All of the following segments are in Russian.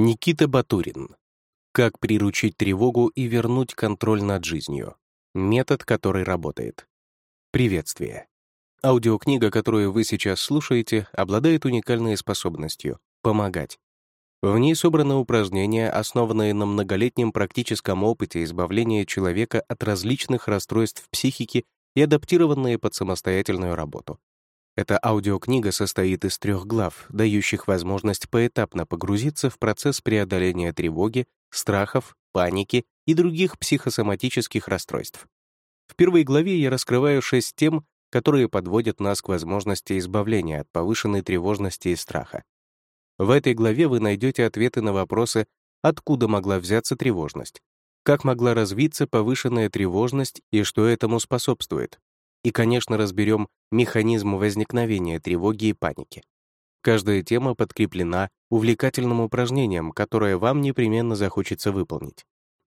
Никита Батурин. Как приручить тревогу и вернуть контроль над жизнью. Метод, который работает. Приветствие. Аудиокнига, которую вы сейчас слушаете, обладает уникальной способностью — помогать. В ней собраны упражнения, основанные на многолетнем практическом опыте избавления человека от различных расстройств психики и адаптированные под самостоятельную работу. Эта аудиокнига состоит из трех глав, дающих возможность поэтапно погрузиться в процесс преодоления тревоги, страхов, паники и других психосоматических расстройств. В первой главе я раскрываю шесть тем, которые подводят нас к возможности избавления от повышенной тревожности и страха. В этой главе вы найдете ответы на вопросы, откуда могла взяться тревожность, как могла развиться повышенная тревожность и что этому способствует, и, конечно, разберем механизм возникновения тревоги и паники. Каждая тема подкреплена увлекательным упражнением, которое вам непременно захочется выполнить.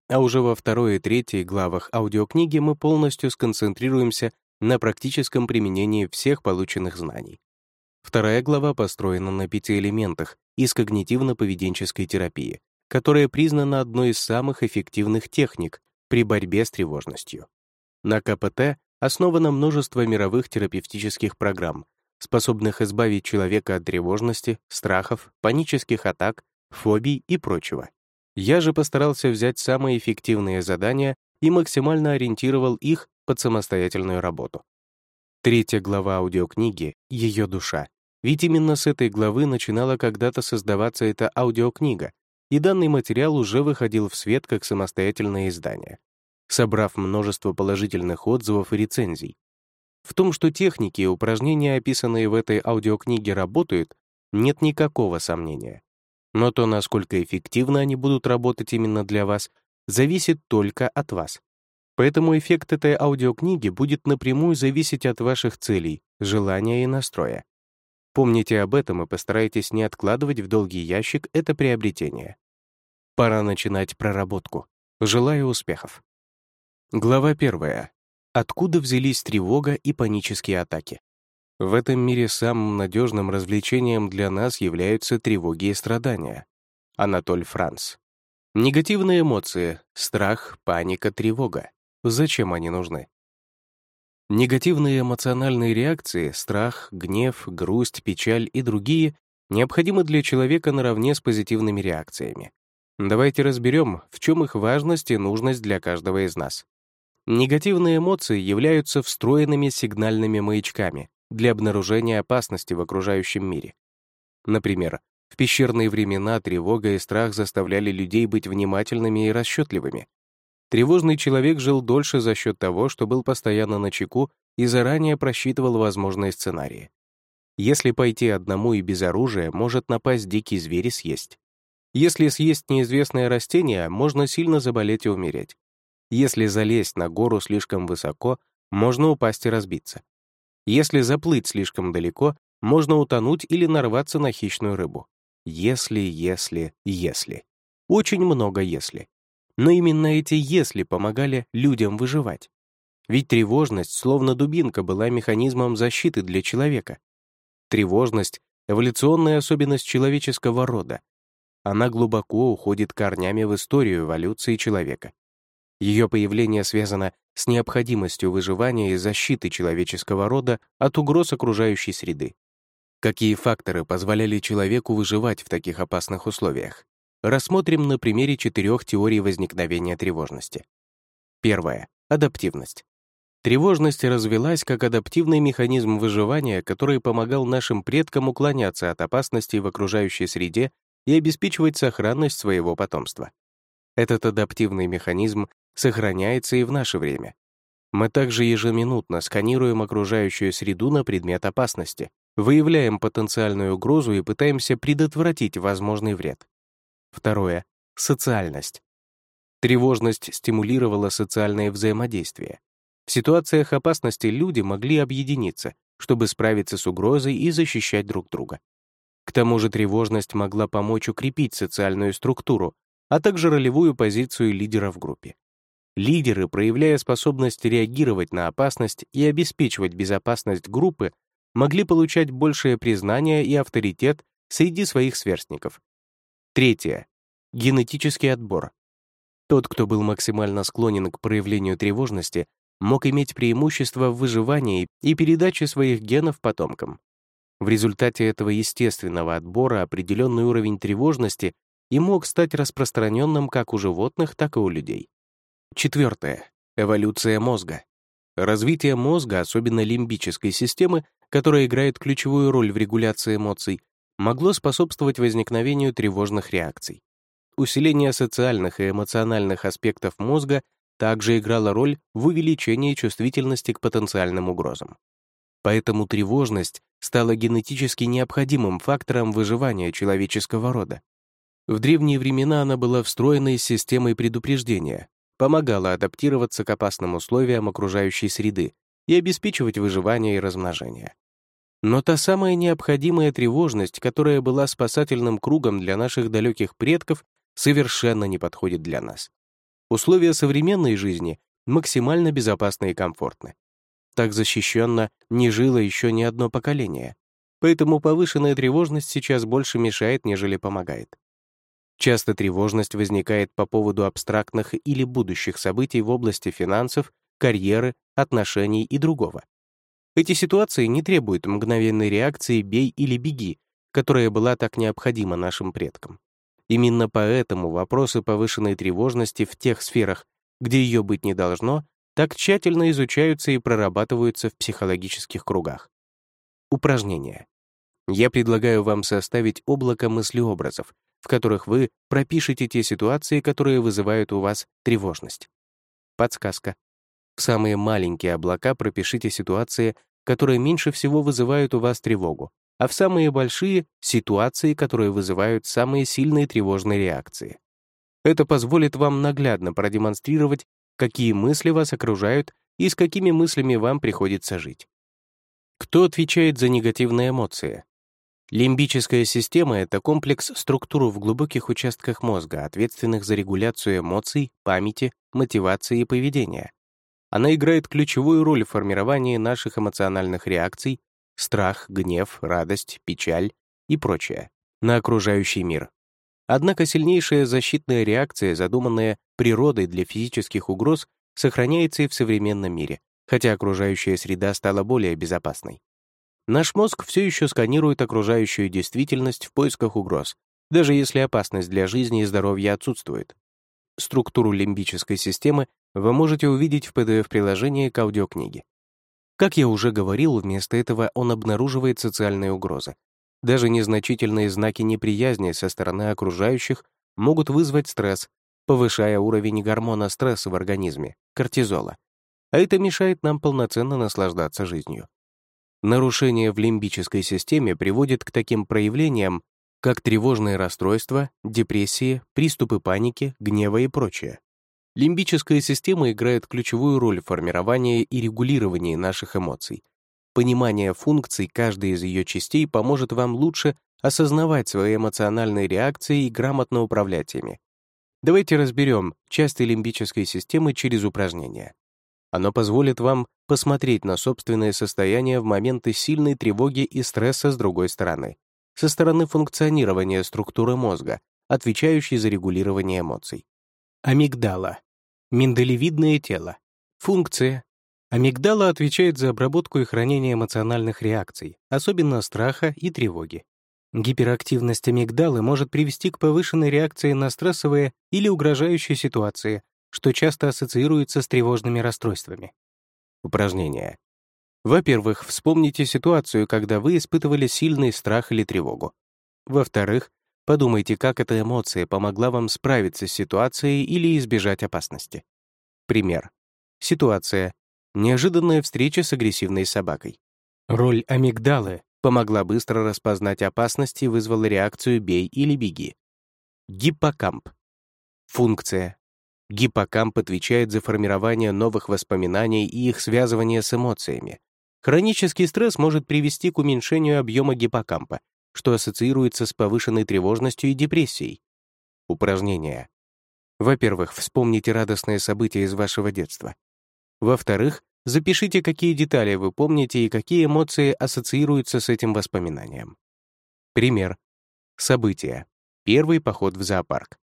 А уже во второй и третьей главах аудиокниги мы полностью сконцентрируемся на практическом применении всех полученных знаний. Вторая глава построена на пяти элементах из когнитивно-поведенческой терапии, которая признана одной из самых эффективных техник при борьбе с тревожностью. На КПТ основано множество мировых терапевтических программ, способных избавить человека от тревожности, страхов, панических атак, фобий и прочего. Я же постарался взять самые эффективные задания и максимально ориентировал их под самостоятельную работу. Третья глава аудиокниги — «Ее душа». Ведь именно с этой главы начинала когда-то создаваться эта аудиокнига, и данный материал уже выходил в свет как самостоятельное издание собрав множество положительных отзывов и рецензий. В том, что техники и упражнения, описанные в этой аудиокниге, работают, нет никакого сомнения. Но то, насколько эффективно они будут работать именно для вас, зависит только от вас. Поэтому эффект этой аудиокниги будет напрямую зависеть от ваших целей, желания и настроя. Помните об этом и постарайтесь не откладывать в долгий ящик это приобретение. Пора начинать проработку. Желаю успехов. Глава 1. Откуда взялись тревога и панические атаки? В этом мире самым надежным развлечением для нас являются тревоги и страдания. Анатоль Франц. Негативные эмоции — страх, паника, тревога. Зачем они нужны? Негативные эмоциональные реакции — страх, гнев, грусть, печаль и другие — необходимы для человека наравне с позитивными реакциями. Давайте разберем, в чем их важность и нужность для каждого из нас. Негативные эмоции являются встроенными сигнальными маячками для обнаружения опасности в окружающем мире. Например, в пещерные времена тревога и страх заставляли людей быть внимательными и расчетливыми. Тревожный человек жил дольше за счет того, что был постоянно на чеку и заранее просчитывал возможные сценарии. Если пойти одному и без оружия, может напасть дикий зверь и съесть. Если съесть неизвестное растение, можно сильно заболеть и умереть. Если залезть на гору слишком высоко, можно упасть и разбиться. Если заплыть слишком далеко, можно утонуть или нарваться на хищную рыбу. Если, если, если. Очень много «если». Но именно эти «если» помогали людям выживать. Ведь тревожность, словно дубинка, была механизмом защиты для человека. Тревожность — эволюционная особенность человеческого рода. Она глубоко уходит корнями в историю эволюции человека. Ее появление связано с необходимостью выживания и защиты человеческого рода от угроз окружающей среды. Какие факторы позволяли человеку выживать в таких опасных условиях? Рассмотрим на примере четырех теорий возникновения тревожности. Первое — адаптивность. Тревожность развилась как адаптивный механизм выживания, который помогал нашим предкам уклоняться от опасностей в окружающей среде и обеспечивать сохранность своего потомства. Этот адаптивный механизм сохраняется и в наше время. Мы также ежеминутно сканируем окружающую среду на предмет опасности, выявляем потенциальную угрозу и пытаемся предотвратить возможный вред. Второе — социальность. Тревожность стимулировала социальное взаимодействие. В ситуациях опасности люди могли объединиться, чтобы справиться с угрозой и защищать друг друга. К тому же тревожность могла помочь укрепить социальную структуру, а также ролевую позицию лидера в группе. Лидеры, проявляя способность реагировать на опасность и обеспечивать безопасность группы, могли получать большее признание и авторитет среди своих сверстников. Третье. Генетический отбор. Тот, кто был максимально склонен к проявлению тревожности, мог иметь преимущество в выживании и передаче своих генов потомкам. В результате этого естественного отбора определенный уровень тревожности и мог стать распространенным как у животных, так и у людей. Четвертое. Эволюция мозга. Развитие мозга, особенно лимбической системы, которая играет ключевую роль в регуляции эмоций, могло способствовать возникновению тревожных реакций. Усиление социальных и эмоциональных аспектов мозга также играло роль в увеличении чувствительности к потенциальным угрозам. Поэтому тревожность стала генетически необходимым фактором выживания человеческого рода. В древние времена она была встроенной системой предупреждения, помогала адаптироваться к опасным условиям окружающей среды и обеспечивать выживание и размножение. Но та самая необходимая тревожность, которая была спасательным кругом для наших далеких предков, совершенно не подходит для нас. Условия современной жизни максимально безопасны и комфортны. Так защищенно не жило еще ни одно поколение, поэтому повышенная тревожность сейчас больше мешает, нежели помогает. Часто тревожность возникает по поводу абстрактных или будущих событий в области финансов, карьеры, отношений и другого. Эти ситуации не требуют мгновенной реакции «бей или беги», которая была так необходима нашим предкам. Именно поэтому вопросы повышенной тревожности в тех сферах, где ее быть не должно, так тщательно изучаются и прорабатываются в психологических кругах. Упражнение. Я предлагаю вам составить облако мыслеобразов, в которых вы пропишете те ситуации, которые вызывают у вас тревожность. Подсказка. В самые маленькие облака пропишите ситуации, которые меньше всего вызывают у вас тревогу, а в самые большие — ситуации, которые вызывают самые сильные тревожные реакции. Это позволит вам наглядно продемонстрировать, какие мысли вас окружают и с какими мыслями вам приходится жить. Кто отвечает за негативные эмоции? Лимбическая система — это комплекс структур в глубоких участках мозга, ответственных за регуляцию эмоций, памяти, мотивации и поведения. Она играет ключевую роль в формировании наших эмоциональных реакций — страх, гнев, радость, печаль и прочее — на окружающий мир. Однако сильнейшая защитная реакция, задуманная природой для физических угроз, сохраняется и в современном мире, хотя окружающая среда стала более безопасной. Наш мозг все еще сканирует окружающую действительность в поисках угроз, даже если опасность для жизни и здоровья отсутствует. Структуру лимбической системы вы можете увидеть в PDF-приложении к аудиокниге. Как я уже говорил, вместо этого он обнаруживает социальные угрозы. Даже незначительные знаки неприязни со стороны окружающих могут вызвать стресс, повышая уровень гормона стресса в организме, кортизола. А это мешает нам полноценно наслаждаться жизнью. Нарушение в лимбической системе приводит к таким проявлениям, как тревожные расстройства, депрессии, приступы паники, гнева и прочее. Лимбическая система играет ключевую роль в формировании и регулировании наших эмоций. Понимание функций каждой из ее частей поможет вам лучше осознавать свои эмоциональные реакции и грамотно управлять ими. Давайте разберем части лимбической системы через упражнения. Оно позволит вам посмотреть на собственное состояние в моменты сильной тревоги и стресса с другой стороны, со стороны функционирования структуры мозга, отвечающей за регулирование эмоций. Амигдала. Миндалевидное тело. Функция. Амигдала отвечает за обработку и хранение эмоциональных реакций, особенно страха и тревоги. Гиперактивность амигдалы может привести к повышенной реакции на стрессовые или угрожающие ситуации, что часто ассоциируется с тревожными расстройствами. Упражнение. Во-первых, вспомните ситуацию, когда вы испытывали сильный страх или тревогу. Во-вторых, подумайте, как эта эмоция помогла вам справиться с ситуацией или избежать опасности. Пример. Ситуация. Неожиданная встреча с агрессивной собакой. Роль амигдалы помогла быстро распознать опасность и вызвала реакцию «бей» или «беги». Гиппокамп. Функция Гиппокамп отвечает за формирование новых воспоминаний и их связывание с эмоциями. Хронический стресс может привести к уменьшению объема гиппокампа, что ассоциируется с повышенной тревожностью и депрессией. Упражнения. Во-первых, вспомните радостные события из вашего детства. Во-вторых, запишите, какие детали вы помните и какие эмоции ассоциируются с этим воспоминанием. Пример. События. Первый поход в зоопарк.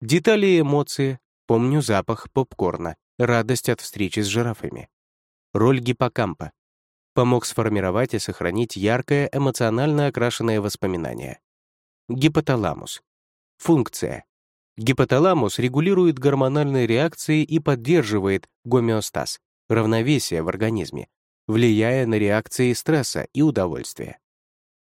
Детали и эмоции. Помню запах попкорна, радость от встречи с жирафами. Роль гиппокампа. Помог сформировать и сохранить яркое, эмоционально окрашенное воспоминание. Гипоталамус. Функция. Гипоталамус регулирует гормональные реакции и поддерживает гомеостаз, равновесие в организме, влияя на реакции стресса и удовольствия.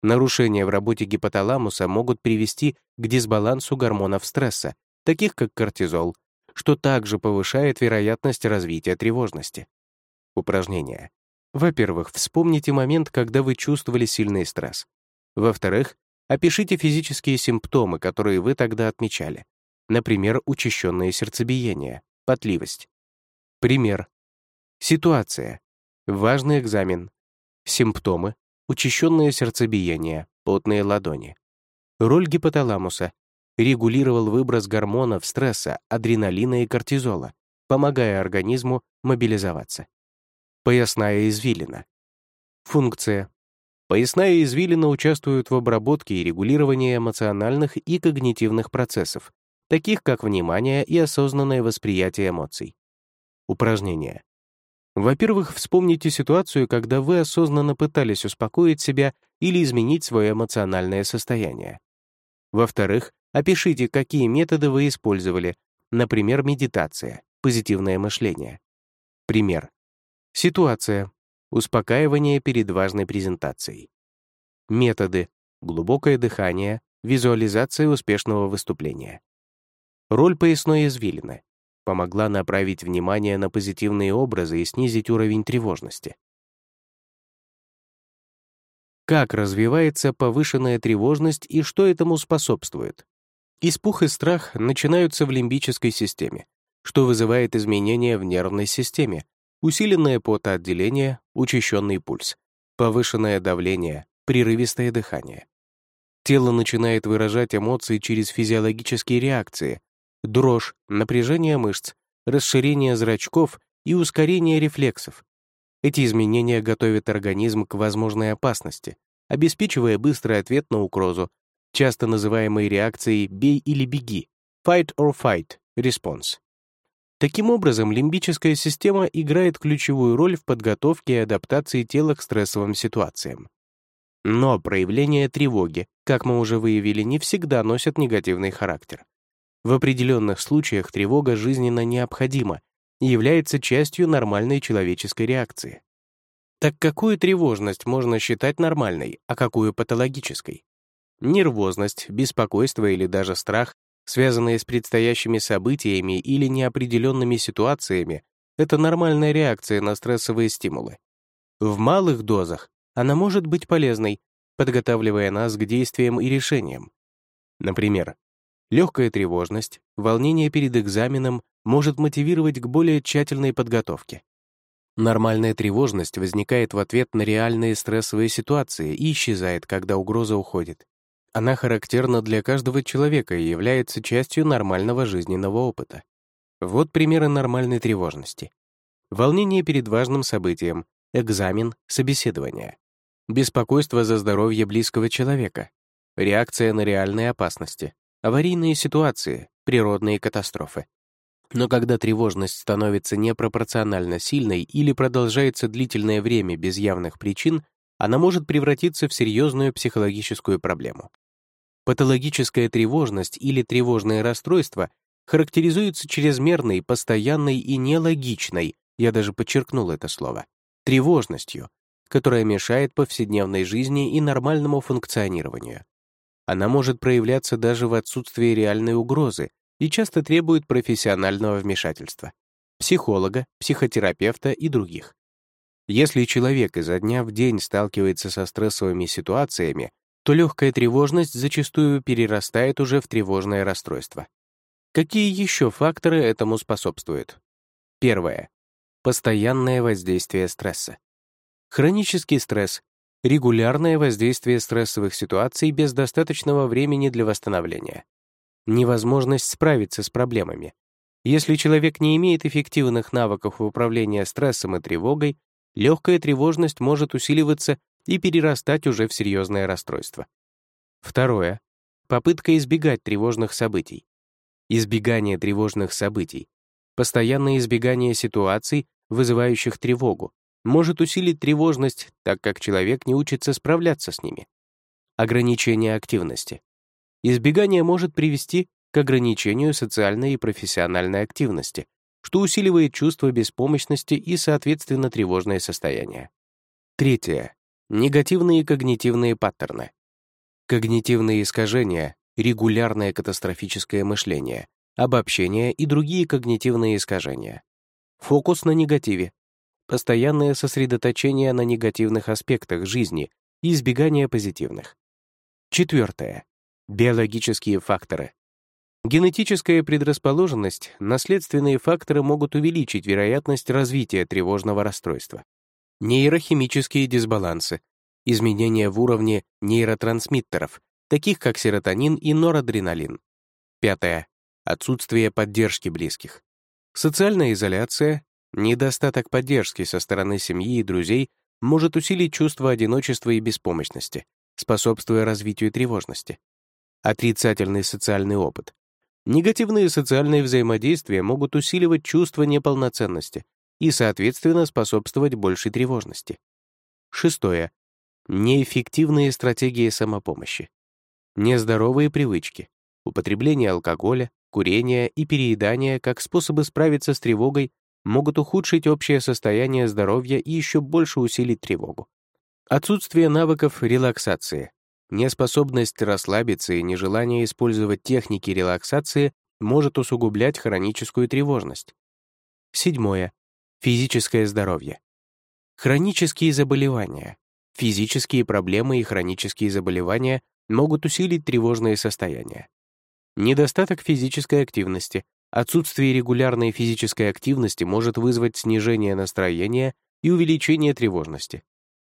Нарушения в работе гипоталамуса могут привести к дисбалансу гормонов стресса, таких как кортизол, что также повышает вероятность развития тревожности. Упражнение. Во-первых, вспомните момент, когда вы чувствовали сильный стресс. Во-вторых, опишите физические симптомы, которые вы тогда отмечали. Например, учащенное сердцебиение, потливость. Пример. Ситуация. Важный экзамен. Симптомы. Учащенное сердцебиение, потные ладони. Роль гипоталамуса. Регулировал выброс гормонов стресса, адреналина и кортизола, помогая организму мобилизоваться. Поясная извилина. Функция. Поясная извилина участвует в обработке и регулировании эмоциональных и когнитивных процессов, таких как внимание и осознанное восприятие эмоций. Упражнение. Во-первых, вспомните ситуацию, когда вы осознанно пытались успокоить себя или изменить свое эмоциональное состояние. Во-вторых, опишите, какие методы вы использовали, например, медитация, позитивное мышление. Пример. Ситуация. Успокаивание перед важной презентацией. Методы. Глубокое дыхание, визуализация успешного выступления. Роль поясной извилины помогла направить внимание на позитивные образы и снизить уровень тревожности. Как развивается повышенная тревожность и что этому способствует? Испух и страх начинаются в лимбической системе, что вызывает изменения в нервной системе, усиленное потоотделение, учащенный пульс, повышенное давление, прерывистое дыхание. Тело начинает выражать эмоции через физиологические реакции, дрожь, напряжение мышц, расширение зрачков и ускорение рефлексов. Эти изменения готовят организм к возможной опасности, обеспечивая быстрый ответ на угрозу, часто называемой реакцией «бей или беги» fight or fight response. Таким образом, лимбическая система играет ключевую роль в подготовке и адаптации тела к стрессовым ситуациям. Но проявления тревоги, как мы уже выявили, не всегда носят негативный характер. В определенных случаях тревога жизненно необходима и является частью нормальной человеческой реакции. Так какую тревожность можно считать нормальной, а какую патологической? Нервозность, беспокойство или даже страх, связанные с предстоящими событиями или неопределенными ситуациями, это нормальная реакция на стрессовые стимулы. В малых дозах она может быть полезной, подготавливая нас к действиям и решениям. Например, Легкая тревожность, волнение перед экзаменом может мотивировать к более тщательной подготовке. Нормальная тревожность возникает в ответ на реальные стрессовые ситуации и исчезает, когда угроза уходит. Она характерна для каждого человека и является частью нормального жизненного опыта. Вот примеры нормальной тревожности. Волнение перед важным событием, экзамен, собеседование. Беспокойство за здоровье близкого человека. Реакция на реальные опасности аварийные ситуации, природные катастрофы. Но когда тревожность становится непропорционально сильной или продолжается длительное время без явных причин, она может превратиться в серьезную психологическую проблему. Патологическая тревожность или тревожное расстройство характеризуется чрезмерной, постоянной и нелогичной, я даже подчеркнул это слово, тревожностью, которая мешает повседневной жизни и нормальному функционированию. Она может проявляться даже в отсутствии реальной угрозы и часто требует профессионального вмешательства — психолога, психотерапевта и других. Если человек изо дня в день сталкивается со стрессовыми ситуациями, то легкая тревожность зачастую перерастает уже в тревожное расстройство. Какие еще факторы этому способствуют? Первое. Постоянное воздействие стресса. Хронический стресс регулярное воздействие стрессовых ситуаций без достаточного времени для восстановления, невозможность справиться с проблемами. Если человек не имеет эффективных навыков управления стрессом и тревогой, легкая тревожность может усиливаться и перерастать уже в серьезное расстройство. Второе. Попытка избегать тревожных событий. избегание тревожных событий, постоянное избегание ситуаций, вызывающих тревогу, может усилить тревожность, так как человек не учится справляться с ними. Ограничение активности. Избегание может привести к ограничению социальной и профессиональной активности, что усиливает чувство беспомощности и, соответственно, тревожное состояние. Третье. Негативные когнитивные паттерны. Когнитивные искажения, регулярное катастрофическое мышление, обобщение и другие когнитивные искажения. Фокус на негативе. Постоянное сосредоточение на негативных аспектах жизни и избегание позитивных. Четвертое. Биологические факторы. Генетическая предрасположенность, наследственные факторы могут увеличить вероятность развития тревожного расстройства. Нейрохимические дисбалансы, изменения в уровне нейротрансмиттеров, таких как серотонин и норадреналин. Пятое. Отсутствие поддержки близких. Социальная изоляция, недостаток поддержки со стороны семьи и друзей может усилить чувство одиночества и беспомощности, способствуя развитию тревожности. Отрицательный социальный опыт, Негативные социальные взаимодействия могут усиливать чувство неполноценности и, соответственно, способствовать большей тревожности. Шестое. Неэффективные стратегии самопомощи. Нездоровые привычки. Употребление алкоголя, курение и переедание как способы справиться с тревогой могут ухудшить общее состояние здоровья и еще больше усилить тревогу. Отсутствие навыков релаксации. Неспособность расслабиться и нежелание использовать техники релаксации может усугублять хроническую тревожность. Седьмое. Физическое здоровье. Хронические заболевания. Физические проблемы и хронические заболевания могут усилить тревожные состояния. Недостаток физической активности, отсутствие регулярной физической активности может вызвать снижение настроения и увеличение тревожности.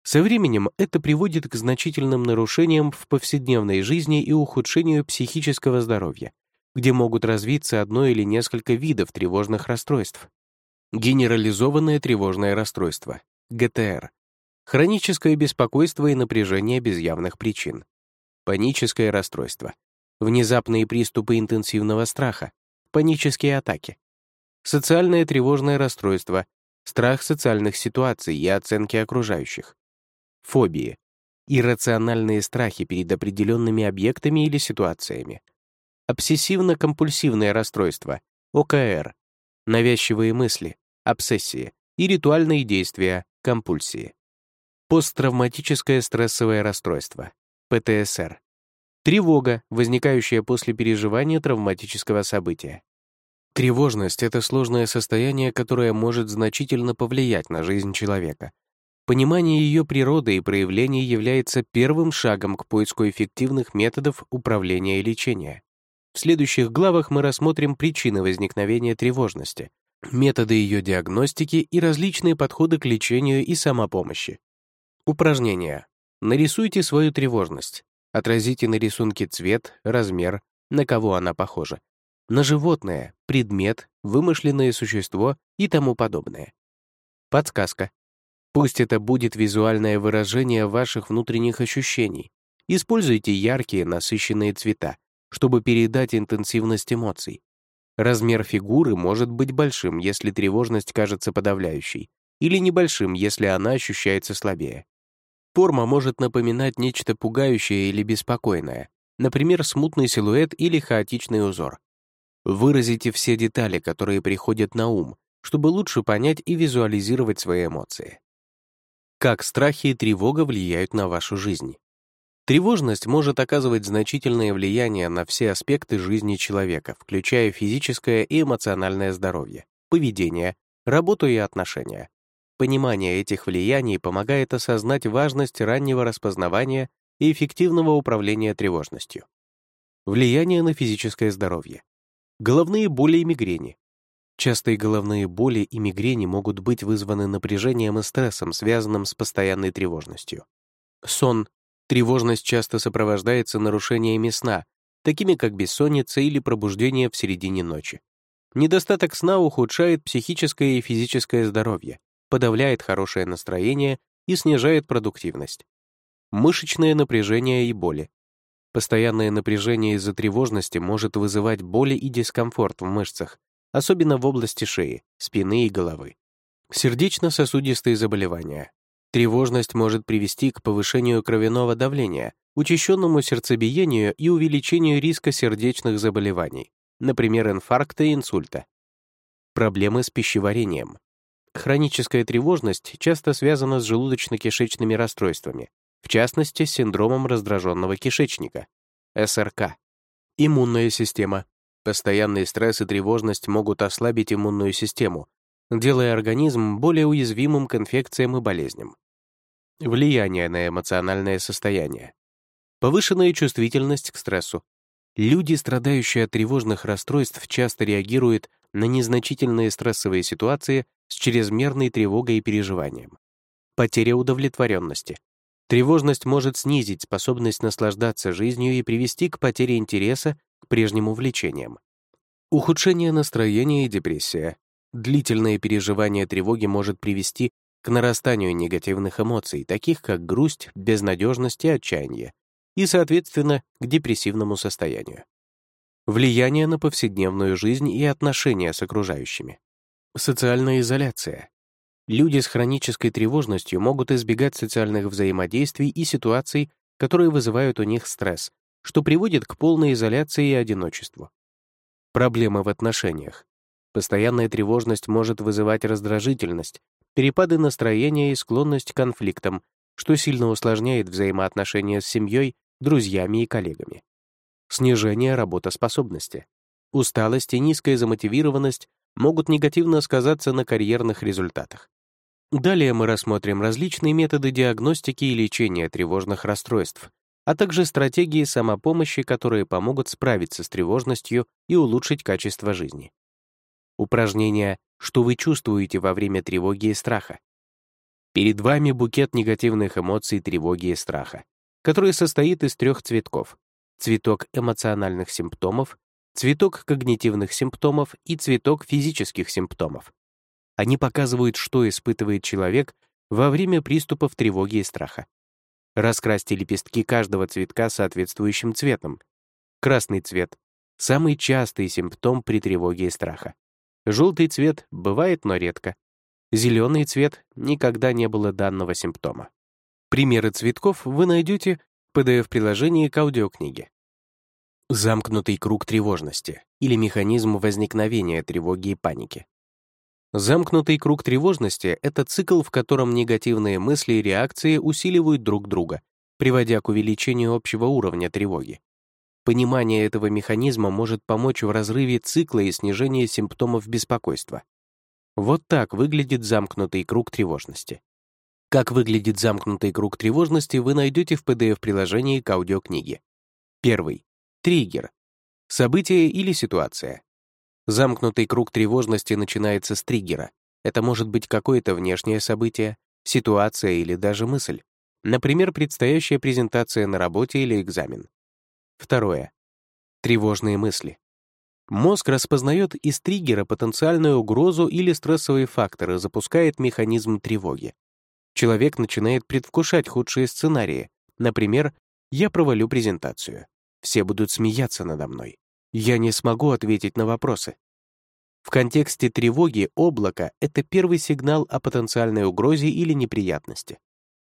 Со временем это приводит к значительным нарушениям в повседневной жизни и ухудшению психического здоровья, где могут развиться одно или несколько видов тревожных расстройств. Генерализованное тревожное расстройство, ГТР. Хроническое беспокойство и напряжение без явных причин. Паническое расстройство. Внезапные приступы интенсивного страха. Панические атаки. Социальное тревожное расстройство. Страх социальных ситуаций и оценки окружающих фобии, иррациональные страхи перед определенными объектами или ситуациями, обсессивно-компульсивное расстройство, ОКР, навязчивые мысли, обсессии и ритуальные действия, компульсии, посттравматическое стрессовое расстройство, ПТСР, тревога, возникающая после переживания травматического события. Тревожность — это сложное состояние, которое может значительно повлиять на жизнь человека, Понимание ее природы и проявлений является первым шагом к поиску эффективных методов управления и лечения. В следующих главах мы рассмотрим причины возникновения тревожности, методы ее диагностики и различные подходы к лечению и самопомощи. Упражнения. Нарисуйте свою тревожность. Отразите на рисунке цвет, размер, на кого она похожа, на животное, предмет, вымышленное существо и тому подобное. Подсказка. Пусть это будет визуальное выражение ваших внутренних ощущений. Используйте яркие, насыщенные цвета, чтобы передать интенсивность эмоций. Размер фигуры может быть большим, если тревожность кажется подавляющей, или небольшим, если она ощущается слабее. Форма может напоминать нечто пугающее или беспокойное, например, смутный силуэт или хаотичный узор. Выразите все детали, которые приходят на ум, чтобы лучше понять и визуализировать свои эмоции. Как страхи и тревога влияют на вашу жизнь? Тревожность может оказывать значительное влияние на все аспекты жизни человека, включая физическое и эмоциональное здоровье, поведение, работу и отношения. Понимание этих влияний помогает осознать важность раннего распознавания и эффективного управления тревожностью. Влияние на физическое здоровье. Головные боли и мигрени, Частые головные боли и мигрени могут быть вызваны напряжением и стрессом, связанным с постоянной тревожностью. Сон. Тревожность часто сопровождается нарушениями сна, такими как бессонница или пробуждение в середине ночи. Недостаток сна ухудшает психическое и физическое здоровье, подавляет хорошее настроение и снижает продуктивность. Мышечное напряжение и боли. Постоянное напряжение из-за тревожности может вызывать боли и дискомфорт в мышцах, особенно в области шеи, спины и головы. Сердечно-сосудистые заболевания. Тревожность может привести к повышению кровяного давления, учащенному сердцебиению и увеличению риска сердечных заболеваний, например, инфаркта и инсульта. Проблемы с пищеварением. Хроническая тревожность часто связана с желудочно-кишечными расстройствами, в частности, с синдромом раздраженного кишечника, СРК. Иммунная система. Постоянный стресс и тревожность могут ослабить иммунную систему, делая организм более уязвимым к инфекциям и болезням. Влияние на эмоциональное состояние. Повышенная чувствительность к стрессу. Люди, страдающие от тревожных расстройств, часто реагируют на незначительные стрессовые ситуации с чрезмерной тревогой и переживанием. Потеря удовлетворенности. Тревожность может снизить способность наслаждаться жизнью и привести к потере интереса к прежним увлечениям. Ухудшение настроения и депрессия. Длительное переживание тревоги может привести к нарастанию негативных эмоций, таких как грусть, безнадежность и отчаяние, и, соответственно, к депрессивному состоянию. Влияние на повседневную жизнь и отношения с окружающими. Социальная изоляция. Люди с хронической тревожностью могут избегать социальных взаимодействий и ситуаций, которые вызывают у них стресс, что приводит к полной изоляции и одиночеству. Проблемы в отношениях. Постоянная тревожность может вызывать раздражительность, перепады настроения и склонность к конфликтам, что сильно усложняет взаимоотношения с семьей, друзьями и коллегами. Снижение работоспособности. Усталость и низкая замотивированность могут негативно сказаться на карьерных результатах. Далее мы рассмотрим различные методы диагностики и лечения тревожных расстройств, а также стратегии самопомощи, которые помогут справиться с тревожностью и улучшить качество жизни. Упражнение «Что вы чувствуете во время тревоги и страха?» Перед вами букет негативных эмоций тревоги и страха, который состоит из трех цветков — цветок эмоциональных симптомов, цветок когнитивных симптомов и цветок физических симптомов. Они показывают, что испытывает человек во время приступов тревоги и страха. Раскрасьте лепестки каждого цветка соответствующим цветом. Красный цвет — самый частый симптом при тревоге и страха. Желтый цвет бывает, но редко. Зеленый цвет — никогда не было данного симптома. Примеры цветков вы найдете в PDF-приложении к аудиокниге. Замкнутый круг тревожности или механизм возникновения тревоги и паники. Замкнутый круг тревожности — это цикл, в котором негативные мысли и реакции усиливают друг друга, приводя к увеличению общего уровня тревоги. Понимание этого механизма может помочь в разрыве цикла и снижении симптомов беспокойства. Вот так выглядит замкнутый круг тревожности. Как выглядит замкнутый круг тревожности, вы найдете в PDF-приложении к аудиокниге. Первый. Триггер. Событие или ситуация. Замкнутый круг тревожности начинается с триггера. Это может быть какое-то внешнее событие, ситуация или даже мысль. Например, предстоящая презентация на работе или экзамен. Второе. Тревожные мысли. Мозг распознает из триггера потенциальную угрозу или стрессовые факторы, запускает механизм тревоги. Человек начинает предвкушать худшие сценарии. Например, «я провалю презентацию», «все будут смеяться надо мной», я не смогу ответить на вопросы. В контексте тревоги облако — это первый сигнал о потенциальной угрозе или неприятности.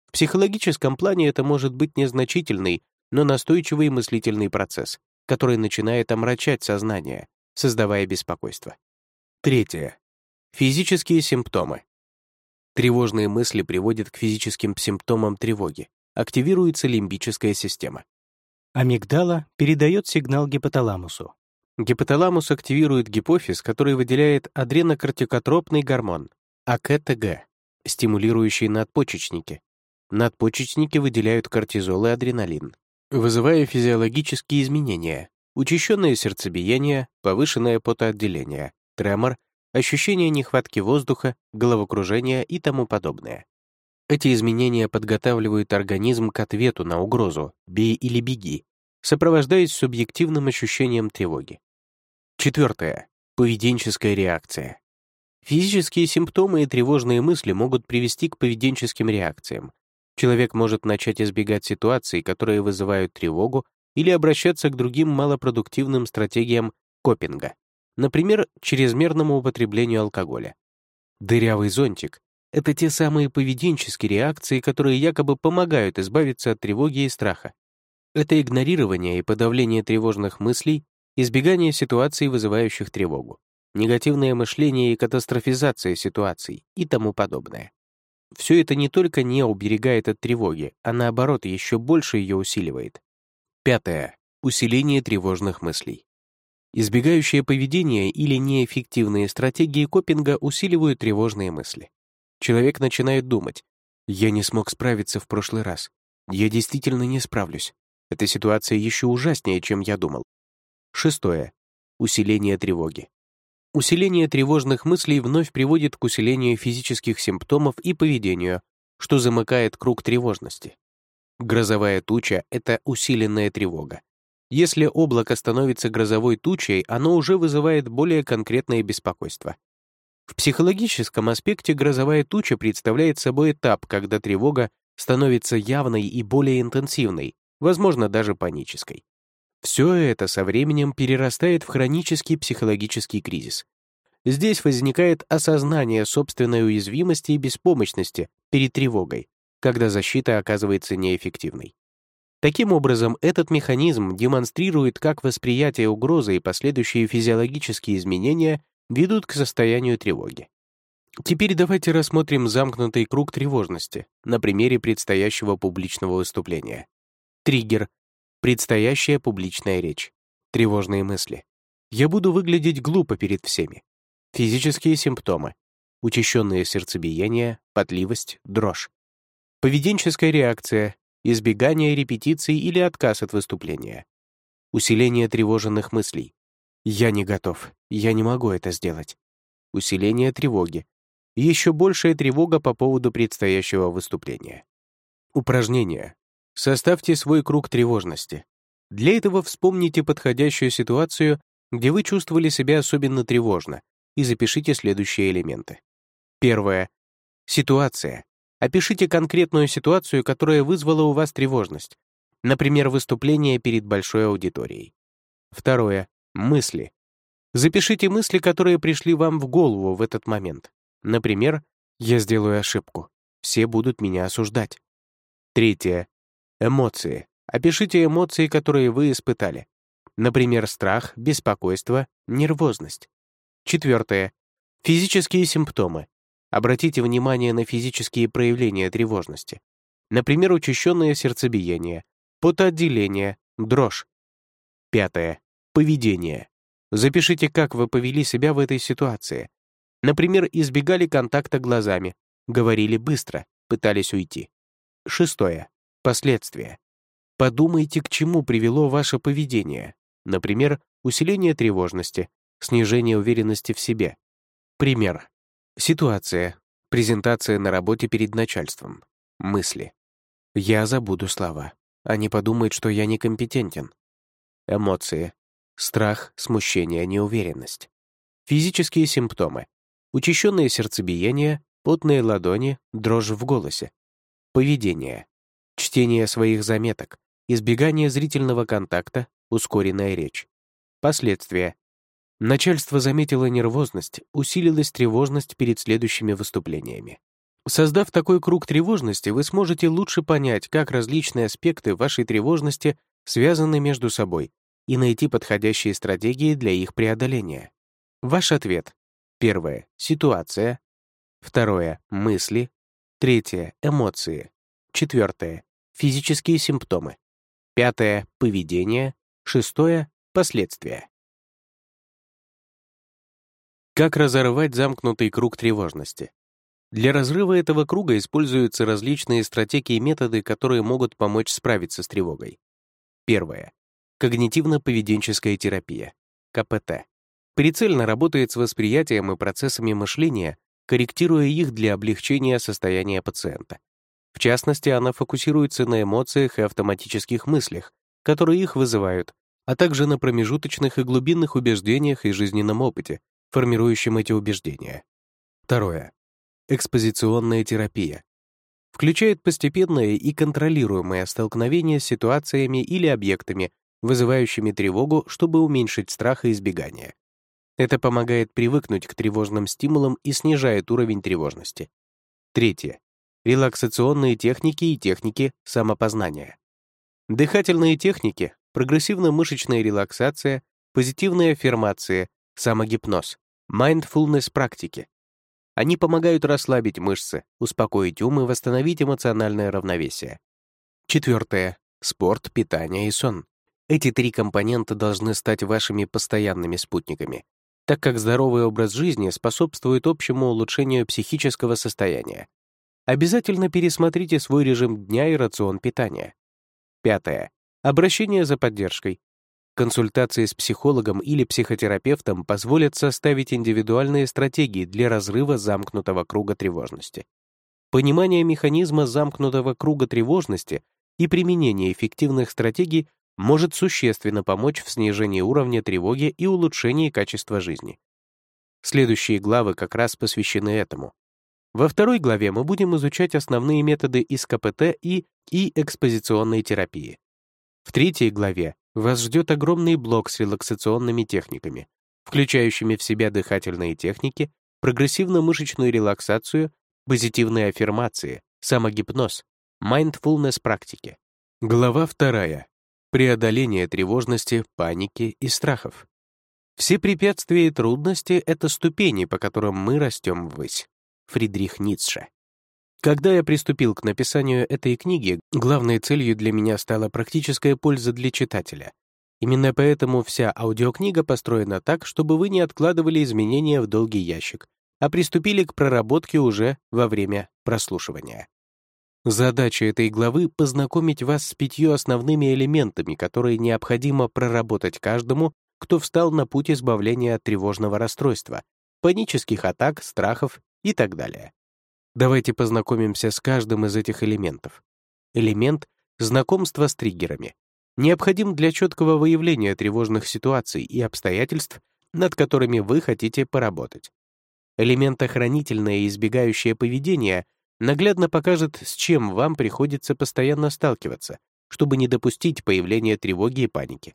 В психологическом плане это может быть незначительный, но настойчивый мыслительный процесс, который начинает омрачать сознание, создавая беспокойство. Третье. Физические симптомы. Тревожные мысли приводят к физическим симптомам тревоги. Активируется лимбическая система. Амигдала передает сигнал гипоталамусу. Гипоталамус активирует гипофиз, который выделяет адренокортикотропный гормон, АКТГ, стимулирующий надпочечники. Надпочечники выделяют кортизол и адреналин, вызывая физиологические изменения, учащенное сердцебиение, повышенное потоотделение, тремор, ощущение нехватки воздуха, головокружение и тому подобное. Эти изменения подготавливают организм к ответу на угрозу «бей или беги», сопровождаясь субъективным ощущением тревоги. Четвертое. Поведенческая реакция. Физические симптомы и тревожные мысли могут привести к поведенческим реакциям. Человек может начать избегать ситуаций, которые вызывают тревогу, или обращаться к другим малопродуктивным стратегиям копинга, например, чрезмерному употреблению алкоголя. Дырявый зонтик — это те самые поведенческие реакции, которые якобы помогают избавиться от тревоги и страха. Это игнорирование и подавление тревожных мыслей, избегание ситуаций, вызывающих тревогу, негативное мышление и катастрофизация ситуаций и тому подобное. Все это не только не уберегает от тревоги, а наоборот еще больше ее усиливает. Пятое. Усиление тревожных мыслей. Избегающее поведение или неэффективные стратегии копинга усиливают тревожные мысли. Человек начинает думать, «Я не смог справиться в прошлый раз. Я действительно не справлюсь. Эта ситуация еще ужаснее, чем я думал». Шестое. Усиление тревоги. Усиление тревожных мыслей вновь приводит к усилению физических симптомов и поведению, что замыкает круг тревожности. Грозовая туча — это усиленная тревога. Если облако становится грозовой тучей, оно уже вызывает более конкретное беспокойство. В психологическом аспекте грозовая туча представляет собой этап, когда тревога становится явной и более интенсивной, возможно, даже панической. Все это со временем перерастает в хронический психологический кризис. Здесь возникает осознание собственной уязвимости и беспомощности перед тревогой, когда защита оказывается неэффективной. Таким образом, этот механизм демонстрирует, как восприятие угрозы и последующие физиологические изменения ведут к состоянию тревоги. Теперь давайте рассмотрим замкнутый круг тревожности на примере предстоящего публичного выступления. Триггер — предстоящая публичная речь, тревожные мысли. Я буду выглядеть глупо перед всеми. Физические симптомы — учащенное сердцебиение, потливость, дрожь. Поведенческая реакция, избегание репетиций или отказ от выступления. Усиление тревоженных мыслей. «Я не готов, я не могу это сделать». Усиление тревоги. Еще большая тревога по поводу предстоящего выступления. Упражнение. Составьте свой круг тревожности. Для этого вспомните подходящую ситуацию, где вы чувствовали себя особенно тревожно, и запишите следующие элементы. Первое. Ситуация. Опишите конкретную ситуацию, которая вызвала у вас тревожность. Например, выступление перед большой аудиторией. Второе. Мысли. Запишите мысли, которые пришли вам в голову в этот момент. Например, «Я сделаю ошибку. Все будут меня осуждать». Третье. Эмоции. Опишите эмоции, которые вы испытали. Например, страх, беспокойство, нервозность. Четвертое. Физические симптомы. Обратите внимание на физические проявления тревожности. Например, учащенное сердцебиение, потоотделение, дрожь. Пятое. Поведение. Запишите, как вы повели себя в этой ситуации. Например, избегали контакта глазами, говорили быстро, пытались уйти. Шестое. Последствия. Подумайте, к чему привело ваше поведение. Например, усиление тревожности, снижение уверенности в себе. Пример. Ситуация. Презентация на работе перед начальством. Мысли. Я забуду слова. Они подумают, что я некомпетентен. Эмоции. Страх, смущение, неуверенность. Физические симптомы. Учащенное сердцебиение, потные ладони, дрожь в голосе. Поведение. Чтение своих заметок, избегание зрительного контакта, ускоренная речь. Последствия. Начальство заметило нервозность, усилилась тревожность перед следующими выступлениями. Создав такой круг тревожности, вы сможете лучше понять, как различные аспекты вашей тревожности связаны между собой и найти подходящие стратегии для их преодоления. Ваш ответ. Первое — ситуация. Второе — мысли. Третье — эмоции. Четвертое — физические симптомы. Пятое — поведение. Шестое — последствия. Как разорвать замкнутый круг тревожности? Для разрыва этого круга используются различные стратегии и методы, которые могут помочь справиться с тревогой. Первое. Когнитивно-поведенческая терапия, КПТ. Прицельно работает с восприятием и процессами мышления, корректируя их для облегчения состояния пациента. В частности, она фокусируется на эмоциях и автоматических мыслях, которые их вызывают, а также на промежуточных и глубинных убеждениях и жизненном опыте, формирующим эти убеждения. Второе. Экспозиционная терапия. Включает постепенное и контролируемое столкновение с ситуациями или объектами, вызывающими тревогу, чтобы уменьшить страх и избегание. Это помогает привыкнуть к тревожным стимулам и снижает уровень тревожности. Третье. Релаксационные техники и техники самопознания. Дыхательные техники, прогрессивно-мышечная релаксация, позитивная аффирмация, самогипноз, mindfulness практики. Они помогают расслабить мышцы, успокоить ум и восстановить эмоциональное равновесие. Четвертое. Спорт, питание и сон. Эти три компонента должны стать вашими постоянными спутниками, так как здоровый образ жизни способствует общему улучшению психического состояния. Обязательно пересмотрите свой режим дня и рацион питания. Пятое. Обращение за поддержкой. Консультации с психологом или психотерапевтом позволят составить индивидуальные стратегии для разрыва замкнутого круга тревожности. Понимание механизма замкнутого круга тревожности и применение эффективных стратегий может существенно помочь в снижении уровня тревоги и улучшении качества жизни. Следующие главы как раз посвящены этому. Во второй главе мы будем изучать основные методы из КПТ и и экспозиционной терапии. В третьей главе вас ждет огромный блок с релаксационными техниками, включающими в себя дыхательные техники, прогрессивно-мышечную релаксацию, позитивные аффирмации, самогипноз, mindfulness практики. Глава вторая. Преодоление тревожности, паники и страхов. Все препятствия и трудности — это ступени, по которым мы растем ввысь. Фридрих Ницше. Когда я приступил к написанию этой книги, главной целью для меня стала практическая польза для читателя. Именно поэтому вся аудиокнига построена так, чтобы вы не откладывали изменения в долгий ящик, а приступили к проработке уже во время прослушивания. Задача этой главы — познакомить вас с пятью основными элементами, которые необходимо проработать каждому, кто встал на путь избавления от тревожного расстройства, панических атак, страхов и так далее. Давайте познакомимся с каждым из этих элементов. Элемент — знакомство с триггерами. Необходим для четкого выявления тревожных ситуаций и обстоятельств, над которыми вы хотите поработать. Элемент охранительное и избегающее поведение наглядно покажет, с чем вам приходится постоянно сталкиваться, чтобы не допустить появления тревоги и паники.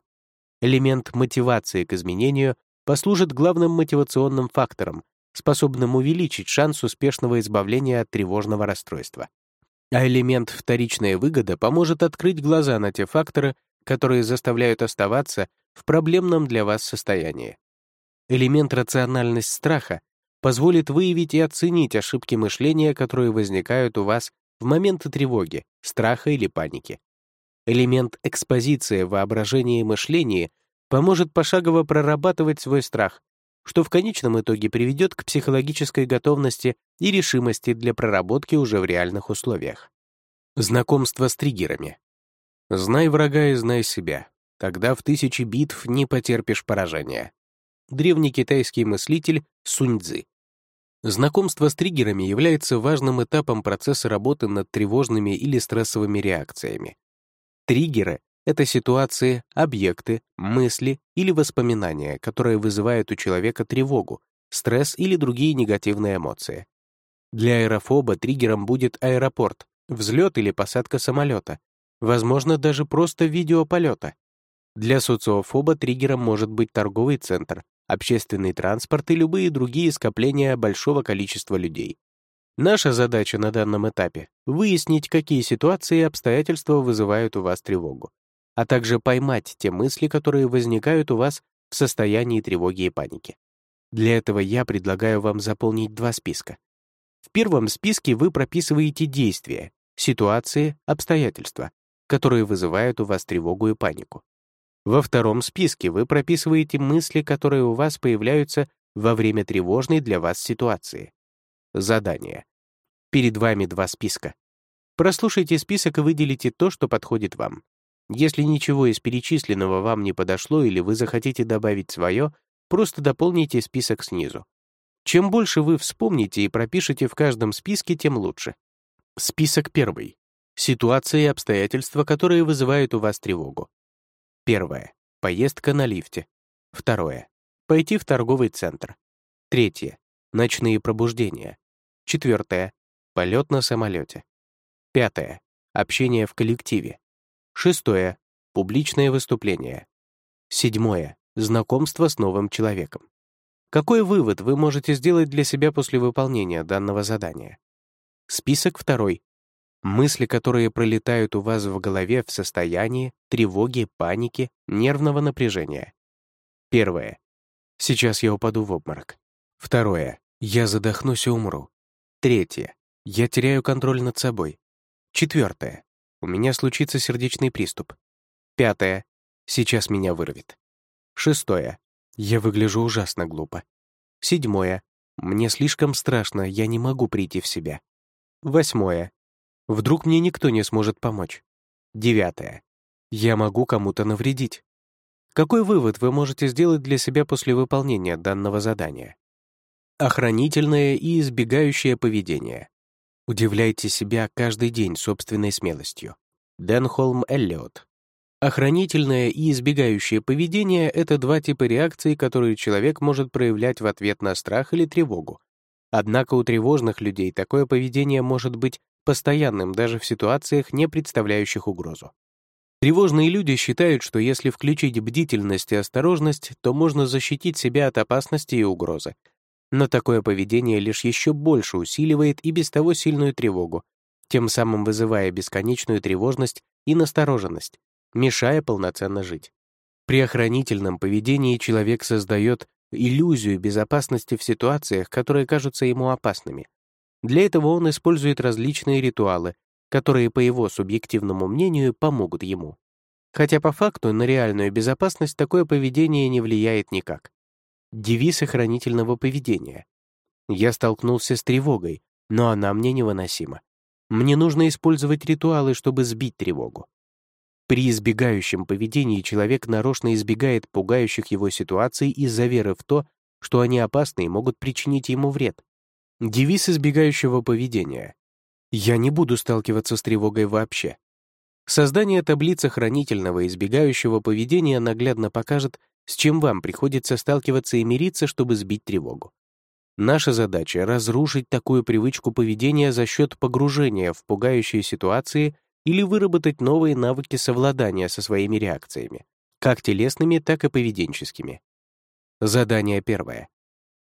Элемент мотивации к изменению послужит главным мотивационным фактором, способным увеличить шанс успешного избавления от тревожного расстройства. А элемент «вторичная выгода» поможет открыть глаза на те факторы, которые заставляют оставаться в проблемном для вас состоянии. Элемент «рациональность страха» позволит выявить и оценить ошибки мышления, которые возникают у вас в моменты тревоги, страха или паники. Элемент экспозиция воображения и мышления поможет пошагово прорабатывать свой страх, что в конечном итоге приведет к психологической готовности и решимости для проработки уже в реальных условиях. Знакомство с триггерами. Знай врага и знай себя. Тогда в тысячи битв не потерпишь поражения. Древний китайский мыслитель Сунь Цзы. Знакомство с триггерами является важным этапом процесса работы над тревожными или стрессовыми реакциями. Триггеры это ситуации, объекты, мысли или воспоминания, которые вызывают у человека тревогу, стресс или другие негативные эмоции. Для аэрофоба триггером будет аэропорт, взлет или посадка самолета, возможно, даже просто видео полета. Для социофоба триггером может быть торговый центр, общественный транспорт и любые другие скопления большого количества людей. Наша задача на данном этапе — выяснить, какие ситуации и обстоятельства вызывают у вас тревогу а также поймать те мысли, которые возникают у вас в состоянии тревоги и паники. Для этого я предлагаю вам заполнить два списка. В первом списке вы прописываете действия, ситуации, обстоятельства, которые вызывают у вас тревогу и панику. Во втором списке вы прописываете мысли, которые у вас появляются во время тревожной для вас ситуации. Задание. Перед вами два списка. Прослушайте список и выделите то, что подходит вам. Если ничего из перечисленного вам не подошло или вы захотите добавить свое, просто дополните список снизу. Чем больше вы вспомните и пропишете в каждом списке, тем лучше. Список первый. Ситуации и обстоятельства, которые вызывают у вас тревогу. Первое. Поездка на лифте. Второе. Пойти в торговый центр. Третье. Ночные пробуждения. Четвертое. Полет на самолете. Пятое. Общение в коллективе. Шестое. Публичное выступление. Седьмое. Знакомство с новым человеком. Какой вывод вы можете сделать для себя после выполнения данного задания? Список второй. Мысли, которые пролетают у вас в голове в состоянии тревоги, паники, нервного напряжения. Первое. Сейчас я упаду в обморок. Второе. Я задохнусь и умру. Третье. Я теряю контроль над собой. Четвертое. У меня случится сердечный приступ. Пятое. Сейчас меня вырвет. Шестое. Я выгляжу ужасно глупо. Седьмое. Мне слишком страшно, я не могу прийти в себя. Восьмое. Вдруг мне никто не сможет помочь. Девятое. Я могу кому-то навредить. Какой вывод вы можете сделать для себя после выполнения данного задания? Охранительное и избегающее поведение. Удивляйте себя каждый день собственной смелостью. Денхолм Эллиот. Охранительное и избегающее поведение — это два типа реакций, которые человек может проявлять в ответ на страх или тревогу. Однако у тревожных людей такое поведение может быть постоянным даже в ситуациях, не представляющих угрозу. Тревожные люди считают, что если включить бдительность и осторожность, то можно защитить себя от опасности и угрозы, но такое поведение лишь еще больше усиливает и без того сильную тревогу, тем самым вызывая бесконечную тревожность и настороженность, мешая полноценно жить. При охранительном поведении человек создает иллюзию безопасности в ситуациях, которые кажутся ему опасными. Для этого он использует различные ритуалы, которые, по его субъективному мнению, помогут ему. Хотя по факту на реальную безопасность такое поведение не влияет никак. Девиз охранительного поведения. Я столкнулся с тревогой, но она мне невыносима. Мне нужно использовать ритуалы, чтобы сбить тревогу. При избегающем поведении человек нарочно избегает пугающих его ситуаций из-за веры в то, что они опасны и могут причинить ему вред. Девиз избегающего поведения. «Я не буду сталкиваться с тревогой вообще». Создание таблицы хранительного избегающего поведения наглядно покажет, с чем вам приходится сталкиваться и мириться, чтобы сбить тревогу. Наша задача — разрушить такую привычку поведения за счет погружения в пугающие ситуации или выработать новые навыки совладания со своими реакциями, как телесными, так и поведенческими. Задание первое.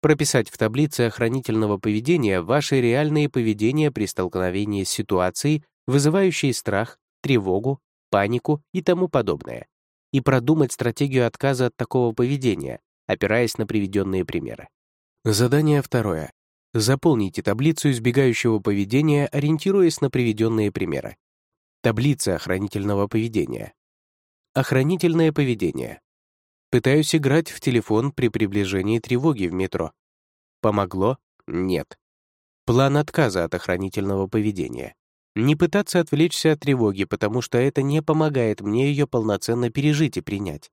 Прописать в таблице охранительного поведения ваши реальные поведения при столкновении с ситуацией, вызывающей страх, тревогу, панику и тому подобное и продумать стратегию отказа от такого поведения, опираясь на приведенные примеры. Задание второе. Заполните таблицу избегающего поведения, ориентируясь на приведенные примеры. Таблица охранительного поведения. Охранительное поведение. Пытаюсь играть в телефон при приближении тревоги в метро. Помогло? Нет. План отказа от охранительного поведения. Не пытаться отвлечься от тревоги, потому что это не помогает мне ее полноценно пережить и принять.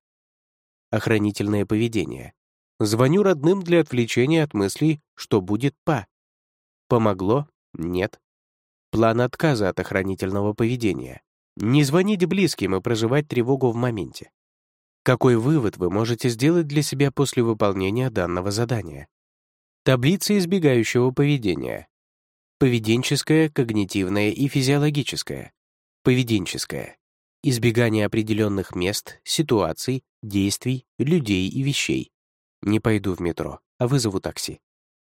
Охранительное поведение. Звоню родным для отвлечения от мыслей, что будет па. Помогло? Нет. План отказа от охранительного поведения. Не звонить близким и проживать тревогу в моменте. Какой вывод вы можете сделать для себя после выполнения данного задания? Таблица избегающего поведения поведенческое, когнитивное и физиологическое. Поведенческое. Избегание определенных мест, ситуаций, действий, людей и вещей. Не пойду в метро, а вызову такси.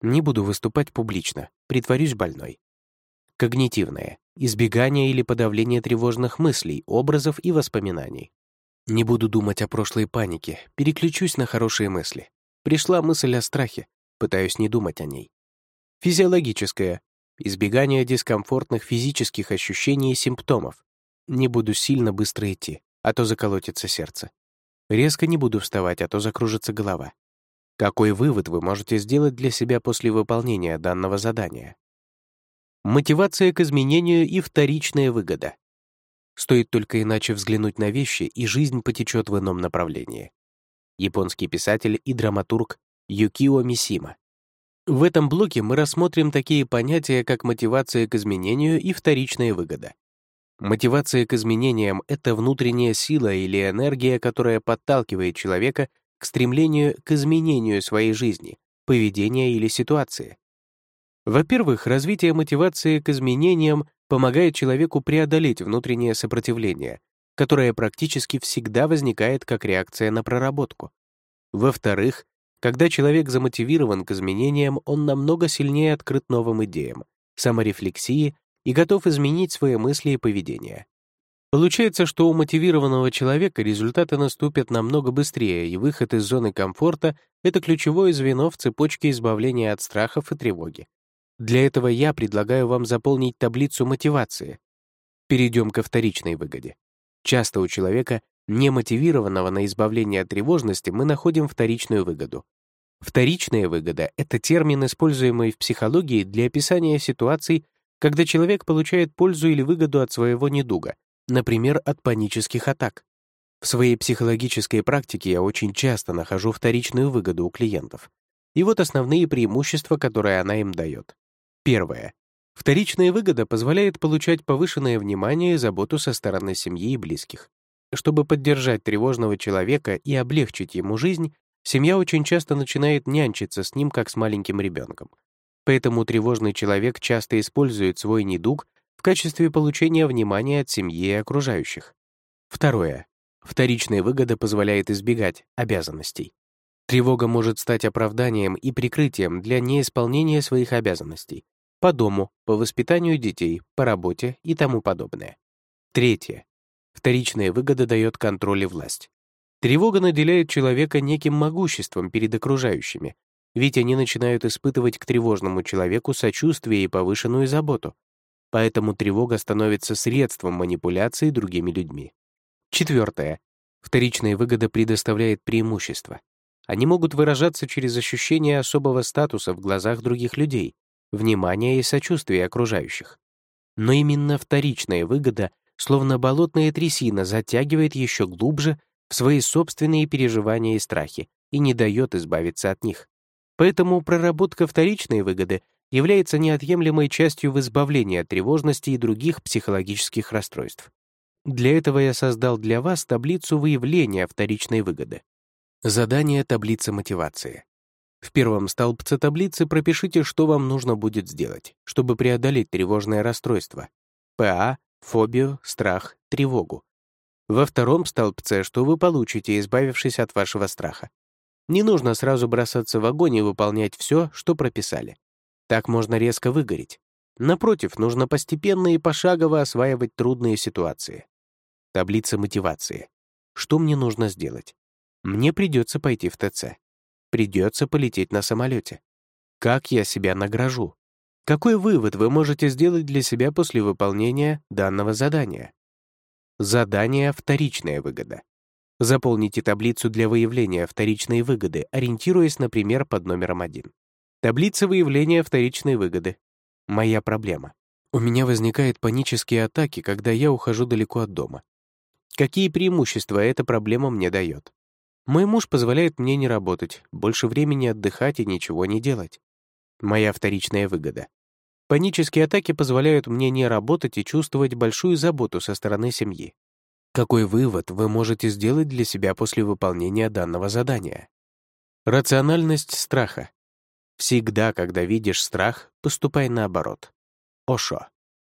Не буду выступать публично, притворюсь больной. Когнитивное. Избегание или подавление тревожных мыслей, образов и воспоминаний. Не буду думать о прошлой панике, переключусь на хорошие мысли. Пришла мысль о страхе, пытаюсь не думать о ней. Физиологическое избегание дискомфортных физических ощущений и симптомов. Не буду сильно быстро идти, а то заколотится сердце. Резко не буду вставать, а то закружится голова. Какой вывод вы можете сделать для себя после выполнения данного задания? Мотивация к изменению и вторичная выгода. Стоит только иначе взглянуть на вещи, и жизнь потечет в ином направлении. Японский писатель и драматург Юкио Мисима. В этом блоке мы рассмотрим такие понятия, как мотивация к изменению и вторичная выгода. Мотивация к изменениям — это внутренняя сила или энергия, которая подталкивает человека к стремлению к изменению своей жизни, поведения или ситуации. Во-первых, развитие мотивации к изменениям помогает человеку преодолеть внутреннее сопротивление, которая практически всегда возникает как реакция на проработку. Во-вторых, когда человек замотивирован к изменениям, он намного сильнее открыт новым идеям, саморефлексии и готов изменить свои мысли и поведение. Получается, что у мотивированного человека результаты наступят намного быстрее, и выход из зоны комфорта — это ключевое звено в цепочке избавления от страхов и тревоги. Для этого я предлагаю вам заполнить таблицу мотивации. Перейдем ко вторичной выгоде. Часто у человека, немотивированного на избавление от тревожности, мы находим вторичную выгоду. Вторичная выгода — это термин, используемый в психологии для описания ситуаций, когда человек получает пользу или выгоду от своего недуга, например, от панических атак. В своей психологической практике я очень часто нахожу вторичную выгоду у клиентов. И вот основные преимущества, которые она им дает. Первое. Вторичная выгода позволяет получать повышенное внимание и заботу со стороны семьи и близких. Чтобы поддержать тревожного человека и облегчить ему жизнь, семья очень часто начинает нянчиться с ним, как с маленьким ребенком. Поэтому тревожный человек часто использует свой недуг в качестве получения внимания от семьи и окружающих. Второе. Вторичная выгода позволяет избегать обязанностей. Тревога может стать оправданием и прикрытием для неисполнения своих обязанностей по дому, по воспитанию детей, по работе и тому подобное. Третье. Вторичная выгода дает контроль и власть. Тревога наделяет человека неким могуществом перед окружающими, ведь они начинают испытывать к тревожному человеку сочувствие и повышенную заботу, поэтому тревога становится средством манипуляции другими людьми. Четвертое. Вторичная выгода предоставляет преимущество. Они могут выражаться через ощущение особого статуса в глазах других людей, внимания и сочувствия окружающих. Но именно вторичная выгода, словно болотная трясина, затягивает еще глубже в свои собственные переживания и страхи и не дает избавиться от них. Поэтому проработка вторичной выгоды является неотъемлемой частью в избавлении от тревожности и других психологических расстройств. Для этого я создал для вас таблицу выявления вторичной выгоды. Задание таблицы мотивации. В первом столбце таблицы пропишите, что вам нужно будет сделать, чтобы преодолеть тревожное расстройство. ПА, фобию, страх, тревогу. Во втором столбце, что вы получите, избавившись от вашего страха. Не нужно сразу бросаться в огонь и выполнять все, что прописали. Так можно резко выгореть. Напротив, нужно постепенно и пошагово осваивать трудные ситуации. Таблица мотивации. Что мне нужно сделать? Мне придется пойти в ТЦ. Придется полететь на самолете. Как я себя награжу? Какой вывод вы можете сделать для себя после выполнения данного задания? Задание «Вторичная выгода». Заполните таблицу для выявления вторичной выгоды, ориентируясь, например, под номером 1. Таблица выявления вторичной выгоды. Моя проблема. У меня возникают панические атаки, когда я ухожу далеко от дома. Какие преимущества эта проблема мне дает? Мой муж позволяет мне не работать, больше времени отдыхать и ничего не делать. Моя вторичная выгода. Панические атаки позволяют мне не работать и чувствовать большую заботу со стороны семьи. Какой вывод вы можете сделать для себя после выполнения данного задания? Рациональность страха. Всегда, когда видишь страх, поступай наоборот. Ошо.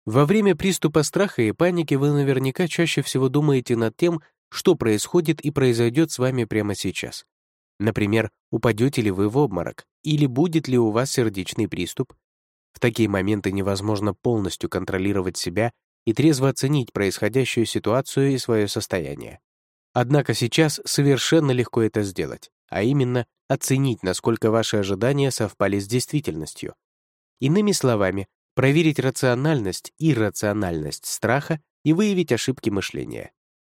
Во время приступа страха и паники вы наверняка чаще всего думаете над тем, что происходит и произойдет с вами прямо сейчас. Например, упадете ли вы в обморок, или будет ли у вас сердечный приступ. В такие моменты невозможно полностью контролировать себя и трезво оценить происходящую ситуацию и свое состояние. Однако сейчас совершенно легко это сделать, а именно оценить, насколько ваши ожидания совпали с действительностью. Иными словами, проверить рациональность и рациональность страха и выявить ошибки мышления.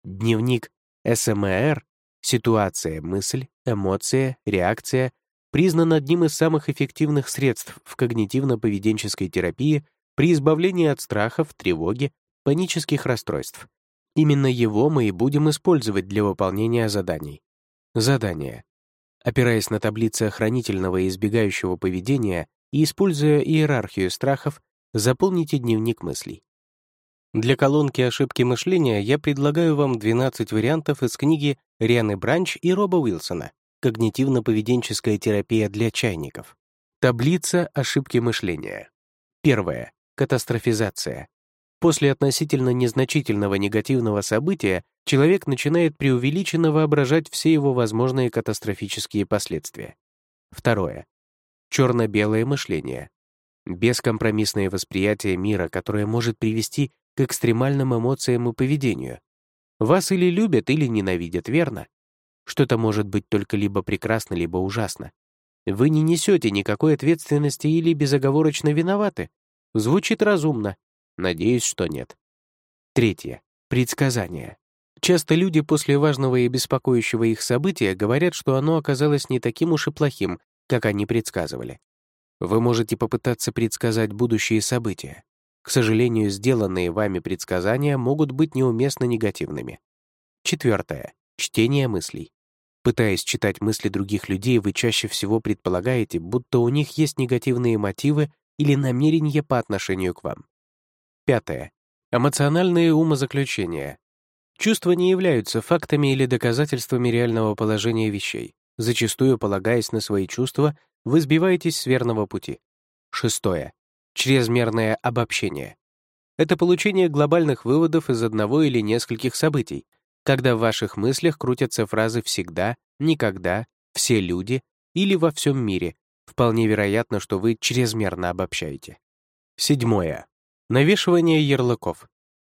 Дневник СМР «Ситуация, мысль, эмоция, реакция» признан одним из самых эффективных средств в когнитивно-поведенческой терапии при избавлении от страхов, тревоги, панических расстройств. Именно его мы и будем использовать для выполнения заданий. Задание. Опираясь на таблицы охранительного и избегающего поведения и используя иерархию страхов, заполните дневник мыслей. Для колонки ошибки мышления я предлагаю вам 12 вариантов из книги Рианы Бранч и Роба Уилсона «Когнитивно-поведенческая терапия для чайников». Таблица ошибки мышления. Первое. Катастрофизация. После относительно незначительного негативного события человек начинает преувеличенно воображать все его возможные катастрофические последствия. Второе. Черно-белое мышление. Бескомпромиссное восприятие мира, которое может привести к экстремальным эмоциям и поведению. Вас или любят, или ненавидят, верно? Что-то может быть только либо прекрасно, либо ужасно. Вы не несете никакой ответственности или безоговорочно виноваты. Звучит разумно. Надеюсь, что нет. Третье. Предсказание. Часто люди после важного и беспокоящего их события говорят, что оно оказалось не таким уж и плохим, как они предсказывали. Вы можете попытаться предсказать будущие события. К сожалению, сделанные вами предсказания могут быть неуместно негативными. Четвертое. Чтение мыслей. Пытаясь читать мысли других людей, вы чаще всего предполагаете, будто у них есть негативные мотивы или намерения по отношению к вам. Пятое. Эмоциональные умозаключения. Чувства не являются фактами или доказательствами реального положения вещей. Зачастую, полагаясь на свои чувства, вы сбиваетесь с верного пути. Шестое. Чрезмерное обобщение. Это получение глобальных выводов из одного или нескольких событий, когда в ваших мыслях крутятся фразы «всегда», «никогда», «все люди» или «во всем мире», вполне вероятно, что вы чрезмерно обобщаете. Седьмое. Навешивание ярлыков.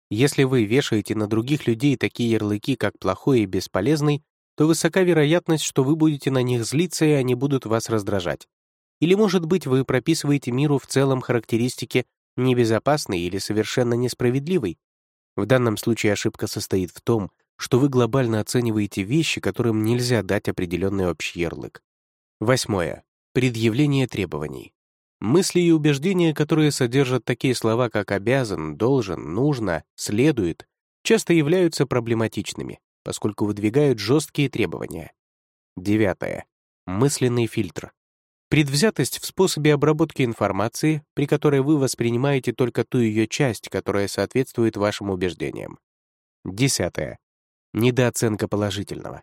Если вы вешаете на других людей такие ярлыки, как плохой и бесполезный, то высока вероятность, что вы будете на них злиться, и они будут вас раздражать. Или, может быть, вы прописываете миру в целом характеристики небезопасной или совершенно несправедливой. В данном случае ошибка состоит в том, что вы глобально оцениваете вещи, которым нельзя дать определенный общий ярлык. Восьмое. Предъявление требований. Мысли и убеждения, которые содержат такие слова, как «обязан», «должен», «нужно», «следует», часто являются проблематичными, поскольку выдвигают жесткие требования. Девятое. Мысленный фильтр. Предвзятость в способе обработки информации, при которой вы воспринимаете только ту ее часть, которая соответствует вашим убеждениям. Десятое. Недооценка положительного.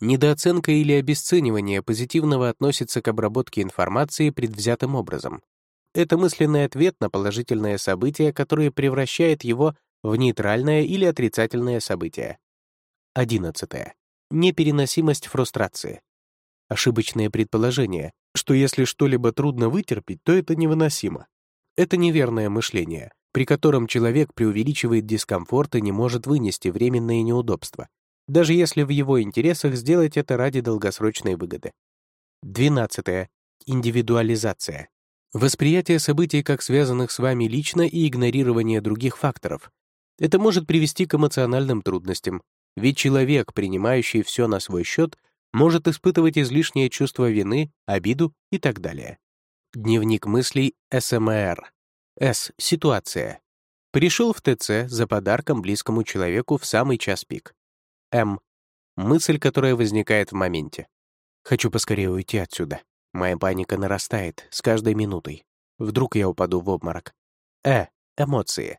Недооценка или обесценивание позитивного относится к обработке информации предвзятым образом. Это мысленный ответ на положительное событие, которое превращает его в нейтральное или отрицательное событие. Одиннадцатое. Непереносимость фрустрации. Ошибочное предположение, что если что-либо трудно вытерпеть, то это невыносимо. Это неверное мышление, при котором человек преувеличивает дискомфорт и не может вынести временные неудобства, даже если в его интересах сделать это ради долгосрочной выгоды. 12. Индивидуализация. Восприятие событий как связанных с вами лично и игнорирование других факторов. Это может привести к эмоциональным трудностям, ведь человек, принимающий все на свой счет, может испытывать излишнее чувство вины, обиду и так далее. Дневник мыслей СМР. С. Ситуация. Пришел в ТЦ за подарком близкому человеку в самый час пик. М. Мысль, которая возникает в моменте. Хочу поскорее уйти отсюда. Моя паника нарастает с каждой минутой. Вдруг я упаду в обморок. Э. Эмоции.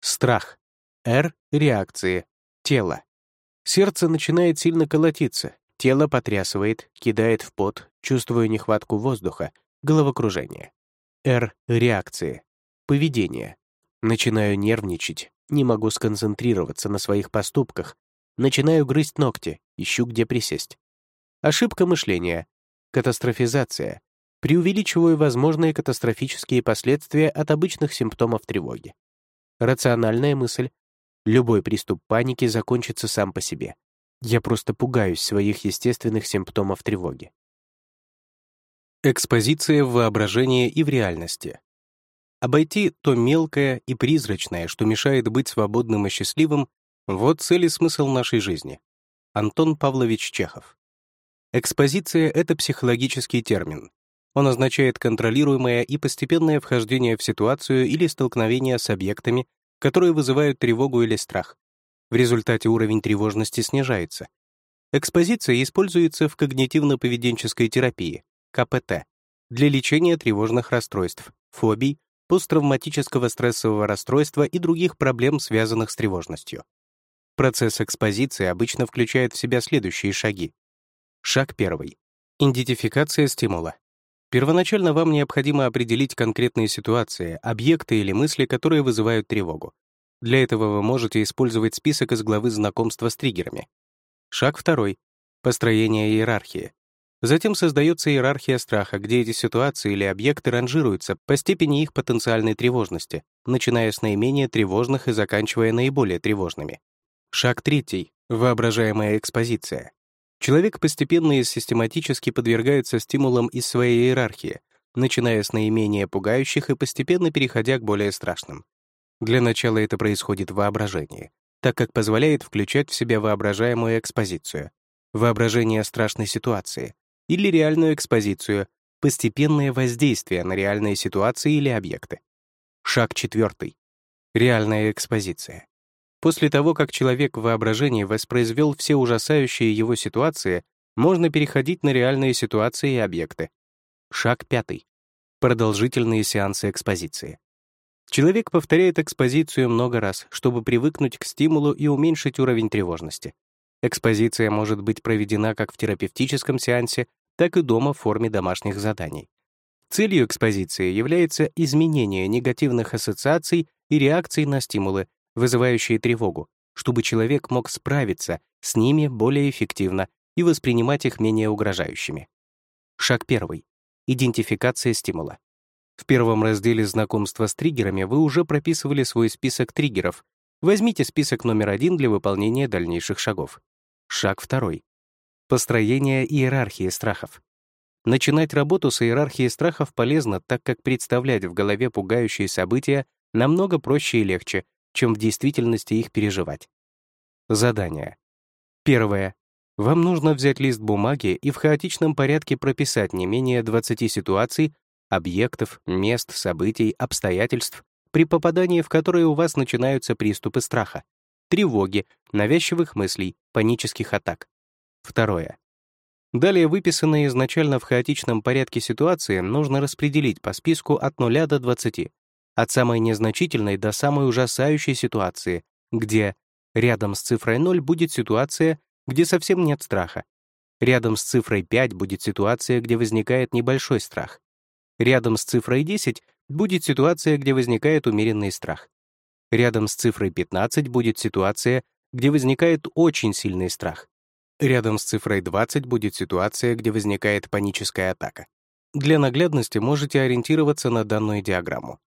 Страх. Р. Реакции. Тело. Сердце начинает сильно колотиться, Тело потрясывает, кидает в пот, чувствую нехватку воздуха, головокружение. Р. Реакции. Поведение. Начинаю нервничать, не могу сконцентрироваться на своих поступках, начинаю грызть ногти, ищу, где присесть. Ошибка мышления. Катастрофизация. Преувеличиваю возможные катастрофические последствия от обычных симптомов тревоги. Рациональная мысль. Любой приступ паники закончится сам по себе. Я просто пугаюсь своих естественных симптомов тревоги. Экспозиция в воображении и в реальности. Обойти то мелкое и призрачное, что мешает быть свободным и счастливым, вот цель и смысл нашей жизни. Антон Павлович Чехов. Экспозиция — это психологический термин. Он означает контролируемое и постепенное вхождение в ситуацию или столкновение с объектами, которые вызывают тревогу или страх. В результате уровень тревожности снижается. Экспозиция используется в когнитивно-поведенческой терапии, КПТ, для лечения тревожных расстройств, фобий, посттравматического стрессового расстройства и других проблем, связанных с тревожностью. Процесс экспозиции обычно включает в себя следующие шаги. Шаг первый. Идентификация стимула. Первоначально вам необходимо определить конкретные ситуации, объекты или мысли, которые вызывают тревогу. Для этого вы можете использовать список из главы знакомства с триггерами. Шаг второй — построение иерархии. Затем создается иерархия страха, где эти ситуации или объекты ранжируются по степени их потенциальной тревожности, начиная с наименее тревожных и заканчивая наиболее тревожными. Шаг третий — воображаемая экспозиция. Человек постепенно и систематически подвергается стимулам из своей иерархии, начиная с наименее пугающих и постепенно переходя к более страшным. Для начала это происходит в воображении, так как позволяет включать в себя воображаемую экспозицию, воображение страшной ситуации или реальную экспозицию, постепенное воздействие на реальные ситуации или объекты. Шаг четвертый. Реальная экспозиция. После того, как человек в воображении воспроизвел все ужасающие его ситуации, можно переходить на реальные ситуации и объекты. Шаг пятый. Продолжительные сеансы экспозиции. Человек повторяет экспозицию много раз, чтобы привыкнуть к стимулу и уменьшить уровень тревожности. Экспозиция может быть проведена как в терапевтическом сеансе, так и дома в форме домашних заданий. Целью экспозиции является изменение негативных ассоциаций и реакций на стимулы, вызывающие тревогу, чтобы человек мог справиться с ними более эффективно и воспринимать их менее угрожающими. Шаг первый. Идентификация стимула. В первом разделе знакомства с триггерами вы уже прописывали свой список триггеров. Возьмите список номер один для выполнения дальнейших шагов. Шаг второй. Построение иерархии страхов. Начинать работу с иерархией страхов полезно, так как представлять в голове пугающие события намного проще и легче, чем в действительности их переживать. Задание. Первое. Вам нужно взять лист бумаги и в хаотичном порядке прописать не менее 20 ситуаций, объектов, мест, событий, обстоятельств, при попадании в которые у вас начинаются приступы страха, тревоги, навязчивых мыслей, панических атак. Второе. Далее выписанные изначально в хаотичном порядке ситуации нужно распределить по списку от 0 до 20, от самой незначительной до самой ужасающей ситуации, где рядом с цифрой 0 будет ситуация, где совсем нет страха. Рядом с цифрой 5 будет ситуация, где возникает небольшой страх. Рядом с цифрой 10 будет ситуация, где возникает умеренный страх. Рядом с цифрой 15 будет ситуация, где возникает очень сильный страх. Рядом с цифрой 20 будет ситуация, где возникает паническая атака. Для наглядности можете ориентироваться на данную диаграмму.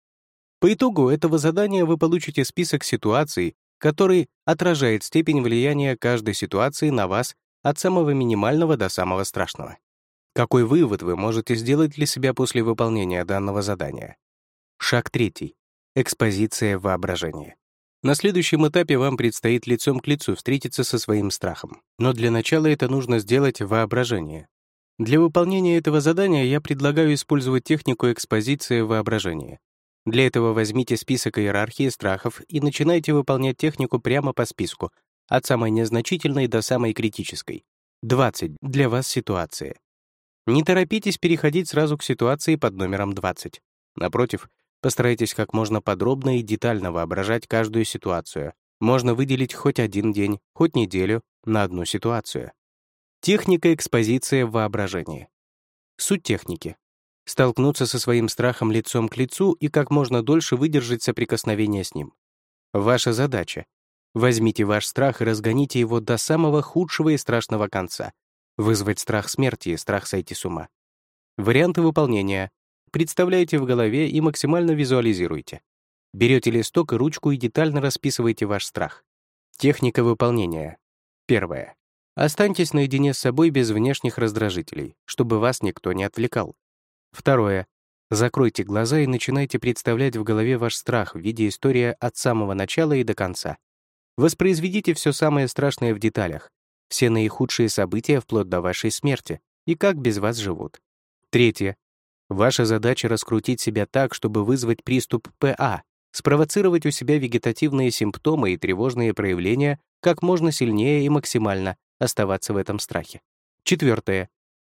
По итогу этого задания вы получите список ситуаций, который отражает степень влияния каждой ситуации на вас от самого минимального до самого страшного. Какой вывод вы можете сделать для себя после выполнения данного задания? Шаг третий. Экспозиция воображения. На следующем этапе вам предстоит лицом к лицу встретиться со своим страхом. Но для начала это нужно сделать воображение. Для выполнения этого задания я предлагаю использовать технику экспозиции воображения. Для этого возьмите список иерархии страхов и начинайте выполнять технику прямо по списку, от самой незначительной до самой критической. 20 для вас ситуации. Не торопитесь переходить сразу к ситуации под номером 20. Напротив, постарайтесь как можно подробно и детально воображать каждую ситуацию. Можно выделить хоть один день, хоть неделю на одну ситуацию. Техника экспозиции в воображении. Суть техники. Столкнуться со своим страхом лицом к лицу и как можно дольше выдержать соприкосновение с ним. Ваша задача — возьмите ваш страх и разгоните его до самого худшего и страшного конца, Вызвать страх смерти и страх сойти с ума. Варианты выполнения. Представляйте в голове и максимально визуализируйте. Берете листок и ручку и детально расписывайте ваш страх. Техника выполнения. Первое. Останьтесь наедине с собой без внешних раздражителей, чтобы вас никто не отвлекал. Второе. Закройте глаза и начинайте представлять в голове ваш страх в виде истории от самого начала и до конца. Воспроизведите все самое страшное в деталях, все наихудшие события вплоть до вашей смерти и как без вас живут. Третье. Ваша задача раскрутить себя так, чтобы вызвать приступ ПА, спровоцировать у себя вегетативные симптомы и тревожные проявления как можно сильнее и максимально оставаться в этом страхе. Четвертое.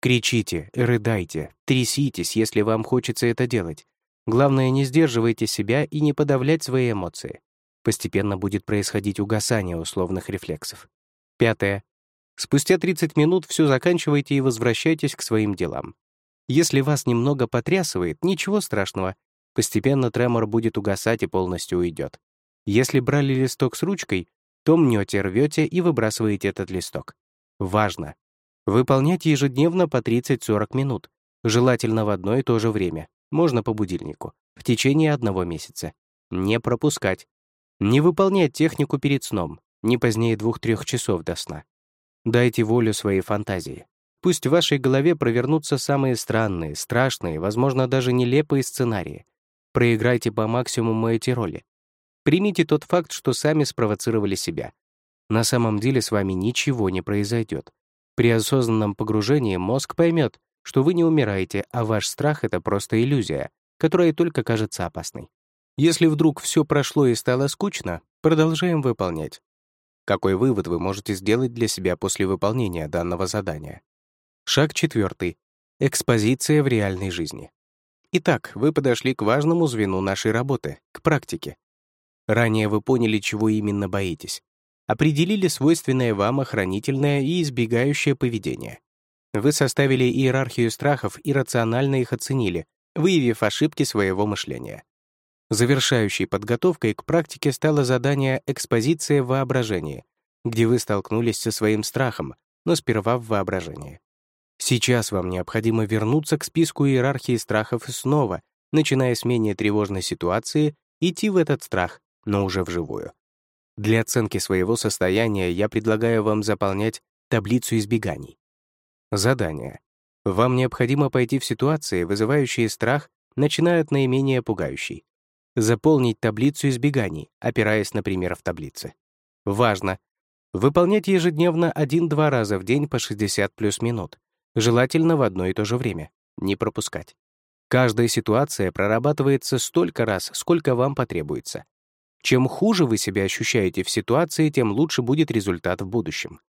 Кричите, рыдайте, тряситесь, если вам хочется это делать. Главное, не сдерживайте себя и не подавлять свои эмоции. Постепенно будет происходить угасание условных рефлексов. Пятое. Спустя 30 минут все заканчивайте и возвращайтесь к своим делам. Если вас немного потрясывает, ничего страшного. Постепенно тремор будет угасать и полностью уйдет. Если брали листок с ручкой, то мнете, рвете и выбрасываете этот листок. Важно! Выполнять ежедневно по 30-40 минут, желательно в одно и то же время, можно по будильнику, в течение одного месяца. Не пропускать. Не выполнять технику перед сном, не позднее 2-3 часов до сна. Дайте волю своей фантазии. Пусть в вашей голове провернутся самые странные, страшные, возможно, даже нелепые сценарии. Проиграйте по максимуму эти роли. Примите тот факт, что сами спровоцировали себя. На самом деле с вами ничего не произойдет. При осознанном погружении мозг поймет, что вы не умираете, а ваш страх — это просто иллюзия, которая только кажется опасной. Если вдруг все прошло и стало скучно, продолжаем выполнять. Какой вывод вы можете сделать для себя после выполнения данного задания? Шаг четвертый. Экспозиция в реальной жизни. Итак, вы подошли к важному звену нашей работы, к практике. Ранее вы поняли, чего именно боитесь. Определили свойственное вам охранительное и избегающее поведение. Вы составили иерархию страхов и рационально их оценили, выявив ошибки своего мышления. Завершающей подготовкой к практике стало задание «Экспозиция в воображении», где вы столкнулись со своим страхом, но сперва в воображении. Сейчас вам необходимо вернуться к списку иерархии страхов снова, начиная с менее тревожной ситуации, идти в этот страх, но уже вживую. Для оценки своего состояния я предлагаю вам заполнять таблицу избеганий. Задание. Вам необходимо пойти в ситуации, вызывающие страх, начиная от наименее пугающей. Заполнить таблицу избеганий, опираясь на пример в таблице. Важно. Выполнять ежедневно 1-2 раза в день по 60 плюс минут. Желательно в одно и то же время. Не пропускать. Каждая ситуация прорабатывается столько раз, сколько вам потребуется. Чем хуже вы себя ощущаете в ситуации, тем лучше будет результат в будущем.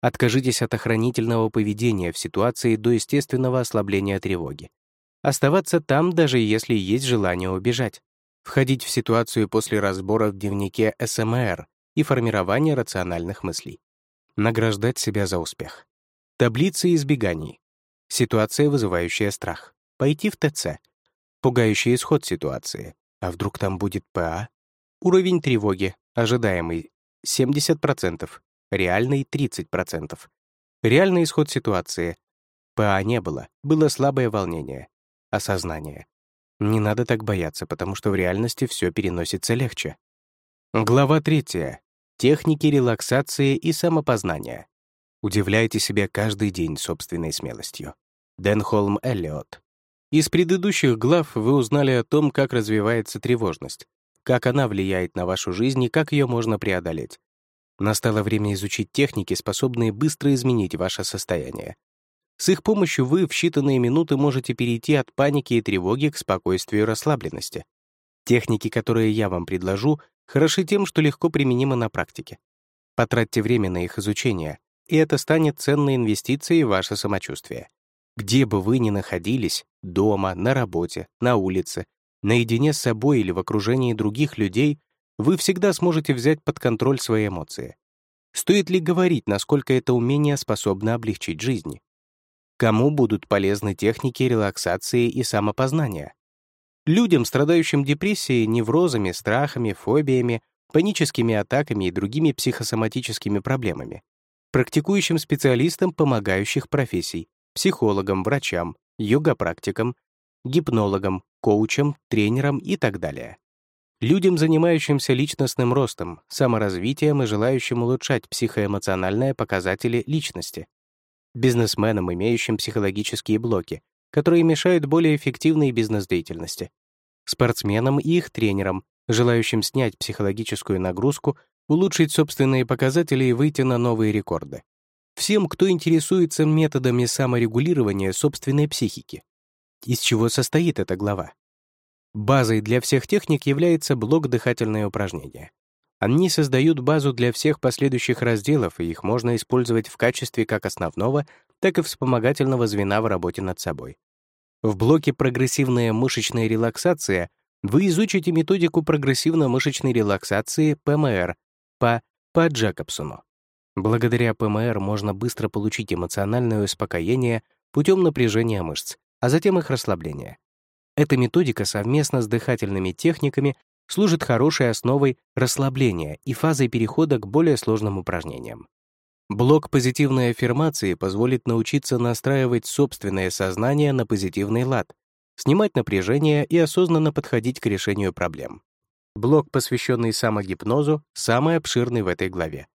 Откажитесь от охранительного поведения в ситуации до естественного ослабления тревоги. Оставаться там, даже если есть желание убежать. Входить в ситуацию после разбора в дневнике СМР и формирования рациональных мыслей. Награждать себя за успех. Таблицы избеганий. Ситуация, вызывающая страх. Пойти в ТЦ. Пугающий исход ситуации. А вдруг там будет ПА? Уровень тревоги, ожидаемый 70%, реальный 30%. Реальный исход ситуации. ПА не было, было слабое волнение, осознание. Не надо так бояться, потому что в реальности все переносится легче. Глава третья. Техники релаксации и самопознания. Удивляйте себя каждый день собственной смелостью. Денхолм Эллиот. Из предыдущих глав вы узнали о том, как развивается тревожность, как она влияет на вашу жизнь и как ее можно преодолеть. Настало время изучить техники, способные быстро изменить ваше состояние. С их помощью вы в считанные минуты можете перейти от паники и тревоги к спокойствию и расслабленности. Техники, которые я вам предложу, хороши тем, что легко применимы на практике. Потратьте время на их изучение, и это станет ценной инвестицией в ваше самочувствие. Где бы вы ни находились — дома, на работе, на улице, наедине с собой или в окружении других людей, вы всегда сможете взять под контроль свои эмоции. Стоит ли говорить, насколько это умение способно облегчить жизнь? Кому будут полезны техники релаксации и самопознания? Людям, страдающим депрессией, неврозами, страхами, фобиями, паническими атаками и другими психосоматическими проблемами, практикующим специалистам помогающих профессий, психологам, врачам, йога-практикам, гипнологам, коучам, тренерам и так далее. Людям, занимающимся личностным ростом, саморазвитием и желающим улучшать психоэмоциональные показатели личности. Бизнесменам, имеющим психологические блоки, которые мешают более эффективной бизнес-деятельности. Спортсменам и их тренерам, желающим снять психологическую нагрузку, улучшить собственные показатели и выйти на новые рекорды. Всем, кто интересуется методами саморегулирования собственной психики. Из чего состоит эта глава? Базой для всех техник является блок «Дыхательные упражнения». Они создают базу для всех последующих разделов, и их можно использовать в качестве как основного, так и вспомогательного звена в работе над собой. В блоке «Прогрессивная мышечная релаксация» вы изучите методику прогрессивно-мышечной релаксации ПМР по, по Джекобсону. Благодаря ПМР можно быстро получить эмоциональное успокоение путем напряжения мышц, а затем их расслабления. Эта методика совместно с дыхательными техниками служит хорошей основой расслабления и фазой перехода к более сложным упражнениям. Блок позитивной аффирмации позволит научиться настраивать собственное сознание на позитивный лад, снимать напряжение и осознанно подходить к решению проблем. Блок, посвященный самогипнозу, самый обширный в этой главе.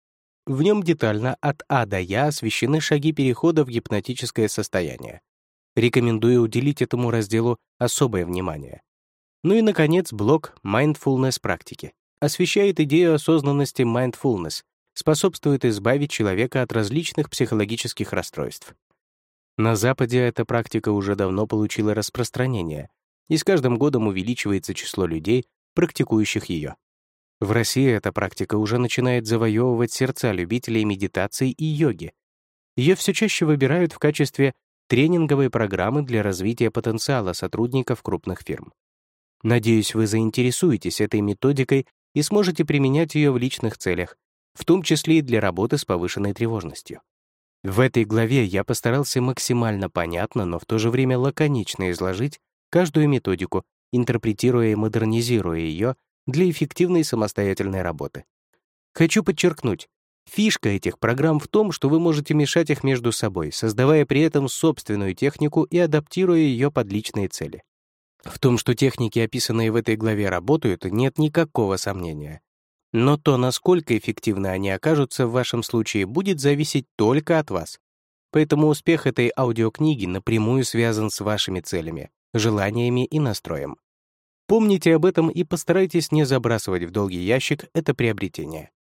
В нем детально от А до Я освещены шаги перехода в гипнотическое состояние. Рекомендую уделить этому разделу особое внимание. Ну и, наконец, блок mindfulness практики освещает идею осознанности mindfulness, способствует избавить человека от различных психологических расстройств. На Западе эта практика уже давно получила распространение, и с каждым годом увеличивается число людей, практикующих ее. В России эта практика уже начинает завоевывать сердца любителей медитации и йоги. Ее все чаще выбирают в качестве тренинговой программы для развития потенциала сотрудников крупных фирм. Надеюсь, вы заинтересуетесь этой методикой и сможете применять ее в личных целях, в том числе и для работы с повышенной тревожностью. В этой главе я постарался максимально понятно, но в то же время лаконично изложить каждую методику, интерпретируя и модернизируя ее для эффективной самостоятельной работы. Хочу подчеркнуть, фишка этих программ в том, что вы можете мешать их между собой, создавая при этом собственную технику и адаптируя ее под личные цели. В том, что техники, описанные в этой главе, работают, нет никакого сомнения. Но то, насколько эффективны они окажутся в вашем случае, будет зависеть только от вас. Поэтому успех этой аудиокниги напрямую связан с вашими целями, желаниями и настроем. Помните об этом и постарайтесь не забрасывать в долгий ящик это приобретение.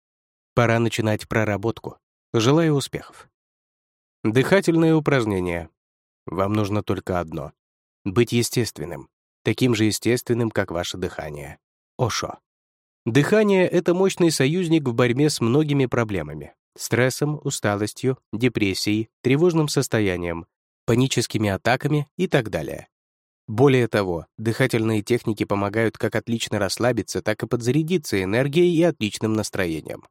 Пора начинать проработку. Желаю успехов. Дыхательное упражнение. Вам нужно только одно — быть естественным, таким же естественным, как ваше дыхание. Ошо. Дыхание — это мощный союзник в борьбе с многими проблемами — стрессом, усталостью, депрессией, тревожным состоянием, паническими атаками и так далее. Более того, дыхательные техники помогают как отлично расслабиться, так и подзарядиться энергией и отличным настроением.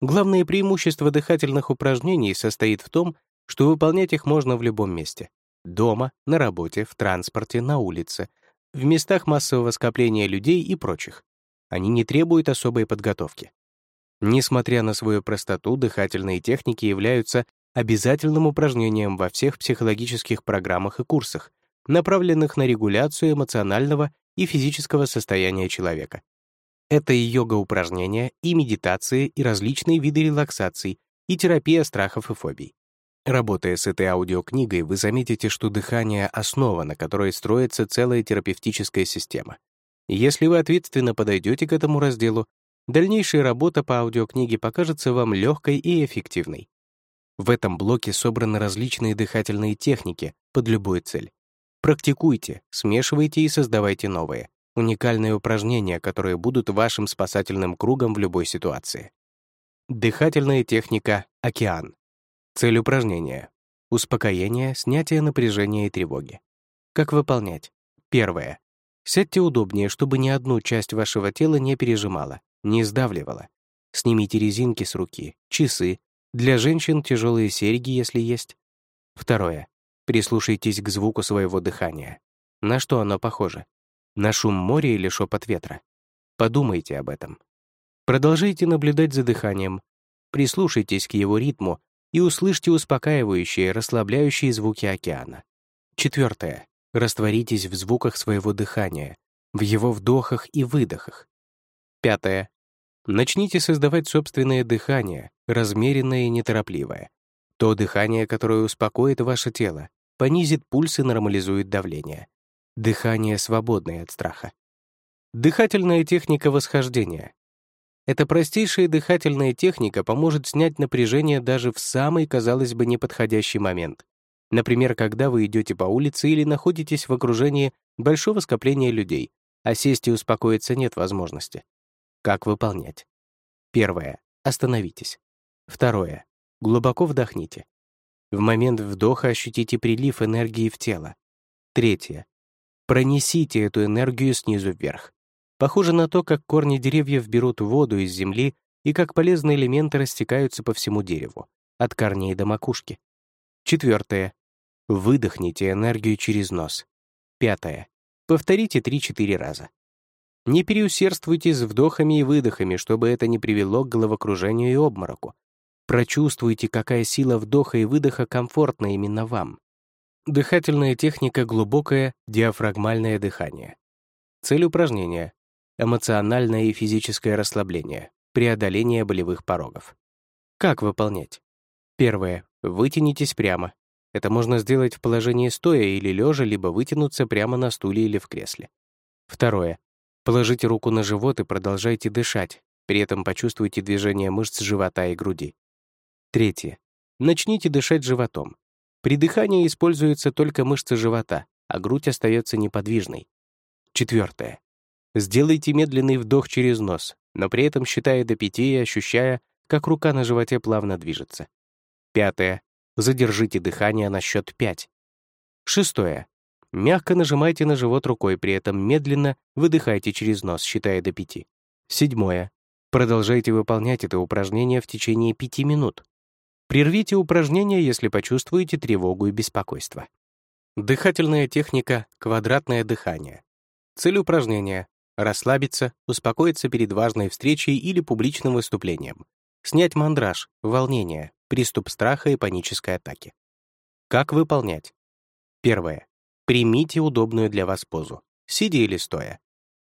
Главное преимущество дыхательных упражнений состоит в том, что выполнять их можно в любом месте — дома, на работе, в транспорте, на улице, в местах массового скопления людей и прочих. Они не требуют особой подготовки. Несмотря на свою простоту, дыхательные техники являются обязательным упражнением во всех психологических программах и курсах, направленных на регуляцию эмоционального и физического состояния человека. Это и йога-упражнения, и медитации, и различные виды релаксаций, и терапия страхов и фобий. Работая с этой аудиокнигой, вы заметите, что дыхание — основа, на которой строится целая терапевтическая система. Если вы ответственно подойдете к этому разделу, дальнейшая работа по аудиокниге покажется вам легкой и эффективной. В этом блоке собраны различные дыхательные техники под любую цель. Практикуйте, смешивайте и создавайте новые, уникальные упражнения, которые будут вашим спасательным кругом в любой ситуации. Дыхательная техника «Океан». Цель упражнения — успокоение, снятие напряжения и тревоги. Как выполнять? Первое. Сядьте удобнее, чтобы ни одну часть вашего тела не пережимала, не сдавливала. Снимите резинки с руки, часы, для женщин тяжелые серьги, если есть. Второе. Прислушайтесь к звуку своего дыхания. На что оно похоже? На шум моря или шепот ветра? Подумайте об этом. Продолжайте наблюдать за дыханием, прислушайтесь к его ритму и услышьте успокаивающие, расслабляющие звуки океана. Четвертое. Растворитесь в звуках своего дыхания, в его вдохах и выдохах. Пятое. Начните создавать собственное дыхание, размеренное и неторопливое. То дыхание, которое успокоит ваше тело, понизит пульс и нормализует давление. Дыхание, свободное от страха. Дыхательная техника восхождения. Эта простейшая дыхательная техника поможет снять напряжение даже в самый, казалось бы, неподходящий момент. Например, когда вы идете по улице или находитесь в окружении большого скопления людей, а сесть и успокоиться нет возможности. Как выполнять? Первое. Остановитесь. Второе. Глубоко вдохните. В момент вдоха ощутите прилив энергии в тело. Третье. Пронесите эту энергию снизу вверх. Похоже на то, как корни деревьев берут воду из земли и как полезные элементы растекаются по всему дереву, от корней до макушки. Четвертое. Выдохните энергию через нос. Пятое. Повторите 3-4 раза. Не переусердствуйте с вдохами и выдохами, чтобы это не привело к головокружению и обмороку. Прочувствуйте, какая сила вдоха и выдоха комфортна именно вам. Дыхательная техника — глубокое диафрагмальное дыхание. Цель упражнения — эмоциональное и физическое расслабление, преодоление болевых порогов. Как выполнять? Первое. Вытянитесь прямо. Это можно сделать в положении стоя или лежа, либо вытянуться прямо на стуле или в кресле. Второе. Положите руку на живот и продолжайте дышать, при этом почувствуйте движение мышц живота и груди. Третье. Начните дышать животом. При дыхании используются только мышцы живота, а грудь остается неподвижной. Четвертое. Сделайте медленный вдох через нос, но при этом считая до пяти и ощущая, как рука на животе плавно движется. Пятое. Задержите дыхание на счет пять. Шестое. Мягко нажимайте на живот рукой, при этом медленно выдыхайте через нос, считая до пяти. Седьмое. Продолжайте выполнять это упражнение в течение пяти минут. Прервите упражнение, если почувствуете тревогу и беспокойство. Дыхательная техника «Квадратное дыхание». Цель упражнения — расслабиться, успокоиться перед важной встречей или публичным выступлением, снять мандраж, волнение, приступ страха и панической атаки. Как выполнять? Первое. Примите удобную для вас позу, сидя или стоя.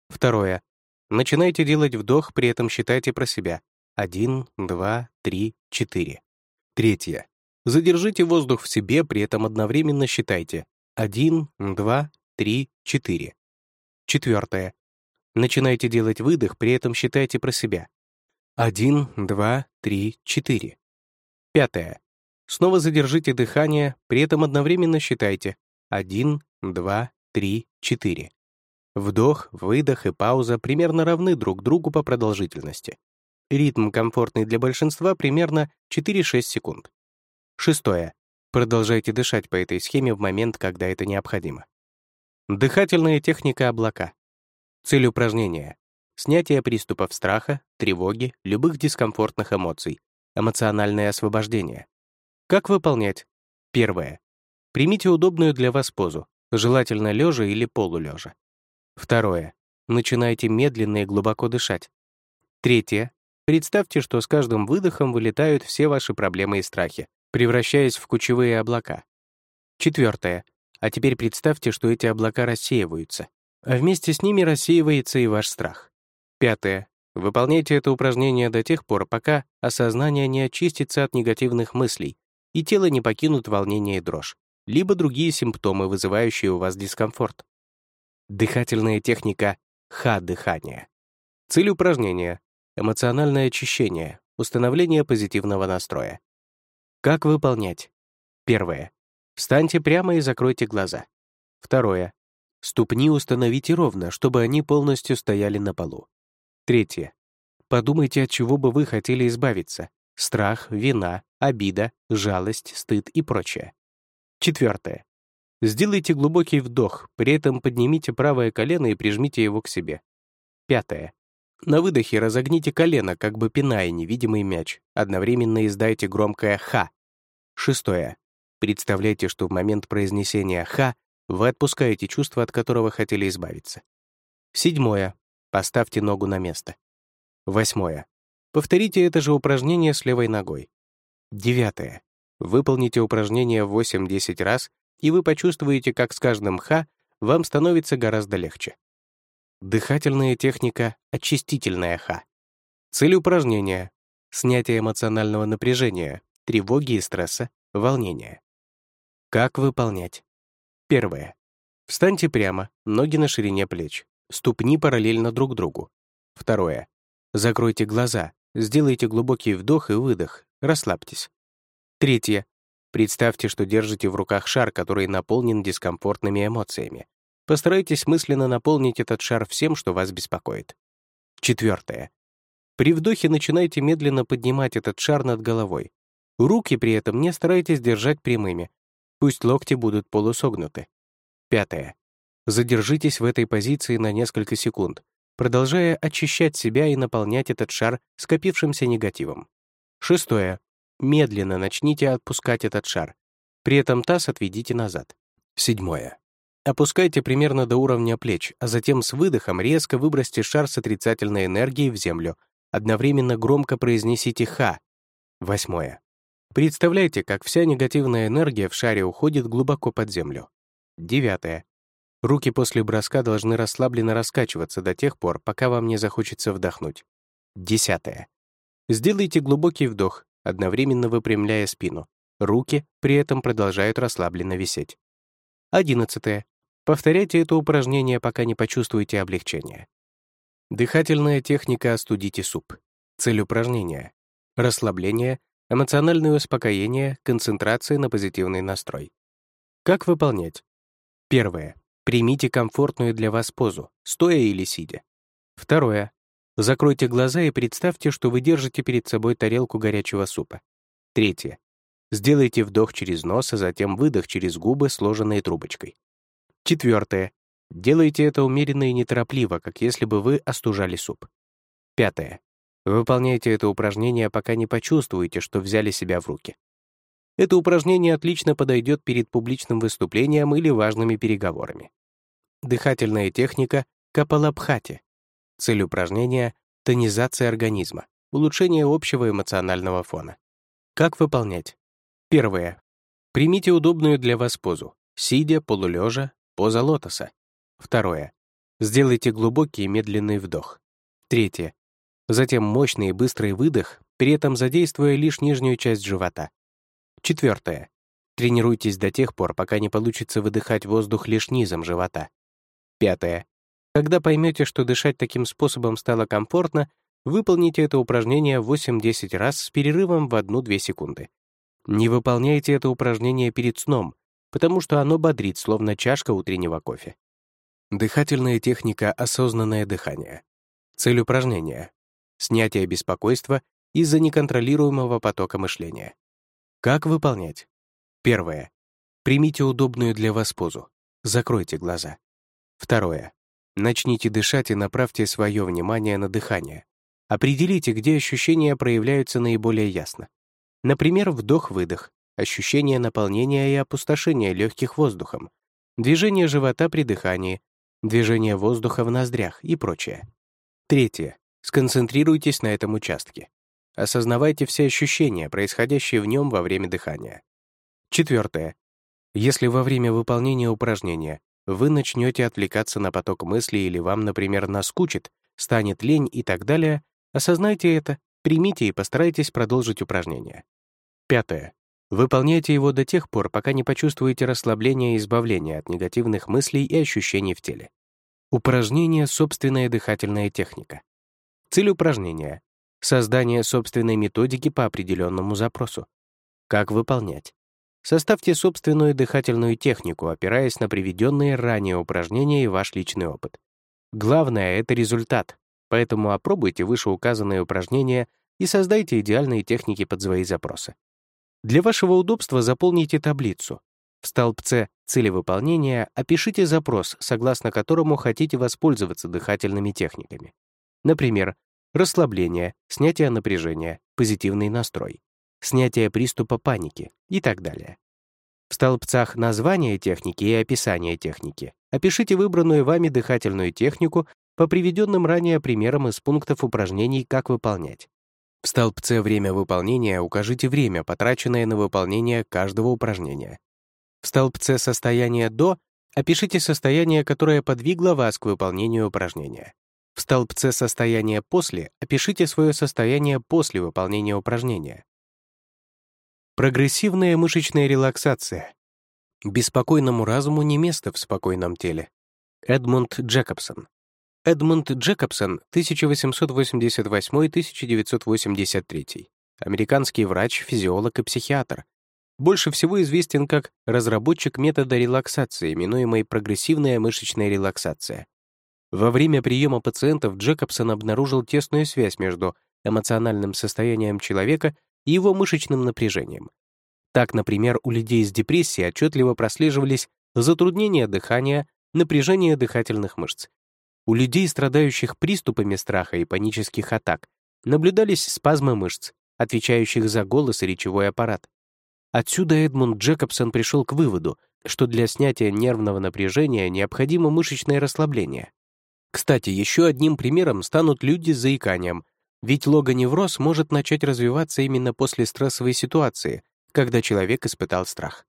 Второе. Начинайте делать вдох, при этом считайте про себя. Один, два, три, четыре. Третье. Задержите воздух в себе, при этом одновременно считайте. Один, два, три, четыре. Четвертое. Начинайте делать выдох, при этом считайте про себя. Один, два, три, четыре. Пятое. Снова задержите дыхание, при этом одновременно считайте. Один, два, три, четыре. Вдох, выдох и пауза примерно равны друг другу по продолжительности. Ритм, комфортный для большинства, примерно 4-6 секунд. Шестое. Продолжайте дышать по этой схеме в момент, когда это необходимо. Дыхательная техника облака. Цель упражнения — снятие приступов страха, тревоги, любых дискомфортных эмоций, эмоциональное освобождение. Как выполнять? Первое. Примите удобную для вас позу, желательно лежа или полулежа. Второе. Начинайте медленно и глубоко дышать. Третье. Представьте, что с каждым выдохом вылетают все ваши проблемы и страхи, превращаясь в кучевые облака. Четвертое. А теперь представьте, что эти облака рассеиваются, а вместе с ними рассеивается и ваш страх. Пятое. Выполняйте это упражнение до тех пор, пока осознание не очистится от негативных мыслей и тело не покинут волнение и дрожь либо другие симптомы, вызывающие у вас дискомфорт. Дыхательная техника ха-дыхание. Цель упражнения — эмоциональное очищение, установление позитивного настроя. Как выполнять? Первое. Встаньте прямо и закройте глаза. Второе. Ступни установите ровно, чтобы они полностью стояли на полу. Третье. Подумайте, от чего бы вы хотели избавиться. Страх, вина, обида, жалость, стыд и прочее. Четвертое. Сделайте глубокий вдох, при этом поднимите правое колено и прижмите его к себе. Пятое. На выдохе разогните колено, как бы пиная невидимый мяч. Одновременно издайте громкое «ха». Шестое. Представляйте, что в момент произнесения «ха» вы отпускаете чувство, от которого хотели избавиться. Седьмое. Поставьте ногу на место. Восьмое. Повторите это же упражнение с левой ногой. Девятое. Выполните упражнение 8-10 раз, и вы почувствуете, как с каждым «ха» вам становится гораздо легче. Дыхательная техника — очистительная «ха». Цель упражнения — снятие эмоционального напряжения, тревоги и стресса, волнения. Как выполнять? Первое. Встаньте прямо, ноги на ширине плеч, ступни параллельно друг другу. Второе. Закройте глаза, сделайте глубокий вдох и выдох, расслабьтесь. Третье. Представьте, что держите в руках шар, который наполнен дискомфортными эмоциями. Постарайтесь мысленно наполнить этот шар всем, что вас беспокоит. Четвертое. При вдохе начинайте медленно поднимать этот шар над головой. Руки при этом не старайтесь держать прямыми. Пусть локти будут полусогнуты. Пятое. Задержитесь в этой позиции на несколько секунд, продолжая очищать себя и наполнять этот шар скопившимся негативом. Шестое. Медленно начните отпускать этот шар. При этом таз отведите назад. Седьмое. Опускайте примерно до уровня плеч, а затем с выдохом резко выбросьте шар с отрицательной энергией в землю. Одновременно громко произнесите «Ха». Восьмое. Представляйте, как вся негативная энергия в шаре уходит глубоко под землю. Девятое. Руки после броска должны расслабленно раскачиваться до тех пор, пока вам не захочется вдохнуть. Десятое. Сделайте глубокий вдох, одновременно выпрямляя спину. Руки при этом продолжают расслабленно висеть. Одиннадцатое. Повторяйте это упражнение, пока не почувствуете облегчение. Дыхательная техника «Остудите суп». Цель упражнения — расслабление, эмоциональное успокоение, концентрация на позитивный настрой. Как выполнять? Первое. Примите комфортную для вас позу, стоя или сидя. Второе. Закройте глаза и представьте, что вы держите перед собой тарелку горячего супа. Третье. Сделайте вдох через нос, а затем выдох через губы, сложенные трубочкой. Четвертое. Делайте это умеренно и неторопливо, как если бы вы остужали суп. Пятое. Выполняйте это упражнение, пока не почувствуете, что взяли себя в руки. Это упражнение отлично подойдет перед публичным выступлением или важными переговорами. Дыхательная техника Капалабхати. Цель упражнения — тонизация организма, улучшение общего эмоционального фона. Как выполнять? Первое. Примите удобную для вас позу, сидя, полулежа, поза лотоса. Второе. Сделайте глубокий и медленный вдох. Третье. Затем мощный и быстрый выдох, при этом задействуя лишь нижнюю часть живота. Четвертое. Тренируйтесь до тех пор, пока не получится выдыхать воздух лишь низом живота. Пятое. Когда поймете, что дышать таким способом стало комфортно, выполните это упражнение 8-10 раз с перерывом в 1-2 секунды. Не выполняйте это упражнение перед сном, потому что оно бодрит, словно чашка утреннего кофе. Дыхательная техника «Осознанное дыхание». Цель упражнения — снятие беспокойства из-за неконтролируемого потока мышления. Как выполнять? Первое. Примите удобную для вас позу. Закройте глаза. Второе. Начните дышать и направьте свое внимание на дыхание. Определите, где ощущения проявляются наиболее ясно. Например, вдох-выдох, ощущение наполнения и опустошения легких воздухом, движение живота при дыхании, движение воздуха в ноздрях и прочее. Третье. Сконцентрируйтесь на этом участке. Осознавайте все ощущения, происходящие в нем во время дыхания. Четвертое. Если во время выполнения упражнения вы начнете отвлекаться на поток мыслей или вам, например, наскучит, станет лень и так далее, осознайте это, примите и постарайтесь продолжить упражнение. Пятое. Выполняйте его до тех пор, пока не почувствуете расслабление и избавление от негативных мыслей и ощущений в теле. Упражнение «Собственная дыхательная техника». Цель упражнения — создание собственной методики по определенному запросу. Как выполнять? Составьте собственную дыхательную технику, опираясь на приведенные ранее упражнения и ваш личный опыт. Главное — это результат, поэтому опробуйте вышеуказанные упражнения и создайте идеальные техники под свои запросы. Для вашего удобства заполните таблицу. В столбце «Цели выполнения» опишите запрос, согласно которому хотите воспользоваться дыхательными техниками. Например, расслабление, снятие напряжения, позитивный настрой, снятие приступа паники и так далее. В столбцах названия техники и описания техники опишите выбранную вами дыхательную технику по приведенным ранее примерам из пунктов упражнений «Как выполнять». В столбце «Время выполнения» укажите время, потраченное на выполнение каждого упражнения. В столбце «Состояние до» опишите состояние, которое подвигло вас к выполнению упражнения. В столбце «Состояние после» опишите свое состояние после выполнения упражнения. Прогрессивная мышечная релаксация. Беспокойному разуму не место в спокойном теле. Эдмунд Джекобсон. Эдмунд Джекобсон, 1888-1983. Американский врач, физиолог и психиатр. Больше всего известен как разработчик метода релаксации, именуемой прогрессивная мышечная релаксация. Во время приема пациентов Джекобсон обнаружил тесную связь между эмоциональным состоянием человека и его мышечным напряжением. Так, например, у людей с депрессией отчетливо прослеживались затруднения дыхания, напряжение дыхательных мышц, у людей, страдающих приступами страха и панических атак, наблюдались спазмы мышц, отвечающих за голос и речевой аппарат. Отсюда Эдмунд Джекобсон пришел к выводу, что для снятия нервного напряжения необходимо мышечное расслабление. Кстати, еще одним примером станут люди с заиканием, ведь логоневроз может начать развиваться именно после стрессовой ситуации, когда человек испытал страх.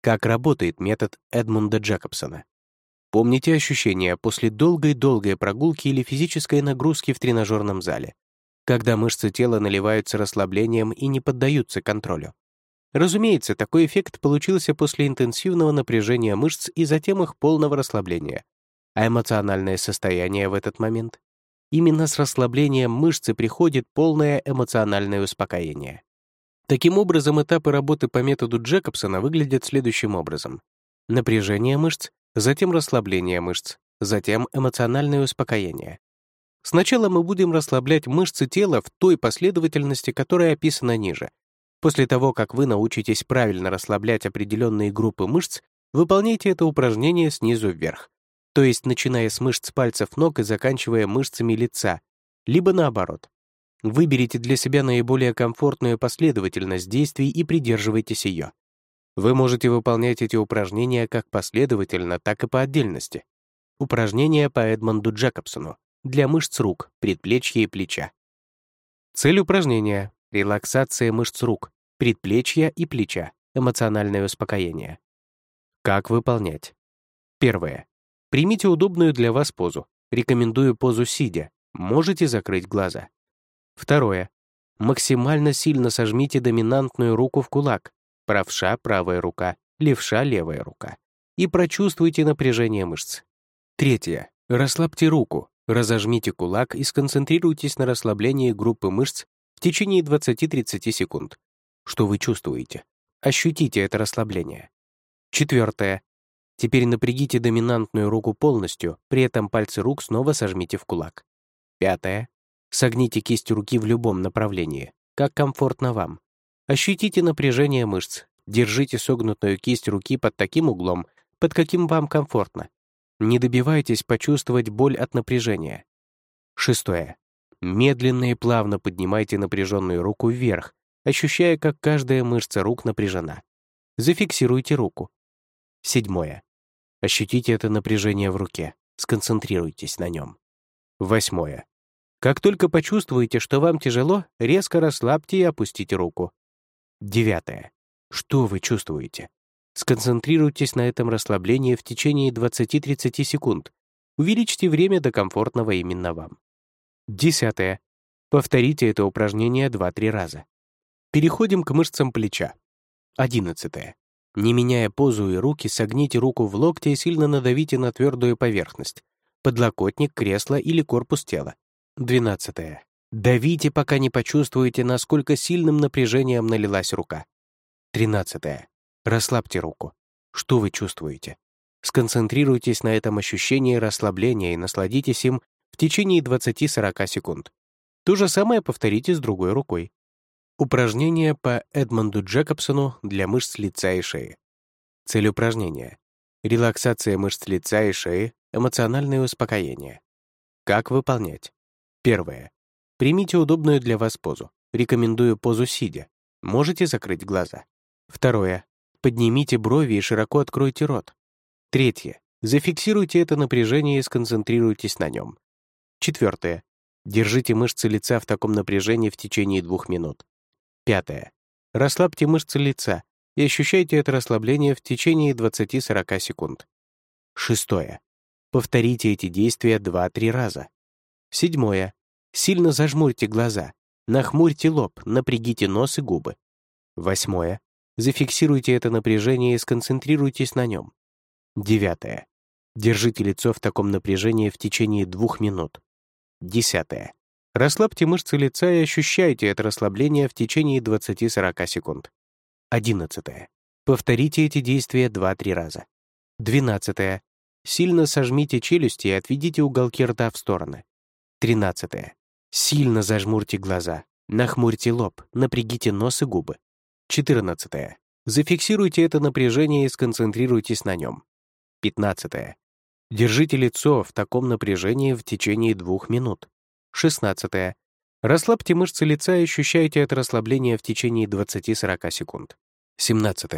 Как работает метод Эдмунда Джекобсона? Помните ощущения после долгой-долгой прогулки или физической нагрузки в тренажерном зале, когда мышцы тела наливаются расслаблением и не поддаются контролю. Разумеется, такой эффект получился после интенсивного напряжения мышц и затем их полного расслабления. А эмоциональное состояние в этот момент? Именно с расслаблением мышцы приходит полное эмоциональное успокоение. Таким образом, этапы работы по методу Джекобсона выглядят следующим образом. Напряжение мышц, затем расслабление мышц, затем эмоциональное успокоение. Сначала мы будем расслаблять мышцы тела в той последовательности, которая описана ниже. После того, как вы научитесь правильно расслаблять определенные группы мышц, выполняйте это упражнение снизу вверх, то есть начиная с мышц пальцев ног и заканчивая мышцами лица, либо наоборот. Выберите для себя наиболее комфортную последовательность действий и придерживайтесь ее. Вы можете выполнять эти упражнения как последовательно, так и по отдельности. Упражнения по Эдмонду Джекобсону для мышц рук, предплечья и плеча. Цель упражнения — релаксация мышц рук, предплечья и плеча, эмоциональное успокоение. Как выполнять? Первое. Примите удобную для вас позу. Рекомендую позу сидя. Можете закрыть глаза. Второе. Максимально сильно сожмите доминантную руку в кулак, правша — правая рука, левша — левая рука. И прочувствуйте напряжение мышц. Третье. Расслабьте руку, разожмите кулак и сконцентрируйтесь на расслаблении группы мышц в течение 20-30 секунд. Что вы чувствуете? Ощутите это расслабление. Четвертое. Теперь напрягите доминантную руку полностью, при этом пальцы рук снова сожмите в кулак. Пятое. Согните кисть руки в любом направлении, как комфортно вам. Ощутите напряжение мышц. Держите согнутую кисть руки под таким углом, под каким вам комфортно. Не добивайтесь почувствовать боль от напряжения. Шестое. Медленно и плавно поднимайте напряженную руку вверх, ощущая, как каждая мышца рук напряжена. Зафиксируйте руку. Седьмое. Ощутите это напряжение в руке. Сконцентрируйтесь на нем. Восьмое. Как только почувствуете, что вам тяжело, резко расслабьте и опустите руку. Девятое. Что вы чувствуете? Сконцентрируйтесь на этом расслаблении в течение 20-30 секунд. Увеличьте время до комфортного именно вам. Десятое. Повторите это упражнение 2-3 раза. Переходим к мышцам плеча. Одиннадцатое. Не меняя позу и руки, согните руку в локте и сильно надавите на твердую поверхность, подлокотник, кресло или корпус тела. Двенадцатое. Давите, пока не почувствуете, насколько сильным напряжением налилась рука. Тринадцатое. Расслабьте руку. Что вы чувствуете? Сконцентрируйтесь на этом ощущении расслабления и насладитесь им в течение 20-40 секунд. То же самое повторите с другой рукой. Упражнение по Эдмонду Джекобсону для мышц лица и шеи. Цель упражнения — релаксация мышц лица и шеи, эмоциональное успокоение. Как выполнять? Первое. Примите удобную для вас позу. Рекомендую позу сидя. Можете закрыть глаза. Второе. Поднимите брови и широко откройте рот. Третье. Зафиксируйте это напряжение и сконцентрируйтесь на нем. Четвертое. Держите мышцы лица в таком напряжении в течение двух минут. Пятое. Расслабьте мышцы лица и ощущайте это расслабление в течение 20-40 секунд. Шестое. Повторите эти действия 2-3 раза. Седьмое. Сильно зажмурьте глаза, нахмурьте лоб, напрягите нос и губы. Восьмое. Зафиксируйте это напряжение и сконцентрируйтесь на нем. Девятое. Держите лицо в таком напряжении в течение двух минут. Десятое. Расслабьте мышцы лица и ощущайте это расслабление в течение 20-40 секунд. 11. Повторите эти действия 2-3 раза. 12. Сильно сожмите челюсти и отведите уголки рта в стороны. 13. Сильно зажмурьте глаза, нахмурьте лоб, напрягите нос и губы. 14. Зафиксируйте это напряжение и сконцентрируйтесь на нем. 15. Держите лицо в таком напряжении в течение двух минут. 16. Расслабьте мышцы лица и ощущайте это расслабление в течение 20-40 секунд. 17.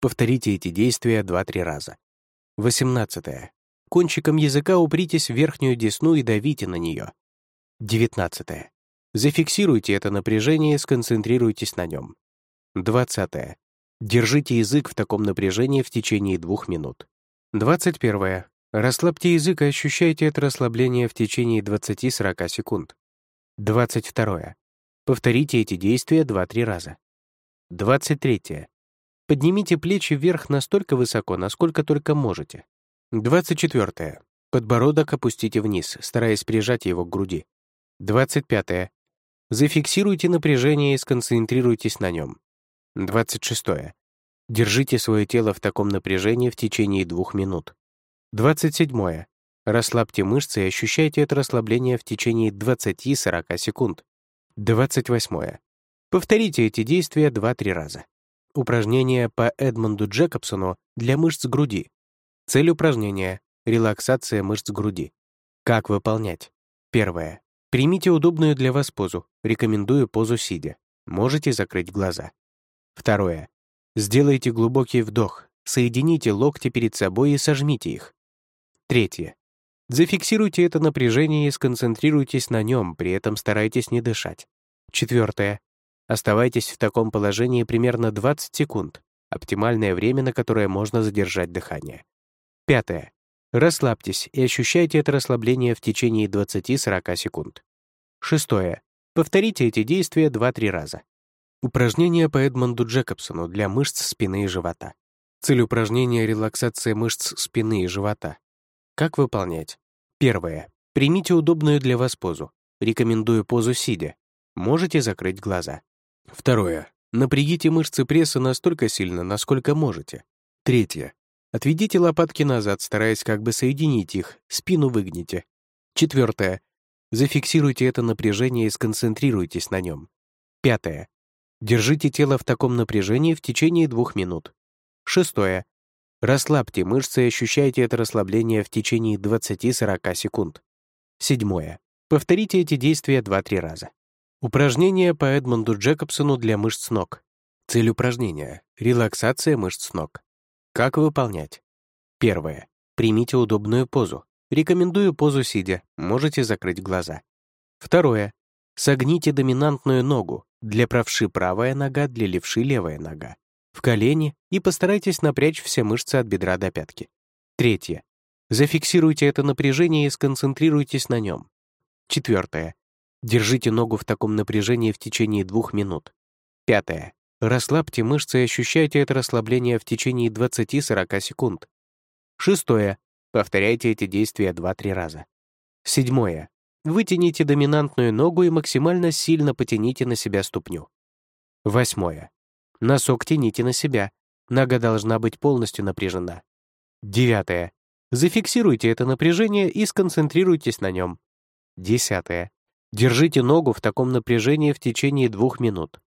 Повторите эти действия 2-3 раза. 18. Кончиком языка упритесь в верхнюю десну и давите на нее. 19. Зафиксируйте это напряжение сконцентрируйтесь на нем. 20. Держите язык в таком напряжении в течение двух минут. 21. Расслабьте язык и ощущайте это расслабление в течение 20-40 секунд. 22. Повторите эти действия 2-3 раза. 23. Поднимите плечи вверх настолько высоко, насколько только можете. 24. Подбородок опустите вниз, стараясь прижать его к груди. 25. Зафиксируйте напряжение и сконцентрируйтесь на нем. 26. Держите свое тело в таком напряжении в течение двух минут. 27. Расслабьте мышцы и ощущайте это расслабление в течение 20-40 секунд. 28. Повторите эти действия 2-3 раза. Упражнение по Эдмонду Джекобсону для мышц груди. Цель упражнения — релаксация мышц груди. Как выполнять? Первое. Примите удобную для вас позу. Рекомендую позу сидя. Можете закрыть глаза. Второе. Сделайте глубокий вдох, соедините локти перед собой и сожмите их. Третье. Зафиксируйте это напряжение и сконцентрируйтесь на нем, при этом старайтесь не дышать. Четвертое. Оставайтесь в таком положении примерно 20 секунд, оптимальное время, на которое можно задержать дыхание. Пятое. Расслабьтесь и ощущайте это расслабление в течение 20-40 секунд. Шестое. Повторите эти действия 2-3 раза. Упражнение по Эдмонду Джекобсону для мышц спины и живота. Цель упражнения — релаксация мышц спины и живота. Как выполнять? Первое. Примите удобную для вас позу. Рекомендую позу сидя. Можете закрыть глаза. Второе. Напрягите мышцы пресса настолько сильно, насколько можете. Третье. Отведите лопатки назад, стараясь как бы соединить их, спину выгните. Четвертое. Зафиксируйте это напряжение и сконцентрируйтесь на нем. Пятое. Держите тело в таком напряжении в течение двух минут. Шестое. Расслабьте мышцы и ощущайте это расслабление в течение 20-40 секунд. Седьмое. Повторите эти действия 2-3 раза. Упражнение по Эдмонду Джекобсону для мышц ног. Цель упражнения — релаксация мышц ног. Как выполнять? Первое. Примите удобную позу. Рекомендую позу сидя, можете закрыть глаза. Второе. Согните доминантную ногу, для правши правая нога, для левши левая нога. В колени и постарайтесь напрячь все мышцы от бедра до пятки. Третье. Зафиксируйте это напряжение и сконцентрируйтесь на нем. Четвертое. Держите ногу в таком напряжении в течение двух минут. Пятое. Расслабьте мышцы и ощущайте это расслабление в течение 20-40 секунд. Шестое. Повторяйте эти действия 2-3 раза. Седьмое. Вытяните доминантную ногу и максимально сильно потяните на себя ступню. Восьмое. Носок тяните на себя. Нога должна быть полностью напряжена. Девятое. Зафиксируйте это напряжение и сконцентрируйтесь на нем. Десятое. Держите ногу в таком напряжении в течение двух минут.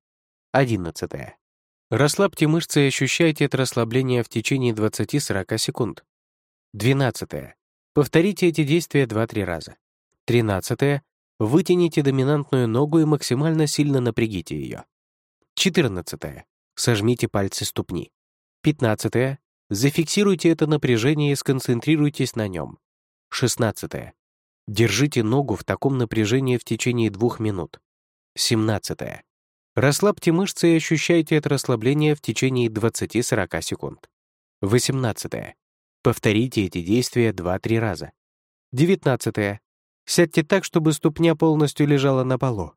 Одиннадцатое. Расслабьте мышцы и ощущайте это расслабление в течение 20-40 секунд. Двенадцатое. Повторите эти действия 2-3 раза. Тринадцатое. Вытяните доминантную ногу и максимально сильно напрягите ее. Четырнадцатое. Сожмите пальцы ступни. Пятнадцатое. Зафиксируйте это напряжение и сконцентрируйтесь на нем. Шестнадцатое. Держите ногу в таком напряжении в течение двух минут. Семнадцатое. Расслабьте мышцы и ощущайте это расслабление в течение 20-40 секунд. Восемнадцатое. Повторите эти действия 2-3 раза. Девятнадцатое. Сядьте так, чтобы ступня полностью лежала на полу.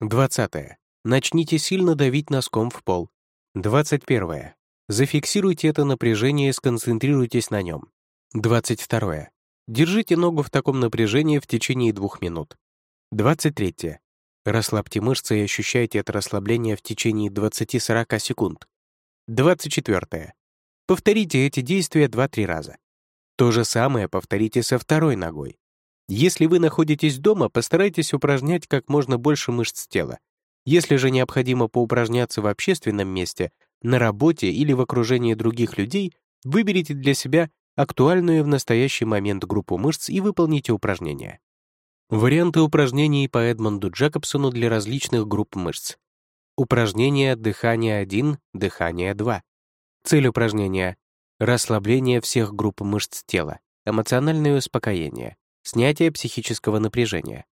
20. Начните сильно давить носком в пол. 21. Зафиксируйте это напряжение и сконцентрируйтесь на нем. 22. Держите ногу в таком напряжении в течение двух минут. 23. Расслабьте мышцы и ощущайте это расслабление в течение 20-40 секунд. 24. Повторите эти действия 2-3 раза. То же самое повторите со второй ногой. Если вы находитесь дома, постарайтесь упражнять как можно больше мышц тела. Если же необходимо поупражняться в общественном месте, на работе или в окружении других людей, выберите для себя актуальную в настоящий момент группу мышц и выполните упражнения. Варианты упражнений по Эдмонду Джекобсону для различных групп мышц. Упражнение дыхание 1, дыхание 2. Цель упражнения — расслабление всех групп мышц тела, эмоциональное успокоение, снятие психического напряжения.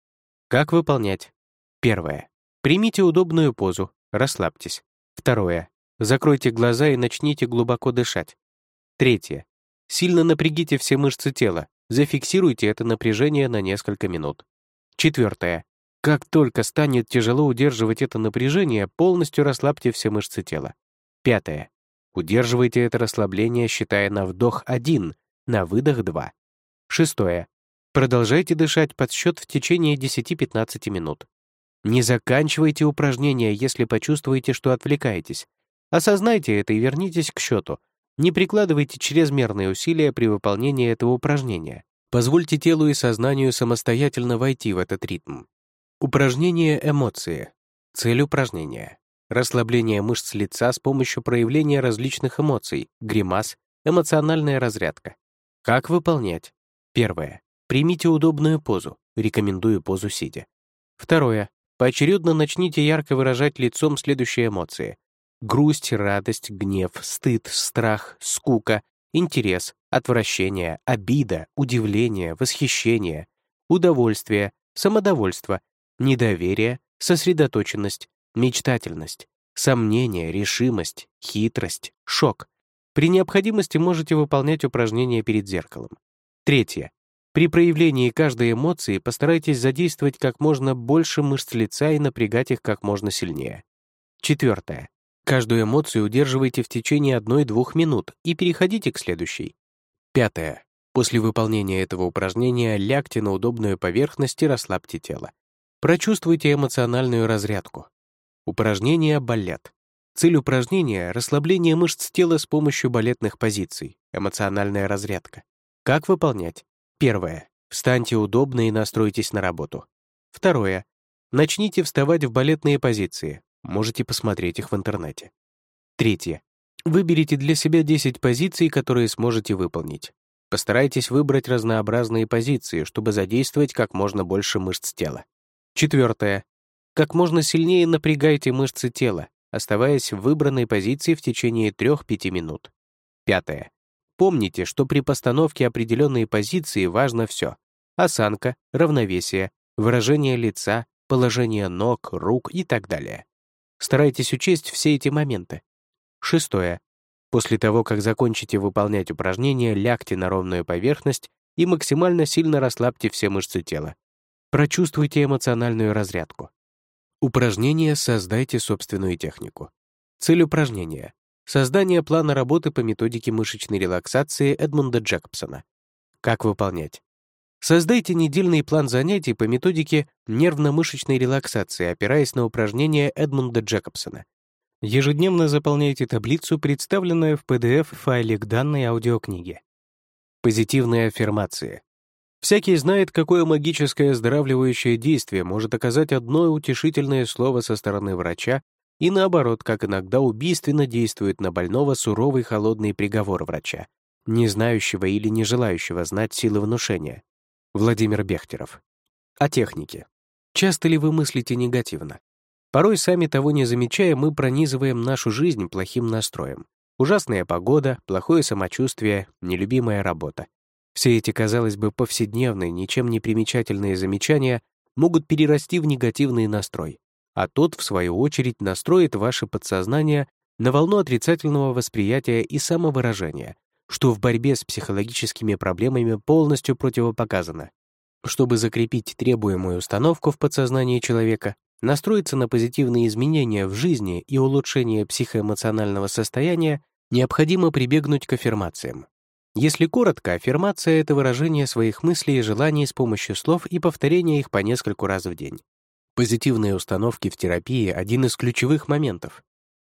Как выполнять? Первое. Примите удобную позу, расслабьтесь. Второе. Закройте глаза и начните глубоко дышать. Третье. Сильно напрягите все мышцы тела, зафиксируйте это напряжение на несколько минут. Четвертое. Как только станет тяжело удерживать это напряжение, полностью расслабьте все мышцы тела. Пятое. Удерживайте это расслабление, считая на вдох 1, на выдох 2. Шестое. Продолжайте дышать под счет в течение 10-15 минут. Не заканчивайте упражнения, если почувствуете, что отвлекаетесь. Осознайте это и вернитесь к счету. Не прикладывайте чрезмерные усилия при выполнении этого упражнения. Позвольте телу и сознанию самостоятельно войти в этот ритм. Упражнение эмоции. Цель упражнения. Расслабление мышц лица с помощью проявления различных эмоций, гримас, эмоциональная разрядка. Как выполнять? Первое. Примите удобную позу. Рекомендую позу сидя. Второе. Поочередно начните ярко выражать лицом следующие эмоции. Грусть, радость, гнев, стыд, страх, скука, интерес, отвращение, обида, удивление, восхищение, удовольствие, самодовольство, недоверие, сосредоточенность, мечтательность, сомнение, решимость, хитрость, шок. При необходимости можете выполнять упражнения перед зеркалом. Третье. При проявлении каждой эмоции постарайтесь задействовать как можно больше мышц лица и напрягать их как можно сильнее. Четвертое. Каждую эмоцию удерживайте в течение 1-2 минут и переходите к следующей. Пятое. После выполнения этого упражнения лягте на удобную поверхность и расслабьте тело. Прочувствуйте эмоциональную разрядку. Упражнение балет. Цель упражнения — расслабление мышц тела с помощью балетных позиций, эмоциональная разрядка. Как выполнять? Первое. Встаньте удобно и настройтесь на работу. Второе. Начните вставать в балетные позиции, Можете посмотреть их в интернете. Третье. Выберите для себя 10 позиций, которые сможете выполнить. Постарайтесь выбрать разнообразные позиции, чтобы задействовать как можно больше мышц тела. Четвертое. Как можно сильнее напрягайте мышцы тела, оставаясь в выбранной позиции в течение 3-5 минут. Пятое. Помните, что при постановке определенной позиции важно все. Осанка, равновесие, выражение лица, положение ног, рук и так далее. Старайтесь учесть все эти моменты. Шестое. После того, как закончите выполнять упражнения, лягте на ровную поверхность и максимально сильно расслабьте все мышцы тела. Прочувствуйте эмоциональную разрядку. Упражнение «Создайте собственную технику». Цель упражнения — создание плана работы по методике мышечной релаксации Эдмунда Джекобсона. Как выполнять? Создайте недельный план занятий по методике нервно-мышечной релаксации, опираясь на упражнения Эдмунда Джекобсона. Ежедневно заполняйте таблицу, представленную в PDF-файле к данной аудиокниге. Позитивные аффирмации. Всякий знает, какое магическое оздоравливающее действие может оказать одно утешительное слово со стороны врача и наоборот, как иногда убийственно действует на больного суровый холодный приговор врача, не знающего или не желающего знать силы внушения. Владимир Бехтеров. О технике. Часто ли вы мыслите негативно? Порой, сами того не замечая, мы пронизываем нашу жизнь плохим настроем. Ужасная погода, плохое самочувствие, нелюбимая работа. Все эти, казалось бы, повседневные, ничем не примечательные замечания могут перерасти в негативный настрой, а тот, в свою очередь, настроит ваше подсознание на волну отрицательного восприятия и самовыражения, что в борьбе с психологическими проблемами полностью противопоказано. Чтобы закрепить требуемую установку в подсознании человека, настроиться на позитивные изменения в жизни и улучшение психоэмоционального состояния, необходимо прибегнуть к аффирмациям. Если коротко, аффирмация — это выражение своих мыслей и желаний с помощью слов и повторение их по нескольку раз в день. Позитивные установки в терапии — один из ключевых моментов.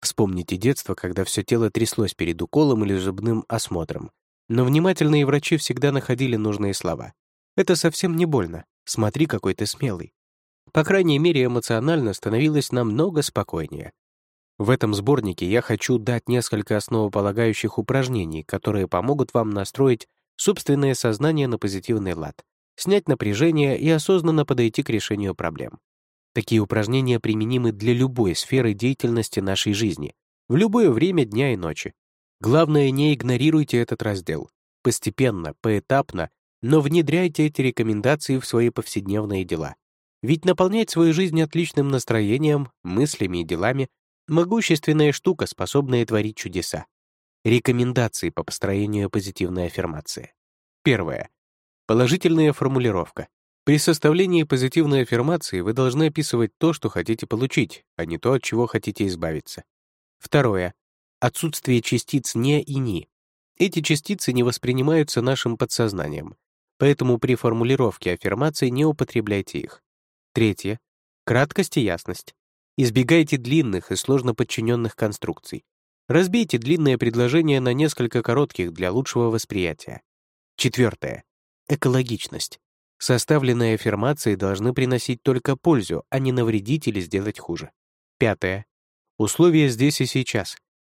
Вспомните детство, когда все тело тряслось перед уколом или зубным осмотром. Но внимательные врачи всегда находили нужные слова. «Это совсем не больно. Смотри, какой ты смелый». По крайней мере, эмоционально становилось намного спокойнее. В этом сборнике я хочу дать несколько основополагающих упражнений, которые помогут вам настроить собственное сознание на позитивный лад, снять напряжение и осознанно подойти к решению проблем. Такие упражнения применимы для любой сферы деятельности нашей жизни, в любое время дня и ночи. Главное, не игнорируйте этот раздел. Постепенно, поэтапно, но внедряйте эти рекомендации в свои повседневные дела. Ведь наполнять свою жизнь отличным настроением, мыслями и делами — могущественная штука, способная творить чудеса. Рекомендации по построению позитивной аффирмации. Первое. Положительная формулировка. При составлении позитивной аффирмации вы должны описывать то, что хотите получить, а не то, от чего хотите избавиться. Второе. Отсутствие частиц «не» и «ни». Эти частицы не воспринимаются нашим подсознанием, поэтому при формулировке аффирмации не употребляйте их. Третье. Краткость и ясность. Избегайте длинных и сложно подчиненных конструкций. Разбейте длинное предложение на несколько коротких для лучшего восприятия. Четвертое. Экологичность. Составленные аффирмации должны приносить только пользу, а не навредить или сделать хуже. Пятое. Условия здесь и сейчас.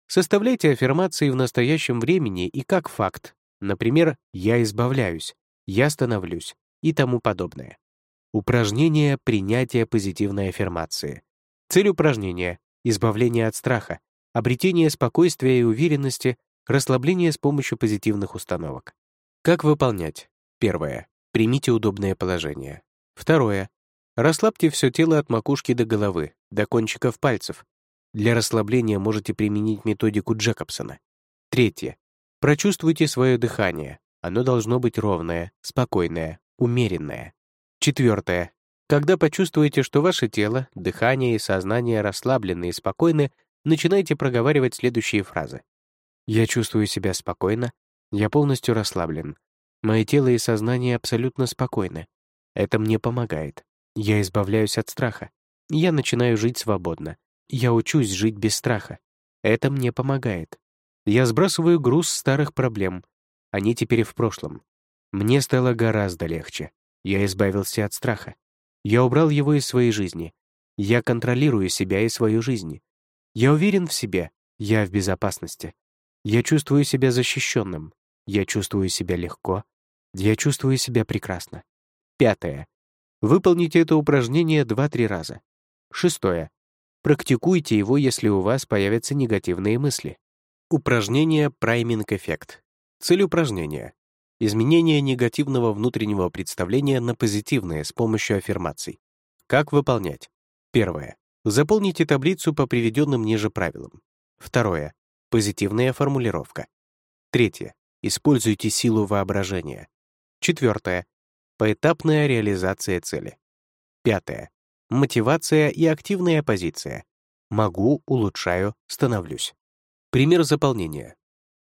Составляйте аффирмации в настоящем времени и как факт. Например, «я избавляюсь», «я становлюсь» и тому подобное. Упражнение принятия позитивной аффирмации. Цель упражнения — избавление от страха, обретение спокойствия и уверенности, расслабление с помощью позитивных установок. Как выполнять? Первое. Примите удобное положение. Второе. Расслабьте все тело от макушки до головы, до кончиков пальцев. Для расслабления можете применить методику Джекобсона. Третье. Прочувствуйте свое дыхание. Оно должно быть ровное, спокойное, умеренное. Четвертое. Когда почувствуете, что ваше тело, дыхание и сознание расслаблены и спокойны, начинайте проговаривать следующие фразы. «Я чувствую себя спокойно. Я полностью расслаблен. Мое тело и сознание абсолютно спокойны. Это мне помогает. Я избавляюсь от страха. Я начинаю жить свободно. Я учусь жить без страха. Это мне помогает. Я сбрасываю груз старых проблем. Они теперь в прошлом. Мне стало гораздо легче. Я избавился от страха. Я убрал его из своей жизни. Я контролирую себя и свою жизнь. Я уверен в себе, я в безопасности. Я чувствую себя защищенным. Я чувствую себя легко. Я чувствую себя прекрасно. Пятое. Выполните это упражнение 2-3 раза. Шестое. Практикуйте его, если у вас появятся негативные мысли. Упражнение «Прайминг-эффект». Цель упражнения — изменение негативного внутреннего представления на позитивное с помощью аффирмаций. Как выполнять? Первое. Заполните таблицу по приведенным ниже правилам. Второе. Позитивная формулировка. Третье. Используйте силу воображения. Четвертое. Поэтапная реализация цели. Пятое. Мотивация и активная позиция. Могу, улучшаю, становлюсь. Пример заполнения.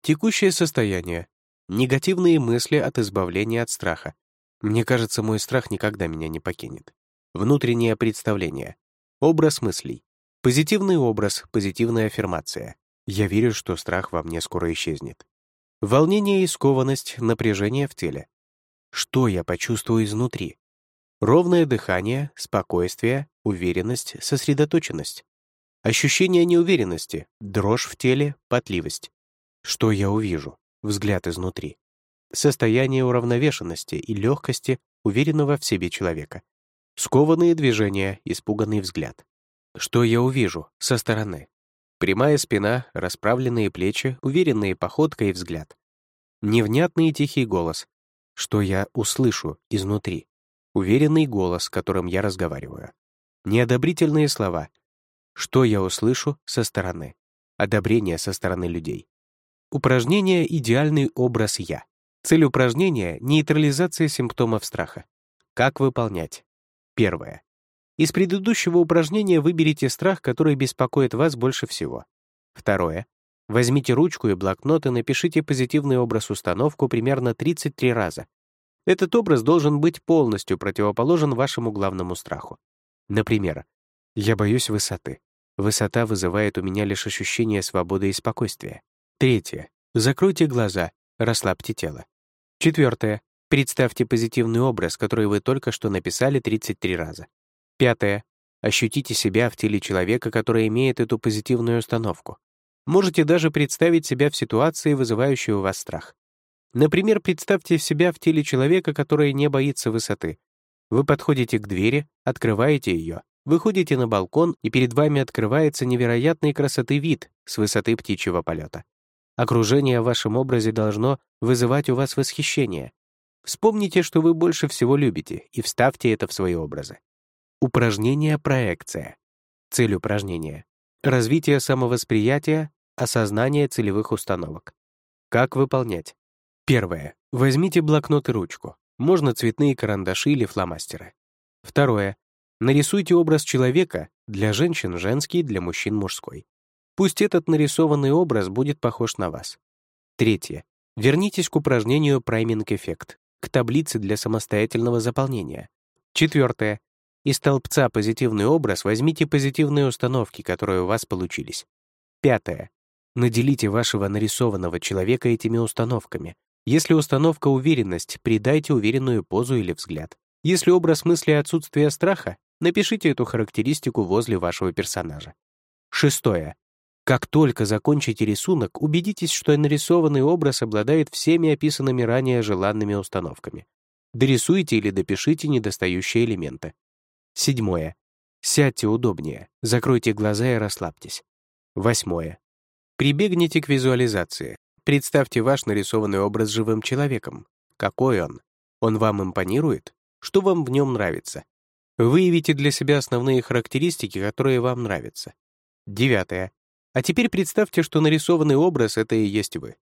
Текущее состояние. Негативные мысли от избавления от страха. Мне кажется, мой страх никогда меня не покинет. Внутреннее представление. Образ мыслей. Позитивный образ, позитивная аффирмация. Я верю, что страх во мне скоро исчезнет. Волнение и скованность, напряжение в теле. Что я почувствую изнутри? Ровное дыхание, спокойствие, уверенность, сосредоточенность. Ощущение неуверенности, дрожь в теле, потливость. Что я увижу? Взгляд изнутри. Состояние уравновешенности и легкости уверенного в себе человека. Скованные движения, испуганный взгляд. Что я увижу со стороны? Прямая спина, расправленные плечи, уверенные походка и взгляд. Невнятный и тихий голос. Что я услышу изнутри? Уверенный голос, которым я разговариваю. Неодобрительные слова. Что я услышу со стороны? Одобрение со стороны людей. Упражнение «Идеальный образ я». Цель упражнения — нейтрализация симптомов страха. Как выполнять? Первое. Из предыдущего упражнения выберите страх, который беспокоит вас больше всего. Второе. Возьмите ручку и блокнот и напишите позитивный образ-установку примерно 33 раза. Этот образ должен быть полностью противоположен вашему главному страху. Например, «Я боюсь высоты. Высота вызывает у меня лишь ощущение свободы и спокойствия». Третье. Закройте глаза, расслабьте тело. Четвертое. Представьте позитивный образ, который вы только что написали 33 раза. Пятое. Ощутите себя в теле человека, который имеет эту позитивную установку. Можете даже представить себя в ситуации, вызывающей у вас страх. Например, представьте себя в теле человека, который не боится высоты. Вы подходите к двери, открываете ее, выходите на балкон, и перед вами открывается невероятной красоты вид с высоты птичьего полета. Окружение в вашем образе должно вызывать у вас восхищение. Вспомните, что вы больше всего любите, и вставьте это в свои образы. Упражнение «Проекция». Цель упражнения — развитие самовосприятия, осознание целевых установок. Как выполнять? Первое. Возьмите блокнот и ручку. Можно цветные карандаши или фломастеры. Второе. Нарисуйте образ человека, для женщин — женский, для мужчин — мужской. Пусть этот нарисованный образ будет похож на вас. Третье. Вернитесь к упражнению прайминг-эффект, к таблице для самостоятельного заполнения. Четвертое. Из столбца «Позитивный образ» возьмите позитивные установки, которые у вас получились. Пятое. Наделите вашего нарисованного человека этими установками. Если установка «Уверенность», придайте уверенную позу или взгляд. Если образ мысли «Отсутствие страха», напишите эту характеристику возле вашего персонажа. Шестое. Как только закончите рисунок, убедитесь, что нарисованный образ обладает всеми описанными ранее желанными установками. Дорисуйте или допишите недостающие элементы. Седьмое. Сядьте удобнее, закройте глаза и расслабьтесь. Восьмое. Прибегните к визуализации. Представьте ваш нарисованный образ живым человеком. Какой он? Он вам импонирует? Что вам в нем нравится? Выявите для себя основные характеристики, которые вам нравятся. Девятое. А теперь представьте, что нарисованный образ — это и есть вы.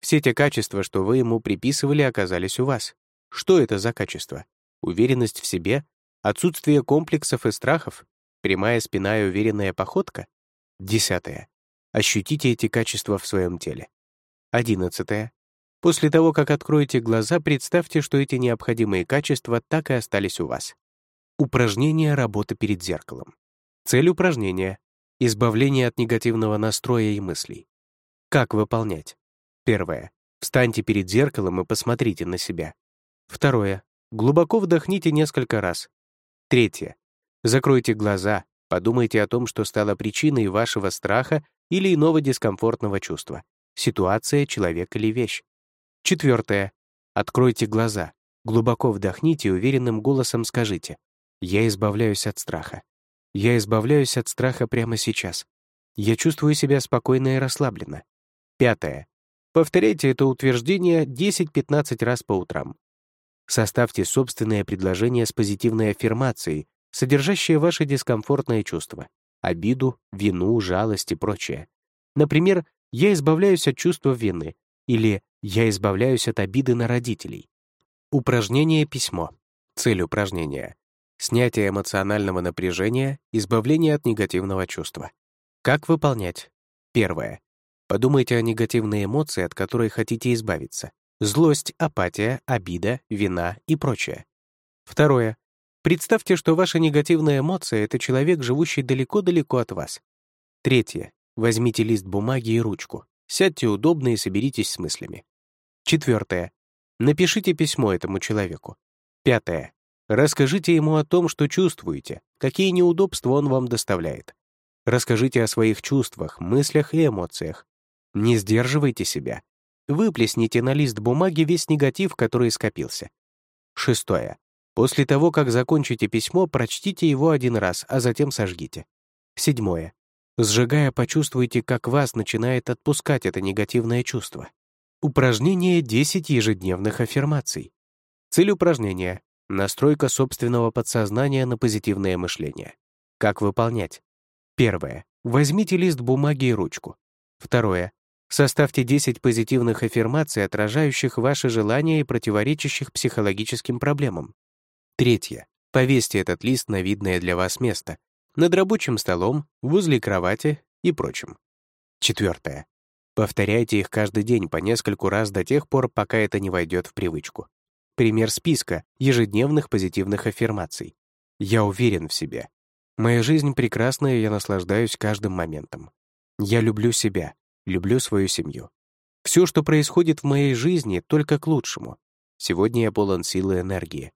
Все те качества, что вы ему приписывали, оказались у вас. Что это за качества? Уверенность в себе? Отсутствие комплексов и страхов? Прямая спина и уверенная походка? Десятое. Ощутите эти качества в своем теле. Одиннадцатое. После того, как откроете глаза, представьте, что эти необходимые качества так и остались у вас. Упражнение работы перед зеркалом. Цель упражнения Избавление от негативного настроя и мыслей. Как выполнять? Первое. Встаньте перед зеркалом и посмотрите на себя. Второе. Глубоко вдохните несколько раз. Третье. Закройте глаза, подумайте о том, что стало причиной вашего страха или иного дискомфортного чувства. Ситуация, человек или вещь. Четвертое. Откройте глаза, глубоко вдохните и уверенным голосом скажите «Я избавляюсь от страха». Я избавляюсь от страха прямо сейчас. Я чувствую себя спокойно и расслабленно. Пятое. Повторяйте это утверждение 10-15 раз по утрам. Составьте собственное предложение с позитивной аффирмацией, содержащее ваши дискомфортные чувства — обиду, вину, жалость и прочее. Например, «Я избавляюсь от чувства вины» или «Я избавляюсь от обиды на родителей». Упражнение «Письмо». Цель упражнения снятие эмоционального напряжения, избавление от негативного чувства. Как выполнять? Первое. Подумайте о негативной эмоции, от которой хотите избавиться. Злость, апатия, обида, вина и прочее. Второе. Представьте, что ваша негативная эмоция — это человек, живущий далеко-далеко от вас. Третье. Возьмите лист бумаги и ручку. Сядьте удобно и соберитесь с мыслями. Четвертое. Напишите письмо этому человеку. Пятое. Расскажите ему о том, что чувствуете, какие неудобства он вам доставляет. Расскажите о своих чувствах, мыслях и эмоциях. Не сдерживайте себя. Выплесните на лист бумаги весь негатив, который скопился. Шестое. После того, как закончите письмо, прочтите его один раз, а затем сожгите. Седьмое. Сжигая, почувствуйте, как вас начинает отпускать это негативное чувство. Упражнение 10 ежедневных аффирмаций. Цель упражнения Настройка собственного подсознания на позитивное мышление. Как выполнять? Первое. Возьмите лист бумаги и ручку. Второе. Составьте 10 позитивных аффирмаций, отражающих ваши желания и противоречащих психологическим проблемам. Третье. Повесьте этот лист на видное для вас место, над рабочим столом, возле кровати и прочим. Четвертое. Повторяйте их каждый день по нескольку раз до тех пор, пока это не войдет в привычку. Пример списка ежедневных позитивных аффирмаций. Я уверен в себе. Моя жизнь прекрасна, и я наслаждаюсь каждым моментом. Я люблю себя, люблю свою семью. Все, что происходит в моей жизни, только к лучшему. Сегодня я полон силы и энергии.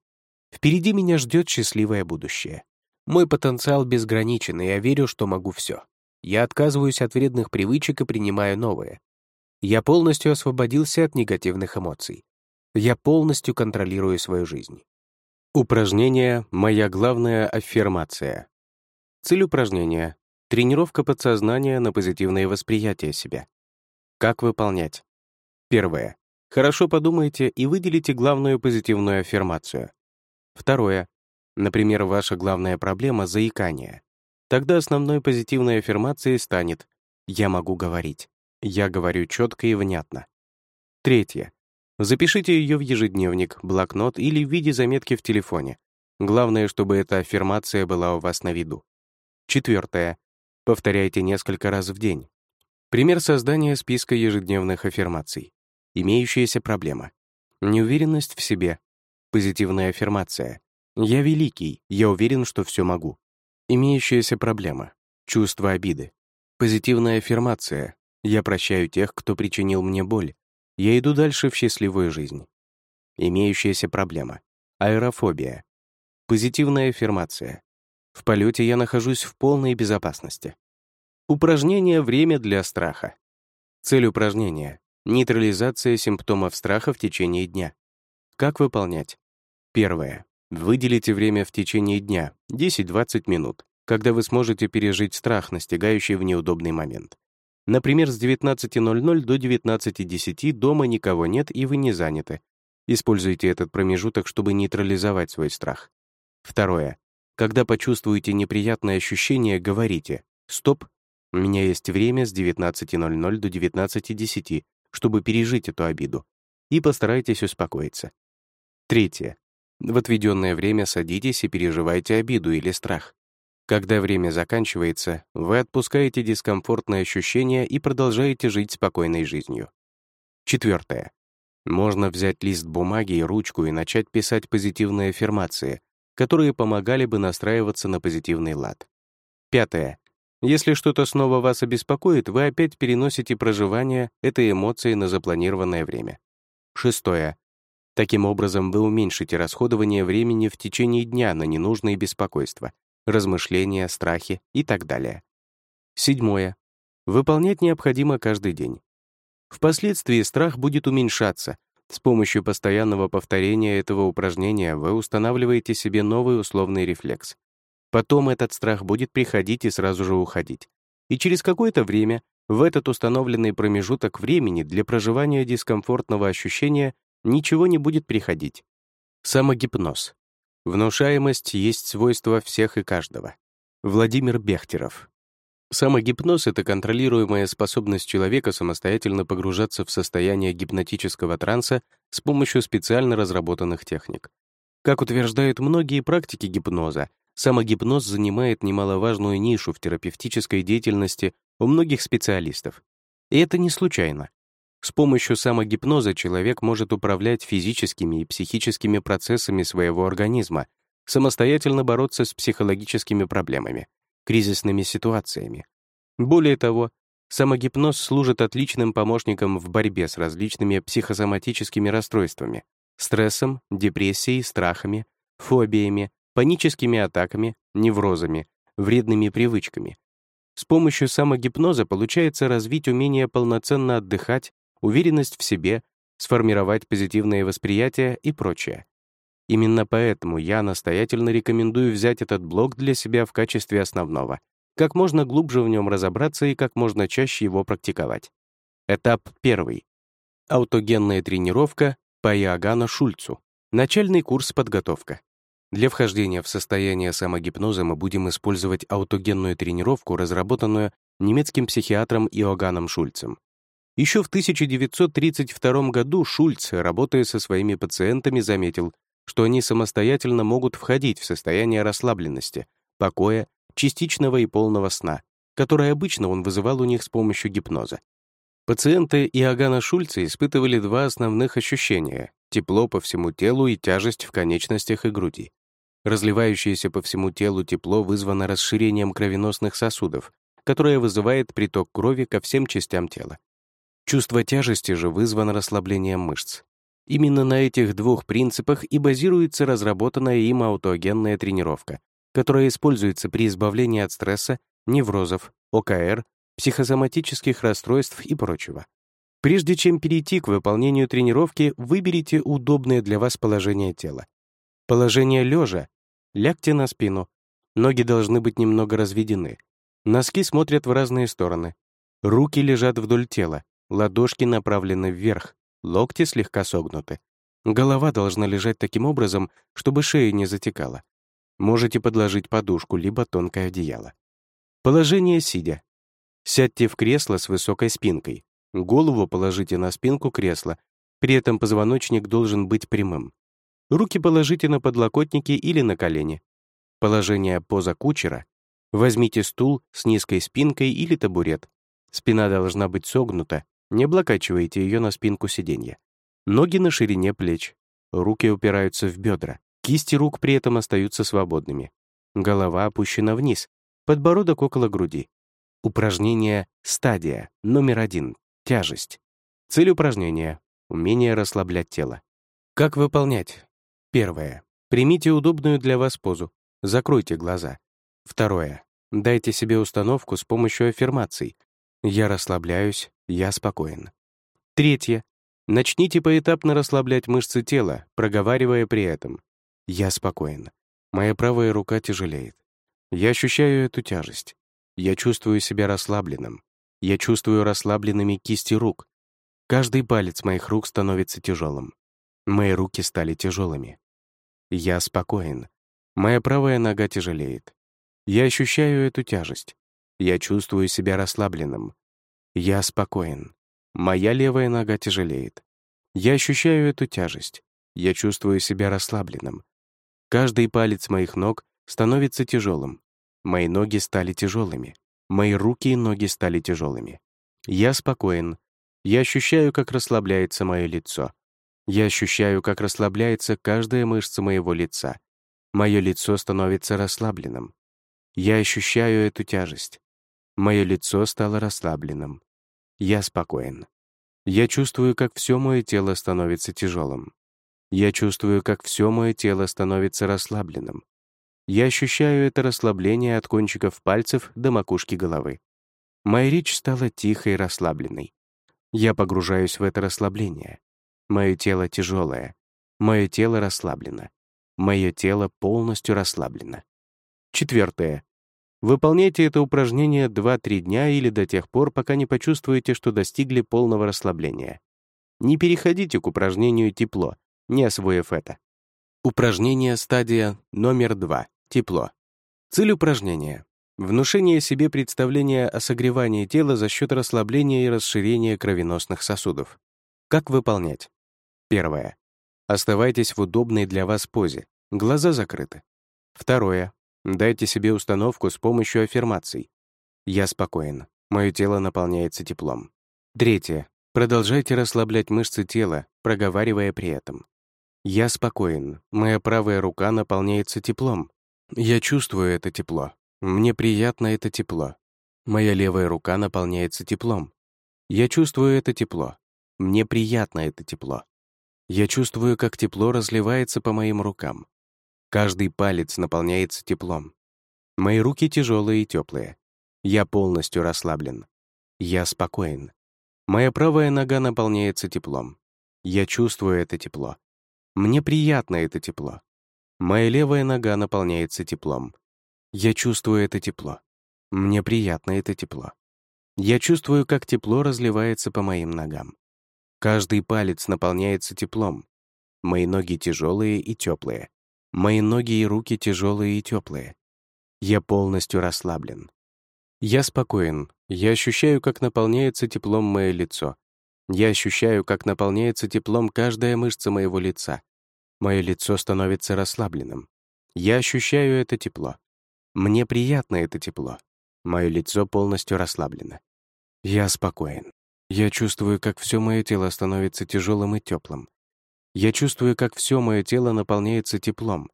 Впереди меня ждет счастливое будущее. Мой потенциал безграничен, и я верю, что могу все. Я отказываюсь от вредных привычек и принимаю новые. Я полностью освободился от негативных эмоций. Я полностью контролирую свою жизнь. Упражнение «Моя главная аффирмация». Цель упражнения — тренировка подсознания на позитивное восприятие себя. Как выполнять? Первое. Хорошо подумайте и выделите главную позитивную аффирмацию. Второе. Например, ваша главная проблема — заикание. Тогда основной позитивной аффирмацией станет «Я могу говорить». Я говорю четко и внятно. Третье. Запишите ее в ежедневник, блокнот или в виде заметки в телефоне. Главное, чтобы эта аффирмация была у вас на виду. Четвертое. Повторяйте несколько раз в день. Пример создания списка ежедневных аффирмаций. Имеющаяся проблема. Неуверенность в себе. Позитивная аффирмация. «Я великий, я уверен, что все могу». Имеющаяся проблема. Чувство обиды. Позитивная аффирмация. «Я прощаю тех, кто причинил мне боль. Я иду дальше в счастливую жизнь». Имеющаяся проблема. Аэрофобия. Позитивная аффирмация. В полете я нахожусь в полной безопасности. Упражнение «Время для страха». Цель упражнения — нейтрализация симптомов страха в течение дня. Как выполнять? Первое. Выделите время в течение дня, 10-20 минут, когда вы сможете пережить страх, настигающий в неудобный момент. Например, с 19.00 до 19.10 дома никого нет и вы не заняты. Используйте этот промежуток, чтобы нейтрализовать свой страх. Второе. Когда почувствуете неприятное ощущение, говорите «Стоп, у меня есть время с 19.00 до 19.10, чтобы пережить эту обиду, и постарайтесь успокоиться. Третье. В отведенное время садитесь и переживайте обиду или страх. Когда время заканчивается, вы отпускаете дискомфортные ощущения и продолжаете жить спокойной жизнью. Четвертое. Можно взять лист бумаги и ручку и начать писать позитивные аффирмации, которые помогали бы настраиваться на позитивный лад. Пятое. Если что-то снова вас обеспокоит, вы опять переносите проживание этой эмоции на запланированное время. Шестое. Таким образом, вы уменьшите расходование времени в течение дня на ненужные беспокойства, размышления, страхи и так далее. Седьмое. Выполнять необходимо каждый день. Впоследствии страх будет уменьшаться. С помощью постоянного повторения этого упражнения вы устанавливаете себе новый условный рефлекс. Потом этот страх будет приходить и сразу же уходить. И через какое-то время в этот установленный промежуток времени для проживания дискомфортного ощущения ничего не будет приходить. Самогипноз. Внушаемость есть свойство всех и каждого. Владимир Бехтеров. Самогипноз — это контролируемая способность человека самостоятельно погружаться в состояние гипнотического транса с помощью специально разработанных техник. Как утверждают многие практики гипноза, самогипноз занимает немаловажную нишу в терапевтической деятельности у многих специалистов. И это не случайно. С помощью самогипноза человек может управлять физическими и психическими процессами своего организма, самостоятельно бороться с психологическими проблемами, кризисными ситуациями. Более того, самогипноз служит отличным помощником в борьбе с различными психосоматическими расстройствами, стрессом, депрессией, страхами, фобиями, паническими атаками, неврозами, вредными привычками. С помощью самогипноза получается развить умение полноценно отдыхать, уверенность в себе, сформировать позитивное восприятие и прочее. Именно поэтому я настоятельно рекомендую взять этот блок для себя в качестве основного, как можно глубже в нем разобраться и как можно чаще его практиковать. Этап первый. Аутогенная тренировка по Иоганну Шульцу. Начальный курс подготовка. Для вхождения в состояние самогипноза мы будем использовать аутогенную тренировку, разработанную немецким психиатром Иоганном Шульцем. Еще в 1932 году Шульц, работая со своими пациентами, заметил, что они самостоятельно могут входить в состояние расслабленности, покоя, частичного и полного сна, которое обычно он вызывал у них с помощью гипноза. Пациенты Иоганна Шульца испытывали два основных ощущения — тепло по всему телу и тяжесть в конечностях и груди. Разливающееся по всему телу тепло вызвано расширением кровеносных сосудов, которое вызывает приток крови ко всем частям тела. Чувство тяжести же вызвано расслаблением мышц. Именно на этих двух принципах и базируется разработанная им аутогенная тренировка, которая используется при избавлении от стресса, неврозов, ОКР, психосоматических расстройств и прочего. Прежде чем перейти к выполнению тренировки, выберите удобное для вас положение тела. Положение лежа. Лягте на спину. Ноги должны быть немного разведены. Носки смотрят в разные стороны. Руки лежат вдоль тела, ладошки направлены вверх, локти слегка согнуты. Голова должна лежать таким образом, чтобы шея не затекала. Можете подложить подушку, либо тонкое одеяло. Положение сидя. Сядьте в кресло с высокой спинкой. Голову положите на спинку кресла, при этом позвоночник должен быть прямым. Руки положите на подлокотники или на колени. Положение поза кучера. Возьмите стул с низкой спинкой или табурет. Спина должна быть согнута, не облокачивайте ее на спинку сиденья. Ноги на ширине плеч. Руки упираются в бедра. Кисти рук при этом остаются свободными. Голова опущена вниз, подбородок около груди. Упражнение «Стадия» номер один. Тяжесть. Цель упражнения — умение расслаблять тело. Как выполнять? Первое. Примите удобную для вас позу. Закройте глаза. Второе. Дайте себе установку с помощью аффирмаций. «Я расслабляюсь, я спокоен». Третье. Начните поэтапно расслаблять мышцы тела, проговаривая при этом я спокоен. Моя правая рука тяжелеет. Я ощущаю эту тяжесть. Я чувствую себя расслабленным. Я чувствую расслабленными кисти рук. Каждый палец моих рук становится тяжелым. Мои руки стали тяжелыми. Я спокоен. Моя правая нога тяжелеет. Я ощущаю эту тяжесть. Я чувствую себя расслабленным. Я спокоен. Моя левая нога тяжелеет. Я ощущаю эту тяжесть. Я чувствую себя расслабленным. Каждый палец моих ног становится тяжелым. Мои ноги стали тяжелыми. Мои руки и ноги стали тяжелыми. Я спокоен. Я ощущаю, как расслабляется мое лицо. Я ощущаю, как расслабляется каждая мышца моего лица. Мое лицо становится расслабленным. Я ощущаю эту тяжесть. Мое лицо стало расслабленным. Я спокоен. Я чувствую, как все мое тело становится тяжелым. Я чувствую, как все мое тело становится расслабленным. Я ощущаю это расслабление от кончиков пальцев до макушки головы. Моя речь стала тихой и расслабленной. Я погружаюсь в это расслабление. Мое тело тяжелое. Мое тело расслаблено. Мое тело полностью расслаблено. Четвертое. Выполняйте это упражнение 2-3 дня или до тех пор, пока не почувствуете, что достигли полного расслабления. Не переходите к упражнению «тепло», не освоив это. Упражнение стадия номер два. Тепло. Цель упражнения — внушение себе представления о согревании тела за счет расслабления и расширения кровеносных сосудов. Как выполнять? Первое. Оставайтесь в удобной для вас позе, глаза закрыты. Второе. Дайте себе установку с помощью аффирмаций. «Я спокоен, мое тело наполняется теплом». Третье. Продолжайте расслаблять мышцы тела, проговаривая при этом. Я спокоен, моя правая рука наполняется теплом. Я чувствую это тепло. Мне приятно это тепло. Моя левая рука наполняется теплом. Я чувствую это тепло. Мне приятно это тепло. Я чувствую, как тепло разливается по моим рукам. Каждый палец наполняется теплом. Мои руки тяжелые и теплые. Я полностью расслаблен. Я спокоен. Моя правая нога наполняется теплом. Я чувствую это тепло. Мне приятно это тепло. Моя левая нога наполняется теплом. Я чувствую это тепло. Мне приятно это тепло. Я чувствую, как тепло разливается по моим ногам. Каждый палец наполняется теплом. Мои ноги тяжелые и теплые. Мои ноги и руки тяжелые и теплые. Я полностью расслаблен. Я спокоен. Я ощущаю, как наполняется теплом мое лицо. Я ощущаю, как наполняется теплом каждая мышца моего лица. Мое лицо становится расслабленным. Я ощущаю это тепло. Мне приятно это тепло. Мое лицо полностью расслаблено. Я спокоен. Я чувствую, как все мое тело становится тяжелым и теплым. Я чувствую, как все мое тело наполняется теплом.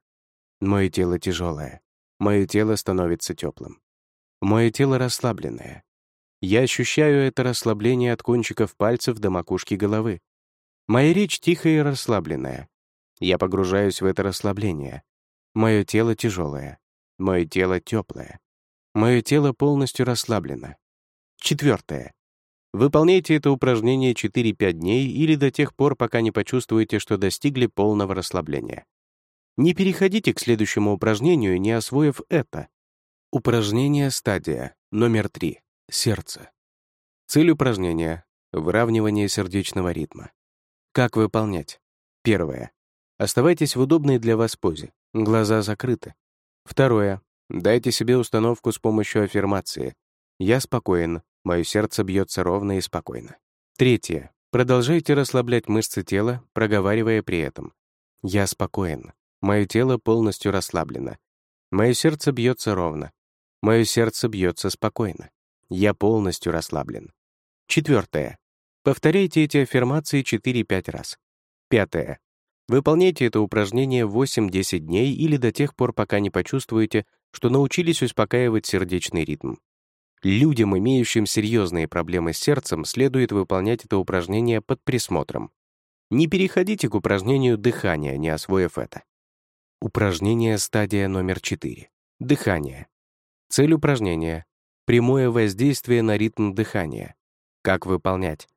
Мое тело тяжелое. Мое тело становится теплым. Мое тело расслабленное. Я ощущаю это расслабление от кончиков пальцев до макушки головы. Моя речь тихая и расслабленная. Я погружаюсь в это расслабление. Мое тело тяжелое. Мое тело теплое. Мое тело полностью расслаблено. Четвертое. Выполняйте это упражнение 4-5 дней или до тех пор, пока не почувствуете, что достигли полного расслабления. Не переходите к следующему упражнению, не освоив это. Упражнение стадия номер 3. Сердце. Цель упражнения Выравнивание сердечного ритма. Как выполнять? Первое. Оставайтесь в удобной для вас позе. Глаза закрыты. Второе. Дайте себе установку с помощью аффирмации. «Я спокоен, мое сердце бьется ровно и спокойно». Третье. Продолжайте расслаблять мышцы тела, проговаривая при этом. «Я спокоен, мое тело полностью расслаблено. Мое сердце бьется ровно. Мое сердце бьется спокойно. Я полностью расслаблен». Четвертое. Повторяйте эти аффирмации 4-5 раз. Пятое. Выполняйте это упражнение 8-10 дней или до тех пор, пока не почувствуете, что научились успокаивать сердечный ритм. Людям, имеющим серьезные проблемы с сердцем, следует выполнять это упражнение под присмотром. Не переходите к упражнению дыхания, не освоив это. Упражнение стадия номер 4. Дыхание. Цель упражнения — прямое воздействие на ритм дыхания. Как выполнять?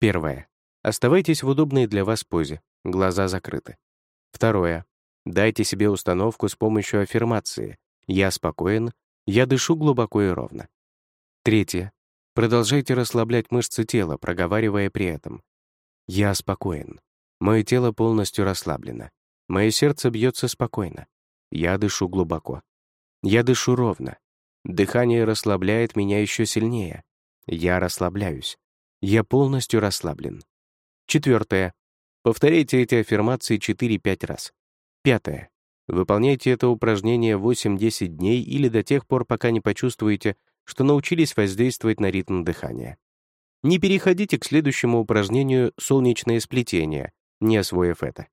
Первое. Оставайтесь в удобной для вас позе, глаза закрыты. Второе. Дайте себе установку с помощью аффирмации «Я спокоен», «Я дышу глубоко и ровно». Третье. Продолжайте расслаблять мышцы тела, проговаривая при этом «Я спокоен». Мое тело полностью расслаблено. Мое сердце бьется спокойно. Я дышу глубоко. Я дышу ровно. Дыхание расслабляет меня еще сильнее. Я расслабляюсь. Я полностью расслаблен. Четвертое. Повторяйте эти аффирмации 4-5 раз. Пятое. Выполняйте это упражнение 8-10 дней или до тех пор, пока не почувствуете, что научились воздействовать на ритм дыхания. Не переходите к следующему упражнению «Солнечное сплетение», не освоив это.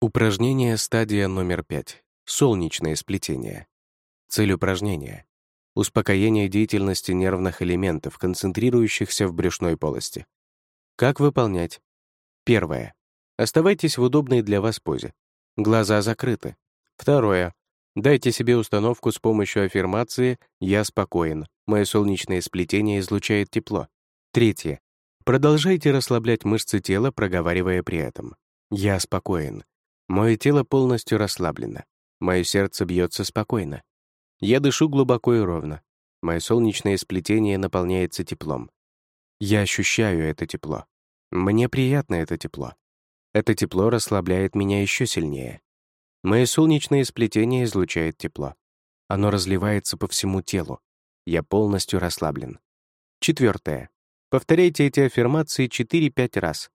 Упражнение стадия номер 5. Солнечное сплетение. Цель упражнения успокоение деятельности нервных элементов, концентрирующихся в брюшной полости. Как выполнять? Первое. Оставайтесь в удобной для вас позе. Глаза закрыты. Второе. Дайте себе установку с помощью аффирмации «Я спокоен, мое солнечное сплетение излучает тепло». Третье. Продолжайте расслаблять мышцы тела, проговаривая при этом. «Я спокоен. Мое тело полностью расслаблено. Мое сердце бьется спокойно. Я дышу глубоко и ровно. Мое солнечное сплетение наполняется теплом. Я ощущаю это тепло. Мне приятно это тепло. Это тепло расслабляет меня еще сильнее. Мое солнечное сплетение излучает тепло. Оно разливается по всему телу. Я полностью расслаблен. Четвертое. Повторяйте эти аффирмации 4-5 раз.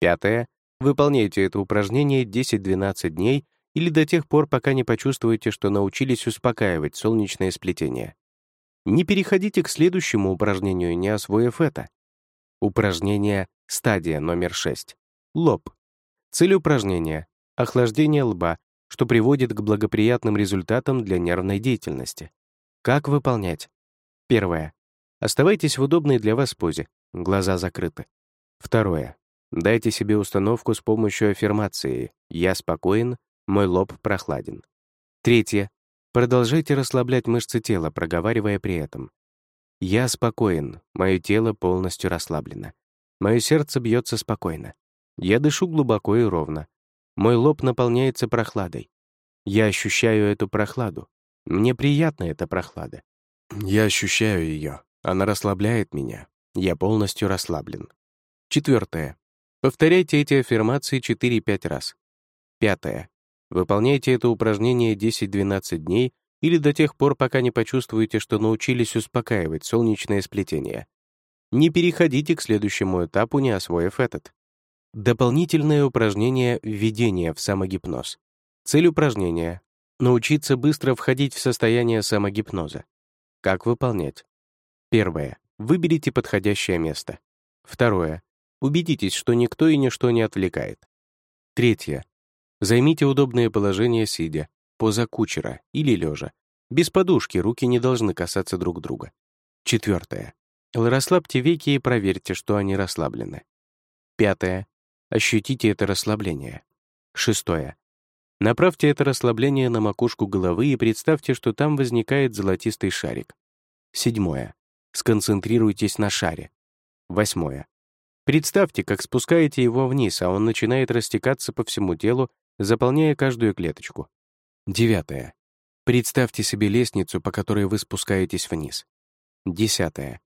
Пятое. Выполняйте это упражнение 10-12 дней или до тех пор, пока не почувствуете, что научились успокаивать солнечное сплетение. Не переходите к следующему упражнению, не освоив это. Упражнение стадия номер 6. Лоб. Цель упражнения — охлаждение лба, что приводит к благоприятным результатам для нервной деятельности. Как выполнять? Первое. Оставайтесь в удобной для вас позе, глаза закрыты. Второе. Дайте себе установку с помощью аффирмации «Я спокоен, мой лоб прохладен. Третье. Продолжайте расслаблять мышцы тела, проговаривая при этом. Я спокоен, мое тело полностью расслаблено. Мое сердце бьется спокойно. Я дышу глубоко и ровно. Мой лоб наполняется прохладой. Я ощущаю эту прохладу. Мне приятна эта прохлада. Я ощущаю ее. Она расслабляет меня. Я полностью расслаблен. Четвертое. Повторяйте эти аффирмации 4-5 раз. Пятое. Выполняйте это упражнение 10-12 дней или до тех пор, пока не почувствуете, что научились успокаивать солнечное сплетение. Не переходите к следующему этапу, не освоив этот. Дополнительное упражнение «Введение в самогипноз». Цель упражнения — научиться быстро входить в состояние самогипноза. Как выполнять? Первое. Выберите подходящее место. Второе. Убедитесь, что никто и ничто не отвлекает. Третье. Займите удобное положение сидя, поза кучера или лежа. Без подушки руки не должны касаться друг друга. Четвертое. Расслабьте веки и проверьте, что они расслаблены. Пятое. Ощутите это расслабление. Шестое. Направьте это расслабление на макушку головы и представьте, что там возникает золотистый шарик. Седьмое. Сконцентрируйтесь на шаре. Восьмое. Представьте, как спускаете его вниз, а он начинает растекаться по всему телу заполняя каждую клеточку. Девятое. Представьте себе лестницу, по которой вы спускаетесь вниз. Десятое.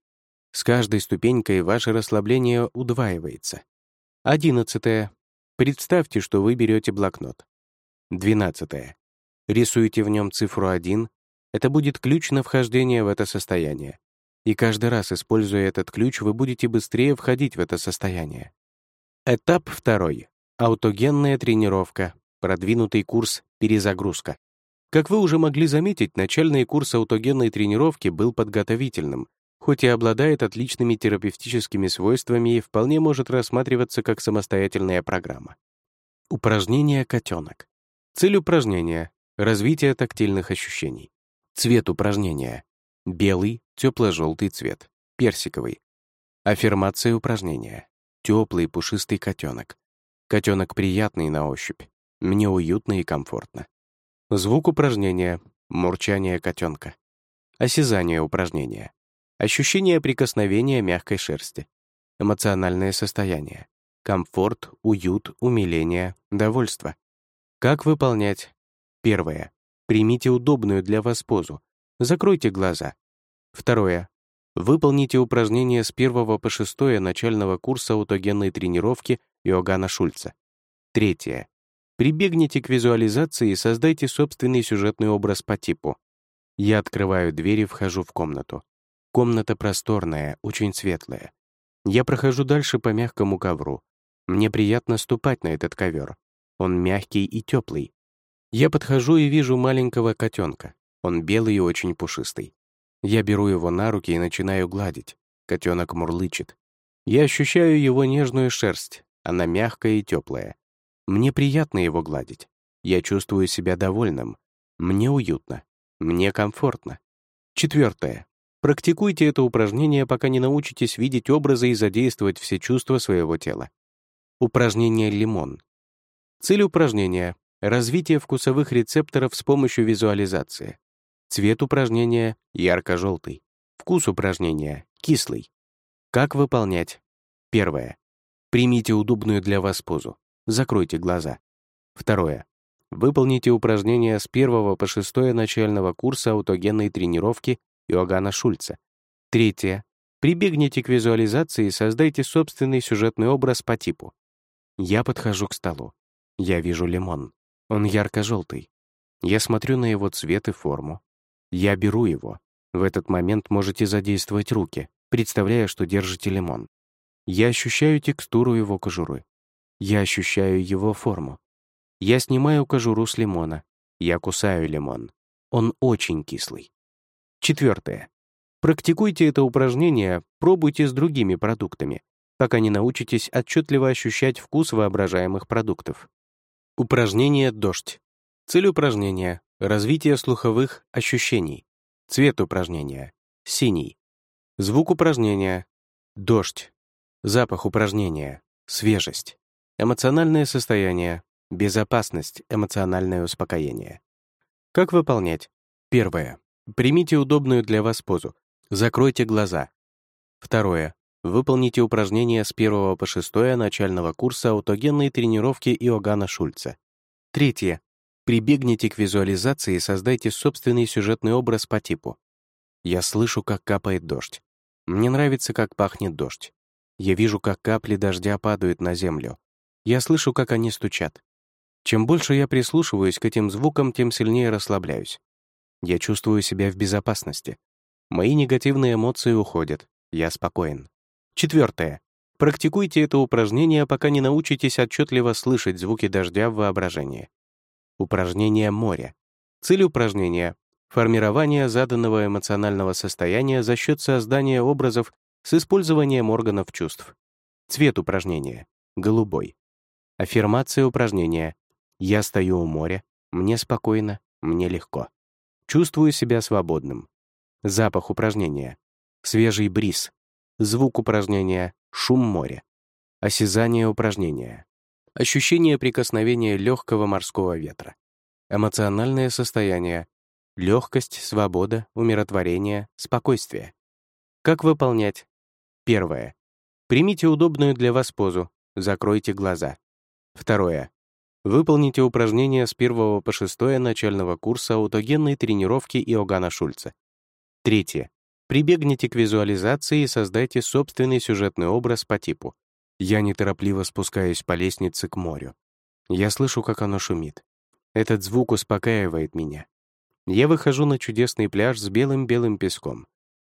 С каждой ступенькой ваше расслабление удваивается. Одиннадцатое. Представьте, что вы берете блокнот. Двенадцатое. Рисуйте в нем цифру 1. Это будет ключ на вхождение в это состояние. И каждый раз, используя этот ключ, вы будете быстрее входить в это состояние. Этап второй. Аутогенная тренировка. Продвинутый курс «Перезагрузка». Как вы уже могли заметить, начальный курс аутогенной тренировки был подготовительным, хоть и обладает отличными терапевтическими свойствами и вполне может рассматриваться как самостоятельная программа. Упражнение «Котенок». Цель упражнения — развитие тактильных ощущений. Цвет упражнения — белый, тепло-желтый цвет, персиковый. Аффирмация упражнения — теплый пушистый котенок. Котенок приятный на ощупь, мне уютно и комфортно. Звук упражнения — мурчание котенка. Осязание упражнения Ощущение прикосновения мягкой шерсти. Эмоциональное состояние. Комфорт, уют, умиление, довольство. Как выполнять? Первое. Примите удобную для вас позу. Закройте глаза. Второе. Выполните упражнение с первого по шестое начального курса аутогенной тренировки Иоганна Шульца. Третье. Прибегните к визуализации и создайте собственный сюжетный образ по типу. Я открываю дверь и вхожу в комнату. Комната просторная, очень светлая. Я прохожу дальше по мягкому ковру. Мне приятно ступать на этот ковер. Он мягкий и теплый. Я подхожу и вижу маленького котенка. Он белый и очень пушистый. Я беру его на руки и начинаю гладить. Котенок мурлычет. Я ощущаю его нежную шерсть. Она мягкая и теплая. Мне приятно его гладить. Я чувствую себя довольным. Мне уютно. Мне комфортно. Четвертое. Практикуйте это упражнение, пока не научитесь видеть образы и задействовать все чувства своего тела. Упражнение «Лимон». Цель упражнения — развитие вкусовых рецепторов с помощью визуализации. Цвет упражнения — ярко-желтый. Вкус упражнения — кислый. Как выполнять? Первое. Примите удобную для вас позу. Закройте глаза. Второе. Выполните упражнения с первого по шестое начального курса аутогенной тренировки Иоганна Шульца. Третье. Прибегните к визуализации и создайте собственный сюжетный образ по типу. Я подхожу к столу. Я вижу лимон. Он ярко-желтый. Я смотрю на его цвет и форму. Я беру его. В этот момент можете задействовать руки, представляя, что держите лимон. Я ощущаю текстуру его кожуры. Я ощущаю его форму. Я снимаю кожуру с лимона. Я кусаю лимон. Он очень кислый. Четвертое. Практикуйте это упражнение, пробуйте с другими продуктами, пока не научитесь отчетливо ощущать вкус воображаемых продуктов. Упражнение «Дождь». Цель упражнения — развитие слуховых ощущений. Цвет упражнения — синий. Звук упражнения — дождь. Запах упражнения — свежесть. Эмоциональное состояние — безопасность, эмоциональное успокоение. Как выполнять? Первое. Примите удобную для вас позу. Закройте глаза. Второе. Выполните упражнения с первого по шестое начального курса аутогенной тренировки Иоганна Шульца. Третье. Прибегните к визуализации и создайте собственный сюжетный образ по типу. Я слышу, как капает дождь. Мне нравится, как пахнет дождь. Я вижу, как капли дождя падают на землю. Я слышу, как они стучат. Чем больше я прислушиваюсь к этим звукам, тем сильнее расслабляюсь. Я чувствую себя в безопасности. Мои негативные эмоции уходят. Я спокоен. Четвертое. Практикуйте это упражнение, пока не научитесь отчетливо слышать звуки дождя в воображении. Упражнение «Море». Цель упражнения — формирование заданного эмоционального состояния за счет создания образов с использованием органов чувств. Цвет упражнения — голубой. Аффирмация упражнения — я стою у моря, мне спокойно, мне легко. Чувствую себя свободным. Запах упражнения. Свежий бриз. Звук упражнения. Шум моря. Осязание упражнения. Ощущение прикосновения легкого морского ветра. Эмоциональное состояние. Легкость, свобода, умиротворение, спокойствие. Как выполнять? Первое. Примите удобную для вас позу. Закройте глаза. Второе. Выполните упражнения с первого по шестое начального курса аутогенной тренировки Иоганна Шульца. Третье. Прибегните к визуализации и создайте собственный сюжетный образ по типу. Я неторопливо спускаюсь по лестнице к морю. Я слышу, как оно шумит. Этот звук успокаивает меня. Я выхожу на чудесный пляж с белым-белым песком.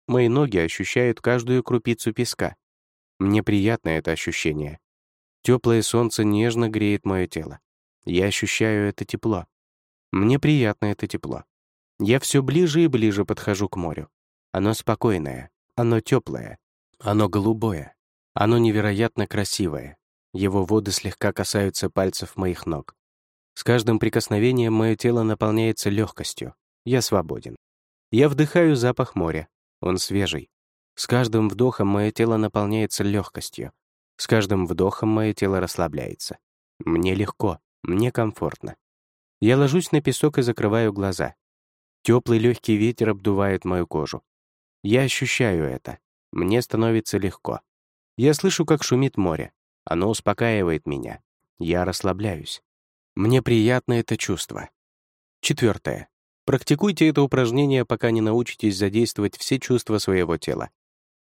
Мои ноги ощущают каждую крупицу песка. Мне приятно это ощущение. Теплое солнце нежно греет мое тело. Я ощущаю это тепло. Мне приятно это тепло. Я все ближе и ближе подхожу к морю. Оно спокойное, оно теплое, оно голубое, оно невероятно красивое. Его воды слегка касаются пальцев моих ног. С каждым прикосновением мое тело наполняется легкостью. Я свободен. Я вдыхаю запах моря. Он свежий. С каждым вдохом мое тело наполняется легкостью. С каждым вдохом мое тело расслабляется. Мне легко, мне комфортно. Я ложусь на песок и закрываю глаза. Теплый легкий ветер обдувает мою кожу. Я ощущаю это. Мне становится легко. Я слышу, как шумит море. Оно успокаивает меня. Я расслабляюсь. Мне приятно это чувство. Четвертое. Практикуйте это упражнение, пока не научитесь задействовать все чувства своего тела.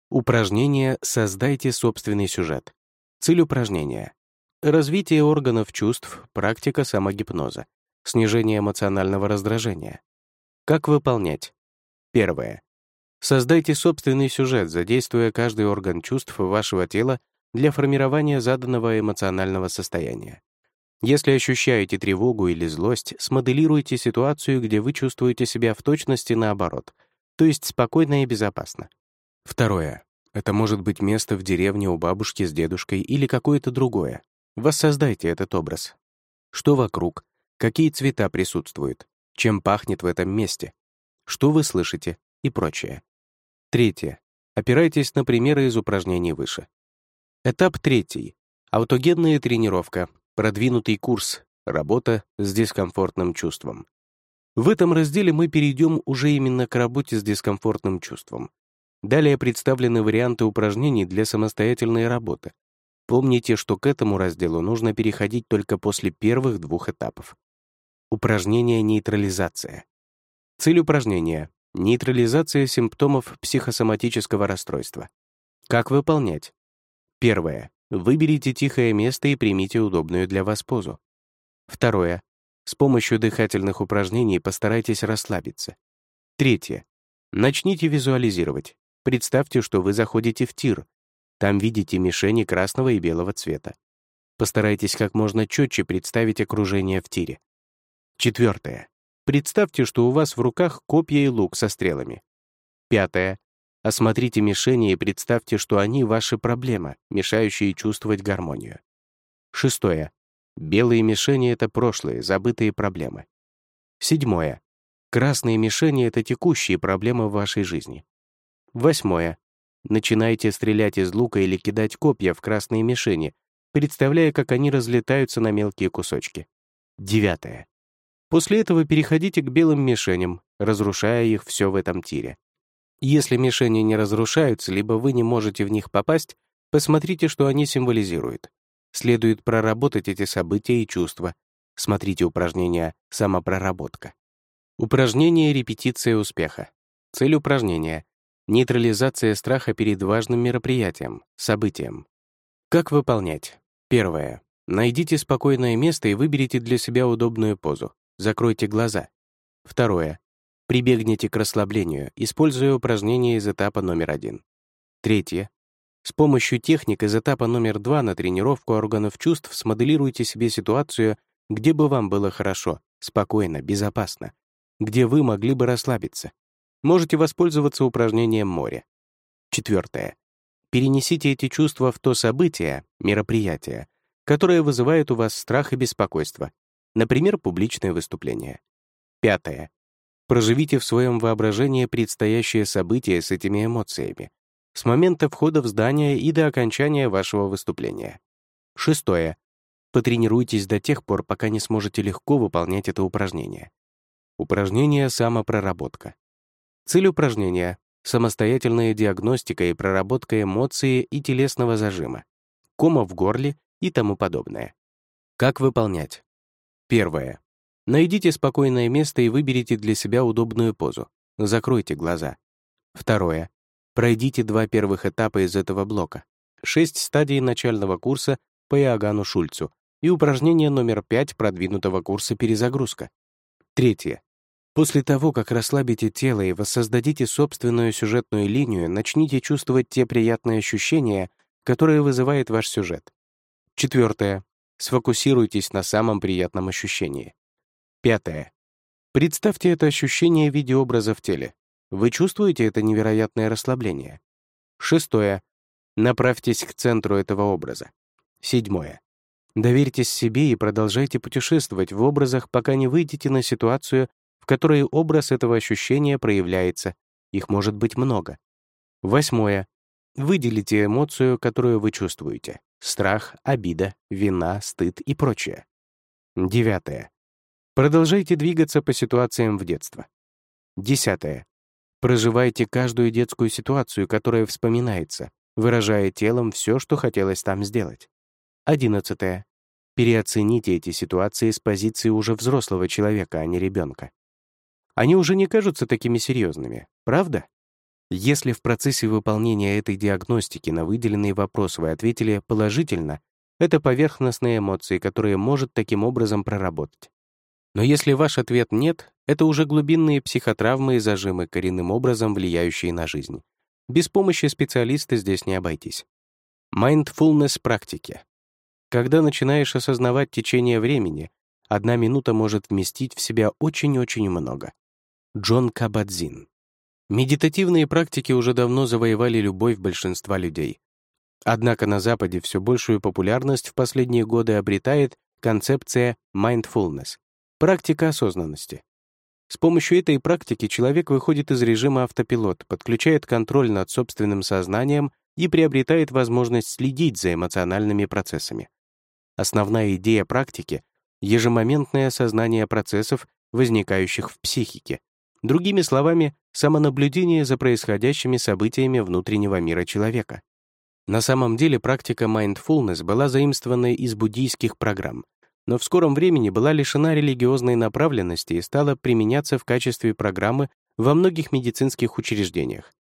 Упражнение «Создайте собственный сюжет». Цель упражнения — развитие органов чувств, практика самогипноза, снижение эмоционального раздражения. Как выполнять? Первое. Создайте собственный сюжет, задействуя каждый орган чувств вашего тела для формирования заданного эмоционального состояния. Если ощущаете тревогу или злость, смоделируйте ситуацию, где вы чувствуете себя в точности наоборот, то есть спокойно и безопасно. Второе. Это может быть место в деревне у бабушки с дедушкой или какое-то другое. Воссоздайте этот образ. Что вокруг? Какие цвета присутствуют? Чем пахнет в этом месте? Что вы слышите? И прочее. Третье. Опирайтесь на примеры из упражнений выше. Этап третий. Аутогенная тренировка Продвинутый курс — работа с дискомфортным чувством. В этом разделе мы перейдем уже именно к работе с дискомфортным чувством. Далее представлены варианты упражнений для самостоятельной работы. Помните, что к этому разделу нужно переходить только после первых двух этапов. Упражнение нейтрализация. Цель упражнения — нейтрализация симптомов психосоматического расстройства. Как выполнять? Первое. Выберите тихое место и примите удобную для вас позу. Второе. С помощью дыхательных упражнений постарайтесь расслабиться. Третье. Начните визуализировать. Представьте, что вы заходите в тир. Там видите мишени красного и белого цвета. Постарайтесь как можно четче представить окружение в тире. Четвертое. Представьте, что у вас в руках копья и лук со стрелами. Пятое. Осмотрите мишени и представьте, что они — ваши проблемы, мешающие чувствовать гармонию. Шестое. Белые мишени — это прошлые, забытые проблемы. Седьмое. Красные мишени — это текущие проблемы в вашей жизни. Восьмое. Начинайте стрелять из лука или кидать копья в красные мишени, представляя, как они разлетаются на мелкие кусочки. Девятое. После этого переходите к белым мишеням, разрушая их все в этом тире. Если мишени не разрушаются, либо вы не можете в них попасть, посмотрите, что они символизируют. Следует проработать эти события и чувства. Смотрите упражнение «Самопроработка». Упражнение «Репетиция успеха». Цель упражнения — нейтрализация страха перед важным мероприятием, событием. Как выполнять? Первое. Найдите спокойное место и выберите для себя удобную позу. Закройте глаза. Второе. Прибегните к расслаблению, используя упражнения из этапа номер один. Третье. С помощью техник из этапа номер два на тренировку органов чувств смоделируйте себе ситуацию, где бы вам было хорошо, спокойно, безопасно, где вы могли бы расслабиться. Можете воспользоваться упражнением море. Четвертое. Перенесите эти чувства в то событие, мероприятие, которое вызывает у вас страх и беспокойство, например, публичное выступление. Пятое. Проживите в своем воображении предстоящее событие с этими эмоциями, с момента входа в здание и до окончания вашего выступления. Шестое. Потренируйтесь до тех пор, пока не сможете легко выполнять это упражнение. Упражнение «Самопроработка». Цель упражнения — самостоятельная диагностика и проработка эмоции и телесного зажима, кома в горле и тому подобное. Как выполнять? Первое. Найдите спокойное место и выберите для себя удобную позу. Закройте глаза. Второе. Пройдите два первых этапа из этого блока. Шесть стадий начального курса по Иоганну Шульцу и упражнение номер пять продвинутого курса «Перезагрузка». Третье. После того, как расслабите тело и воссоздадите собственную сюжетную линию, начните чувствовать те приятные ощущения, которые вызывает ваш сюжет. Четвертое. Сфокусируйтесь на самом приятном ощущении. Пятое. Представьте это ощущение в виде образа в теле. Вы чувствуете это невероятное расслабление? Шестое. Направьтесь к центру этого образа. Седьмое. Доверьтесь себе и продолжайте путешествовать в образах, пока не выйдете на ситуацию, в которой образ этого ощущения проявляется. Их может быть много. Восьмое. Выделите эмоцию, которую вы чувствуете. Страх, обида, вина, стыд и прочее. Девятое. Продолжайте двигаться по ситуациям в детство. Десятое. Проживайте каждую детскую ситуацию, которая вспоминается, выражая телом все, что хотелось там сделать. Одиннадцатое. Переоцените эти ситуации с позиции уже взрослого человека, а не ребенка. Они уже не кажутся такими серьезными, правда? Если в процессе выполнения этой диагностики на выделенный вопрос вы ответили положительно, это поверхностные эмоции, которые может таким образом проработать. Но если ваш ответ «нет», это уже глубинные психотравмы и зажимы, коренным образом влияющие на жизнь. Без помощи специалиста здесь не обойтись. Mindfulness практики. Когда начинаешь осознавать течение времени, одна минута может вместить в себя очень-очень много. Джон Кабадзин. Медитативные практики уже давно завоевали любовь большинства людей. Однако на Западе все большую популярность в последние годы обретает концепция mindfulness — практика осознанности. С помощью этой практики человек выходит из режима автопилот, подключает контроль над собственным сознанием и приобретает возможность следить за эмоциональными процессами. Основная идея практики — ежемоментное осознание процессов, возникающих в психике, Другими словами, самонаблюдение за происходящими событиями внутреннего мира человека. На самом деле практика mindfulness была заимствована из буддийских программ, но в скором времени была лишена религиозной направленности и стала применяться в качестве программы во многих медицинских учреждениях.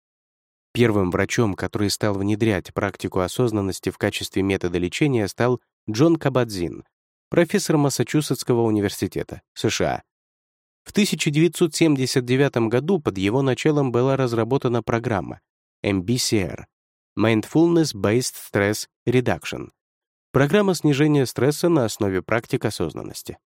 Первым врачом, который стал внедрять практику осознанности в качестве метода лечения, стал Джон Кабадзин, профессор Массачусетского университета, США, в 1979 году под его началом была разработана программа MBCR — Mindfulness Based Stress Reduction — программа снижения стресса на основе практик осознанности.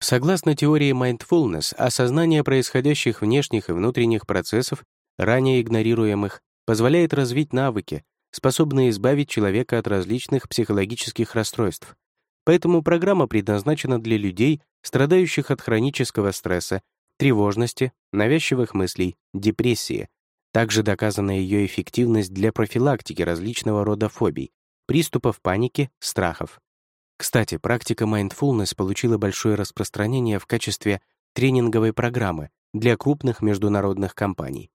Согласно теории mindfulness, осознание происходящих внешних и внутренних процессов, ранее игнорируемых, позволяет развить навыки, способные избавить человека от различных психологических расстройств. Поэтому программа предназначена для людей, страдающих от хронического стресса, тревожности, навязчивых мыслей, депрессии. Также доказана ее эффективность для профилактики различного рода фобий, приступов паники, страхов. Кстати, практика mindfulness получила большое распространение в качестве тренинговой программы для крупных международных компаний.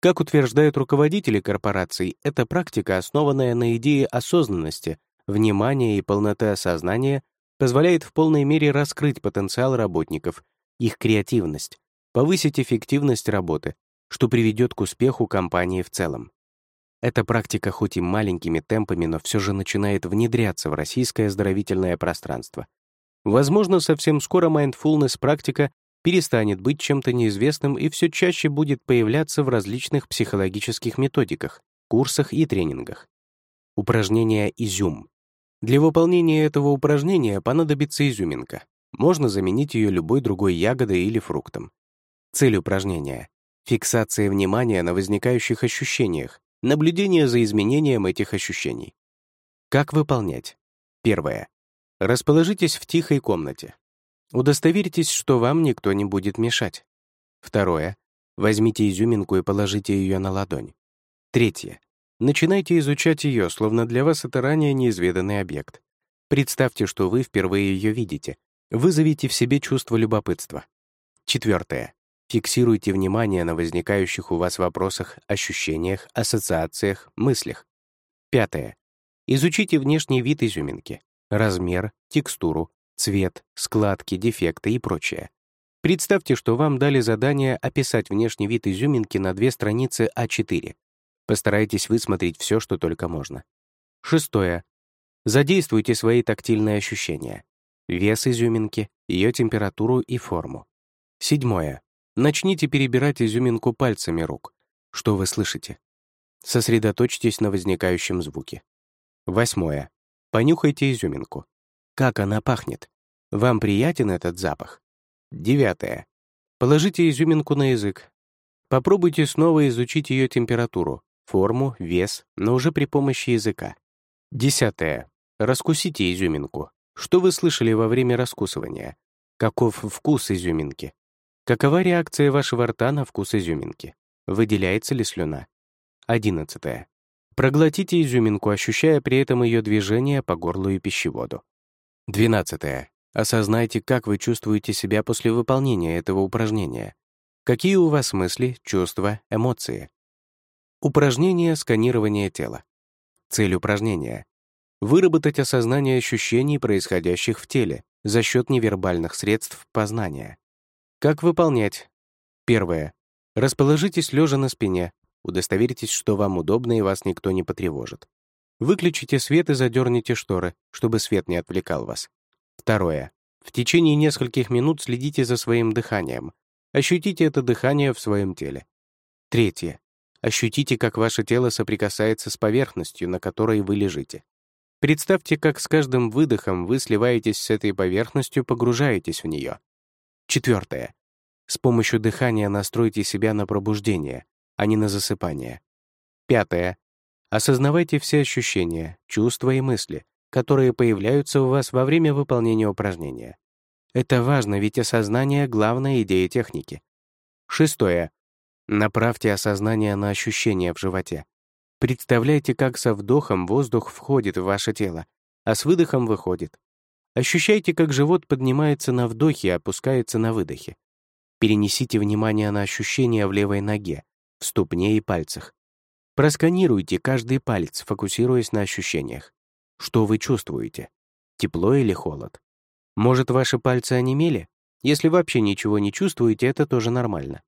Как утверждают руководители корпораций, эта практика, основанная на идее осознанности, внимания и полноты осознания, позволяет в полной мере раскрыть потенциал работников, их креативность, повысить эффективность работы, что приведет к успеху компании в целом. Эта практика хоть и маленькими темпами, но все же начинает внедряться в российское оздоровительное пространство. Возможно, совсем скоро mindfulness практика перестанет быть чем-то неизвестным и все чаще будет появляться в различных психологических методиках, курсах и тренингах. Упражнение «Изюм» Для выполнения этого упражнения понадобится изюминка. Можно заменить ее любой другой ягодой или фруктом. Цель упражнения — фиксация внимания на возникающих ощущениях, наблюдение за изменением этих ощущений. Как выполнять? Первое. Расположитесь в тихой комнате. Удостоверьтесь, что вам никто не будет мешать. Второе. Возьмите изюминку и положите ее на ладонь. Третье. Начинайте изучать ее, словно для вас это ранее неизведанный объект. Представьте, что вы впервые ее видите. Вызовите в себе чувство любопытства. Четвертое. Фиксируйте внимание на возникающих у вас вопросах, ощущениях, ассоциациях, мыслях. Пятое. Изучите внешний вид изюминки, размер, текстуру, цвет, складки, дефекты и прочее. Представьте, что вам дали задание описать внешний вид изюминки на две страницы А4. Постарайтесь высмотреть все, что только можно. Шестое. Задействуйте свои тактильные ощущения. Вес изюминки, ее температуру и форму. Седьмое. Начните перебирать изюминку пальцами рук. Что вы слышите? Сосредоточьтесь на возникающем звуке. Восьмое. Понюхайте изюминку. Как она пахнет? Вам приятен этот запах? Девятое. Положите изюминку на язык. Попробуйте снова изучить ее температуру, форму, вес, но уже при помощи языка. Десятое. Раскусите изюминку. Что вы слышали во время раскусывания? Каков вкус изюминки? Какова реакция вашего рта на вкус изюминки? Выделяется ли слюна? Одиннадцатое. Проглотите изюминку, ощущая при этом ее движение по горлу и пищеводу. Двенадцатое. Осознайте, как вы чувствуете себя после выполнения этого упражнения. Какие у вас мысли, чувства, эмоции? Упражнение сканирования тела. Цель упражнения — выработать осознание ощущений, происходящих в теле, за счет невербальных средств познания. Как выполнять? Первое. Расположитесь лежа на спине, удостоверитесь, что вам удобно и вас никто не потревожит. Выключите свет и задерните шторы, чтобы свет не отвлекал вас. Второе. В течение нескольких минут следите за своим дыханием. Ощутите это дыхание в своем теле. Третье. Ощутите, как ваше тело соприкасается с поверхностью, на которой вы лежите. Представьте, как с каждым выдохом вы сливаетесь с этой поверхностью, погружаетесь в нее. Четвертое. С помощью дыхания настройте себя на пробуждение, а не на засыпание. Пятое. Осознавайте все ощущения, чувства и мысли, которые появляются у вас во время выполнения упражнения. Это важно, ведь осознание — главная идея техники. Шестое. Направьте осознание на ощущения в животе. Представляйте, как со вдохом воздух входит в ваше тело, а с выдохом выходит. Ощущайте, как живот поднимается на вдохе и опускается на выдохе. Перенесите внимание на ощущения в левой ноге, в ступне и пальцах. Просканируйте каждый палец, фокусируясь на ощущениях. Что вы чувствуете? Тепло или холод? Может, ваши пальцы онемели? Если вообще ничего не чувствуете, это тоже нормально.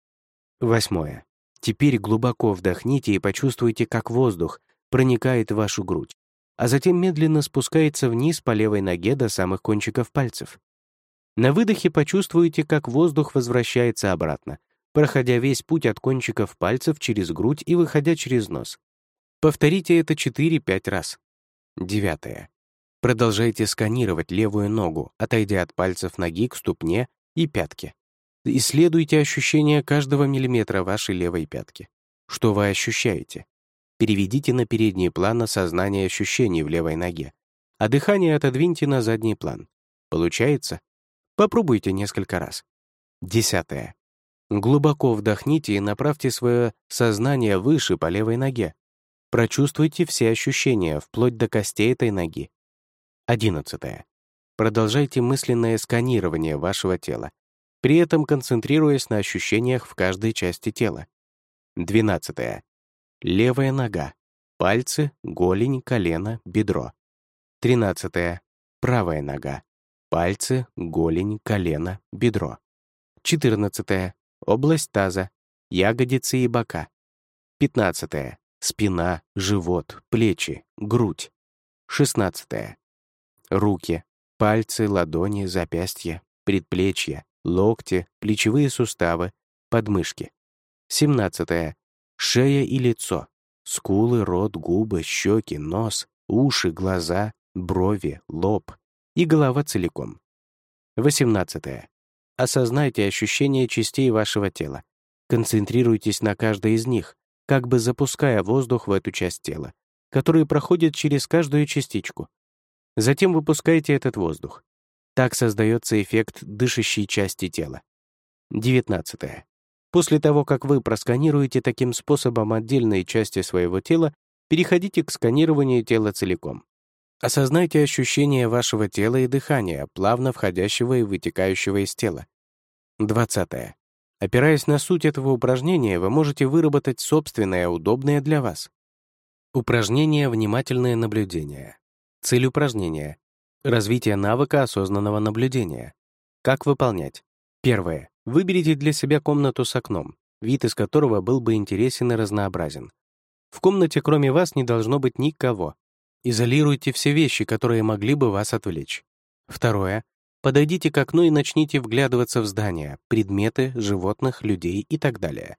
Восьмое. Теперь глубоко вдохните и почувствуйте, как воздух проникает в вашу грудь, а затем медленно спускается вниз по левой ноге до самых кончиков пальцев. На выдохе почувствуйте, как воздух возвращается обратно, проходя весь путь от кончиков пальцев через грудь и выходя через нос. Повторите это 4-5 раз. Девятое. Продолжайте сканировать левую ногу, отойдя от пальцев ноги к ступне и пятке. Исследуйте ощущения каждого миллиметра вашей левой пятки. Что вы ощущаете? Переведите на передний план осознание ощущений в левой ноге, а дыхание отодвиньте на задний план. Получается? Попробуйте несколько раз. Десятое. Глубоко вдохните и направьте свое сознание выше по левой ноге. Прочувствуйте все ощущения, вплоть до костей этой ноги. Одиннадцатое. Продолжайте мысленное сканирование вашего тела, при этом концентрируясь на ощущениях в каждой части тела. Двенадцатое. Левая нога. Пальцы, голень, колено, бедро. Тринадцатое. Правая нога. Пальцы, голень, колено, бедро. Четырнадцатое. Область таза. Ягодицы и бока. Пятнадцатое спина, живот, плечи, грудь. 16. Руки, пальцы, ладони, запястья, предплечья, локти, плечевые суставы, подмышки. 17. Шея и лицо, скулы, рот, губы, щеки, нос, уши, глаза, брови, лоб и голова целиком. 18. Осознайте ощущения частей вашего тела. Концентрируйтесь на каждой из них, как бы запуская воздух в эту часть тела, который проходит через каждую частичку. Затем выпускайте этот воздух. Так создается эффект дышащей части тела. 19. После того, как вы просканируете таким способом отдельные части своего тела, переходите к сканированию тела целиком. Осознайте ощущения вашего тела и дыхания, плавно входящего и вытекающего из тела. 20. Опираясь на суть этого упражнения, вы можете выработать собственное, удобное для вас. Упражнение «Внимательное наблюдение». Цель упражнения — развитие навыка осознанного наблюдения. Как выполнять? Первое. Выберите для себя комнату с окном, вид из которого был бы интересен и разнообразен. В комнате кроме вас не должно быть никого. Изолируйте все вещи, которые могли бы вас отвлечь. Второе. Подойдите к окну и начните вглядываться в здания, предметы, животных, людей и так далее.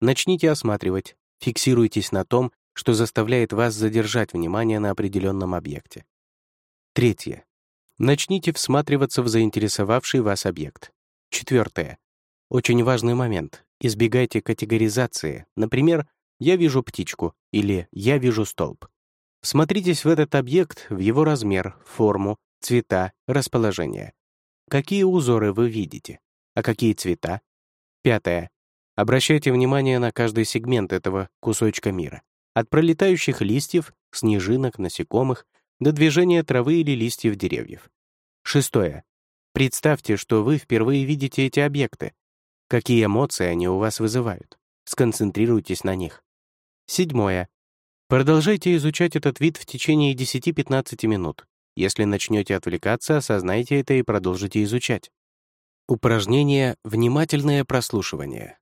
Начните осматривать, фиксируйтесь на том, что заставляет вас задержать внимание на определенном объекте. Третье. Начните всматриваться в заинтересовавший вас объект. Четвертое. Очень важный момент. Избегайте категоризации. Например, «я вижу птичку» или «я вижу столб». Смотритесь в этот объект, в его размер, форму, цвета, расположение. Какие узоры вы видите? А какие цвета? Пятое. Обращайте внимание на каждый сегмент этого кусочка мира. От пролетающих листьев, снежинок, насекомых, до движения травы или листьев деревьев. Шестое. Представьте, что вы впервые видите эти объекты. Какие эмоции они у вас вызывают? Сконцентрируйтесь на них. Седьмое. Продолжайте изучать этот вид в течение 10-15 минут. Если начнете отвлекаться, осознайте это и продолжите изучать. Упражнение «Внимательное прослушивание».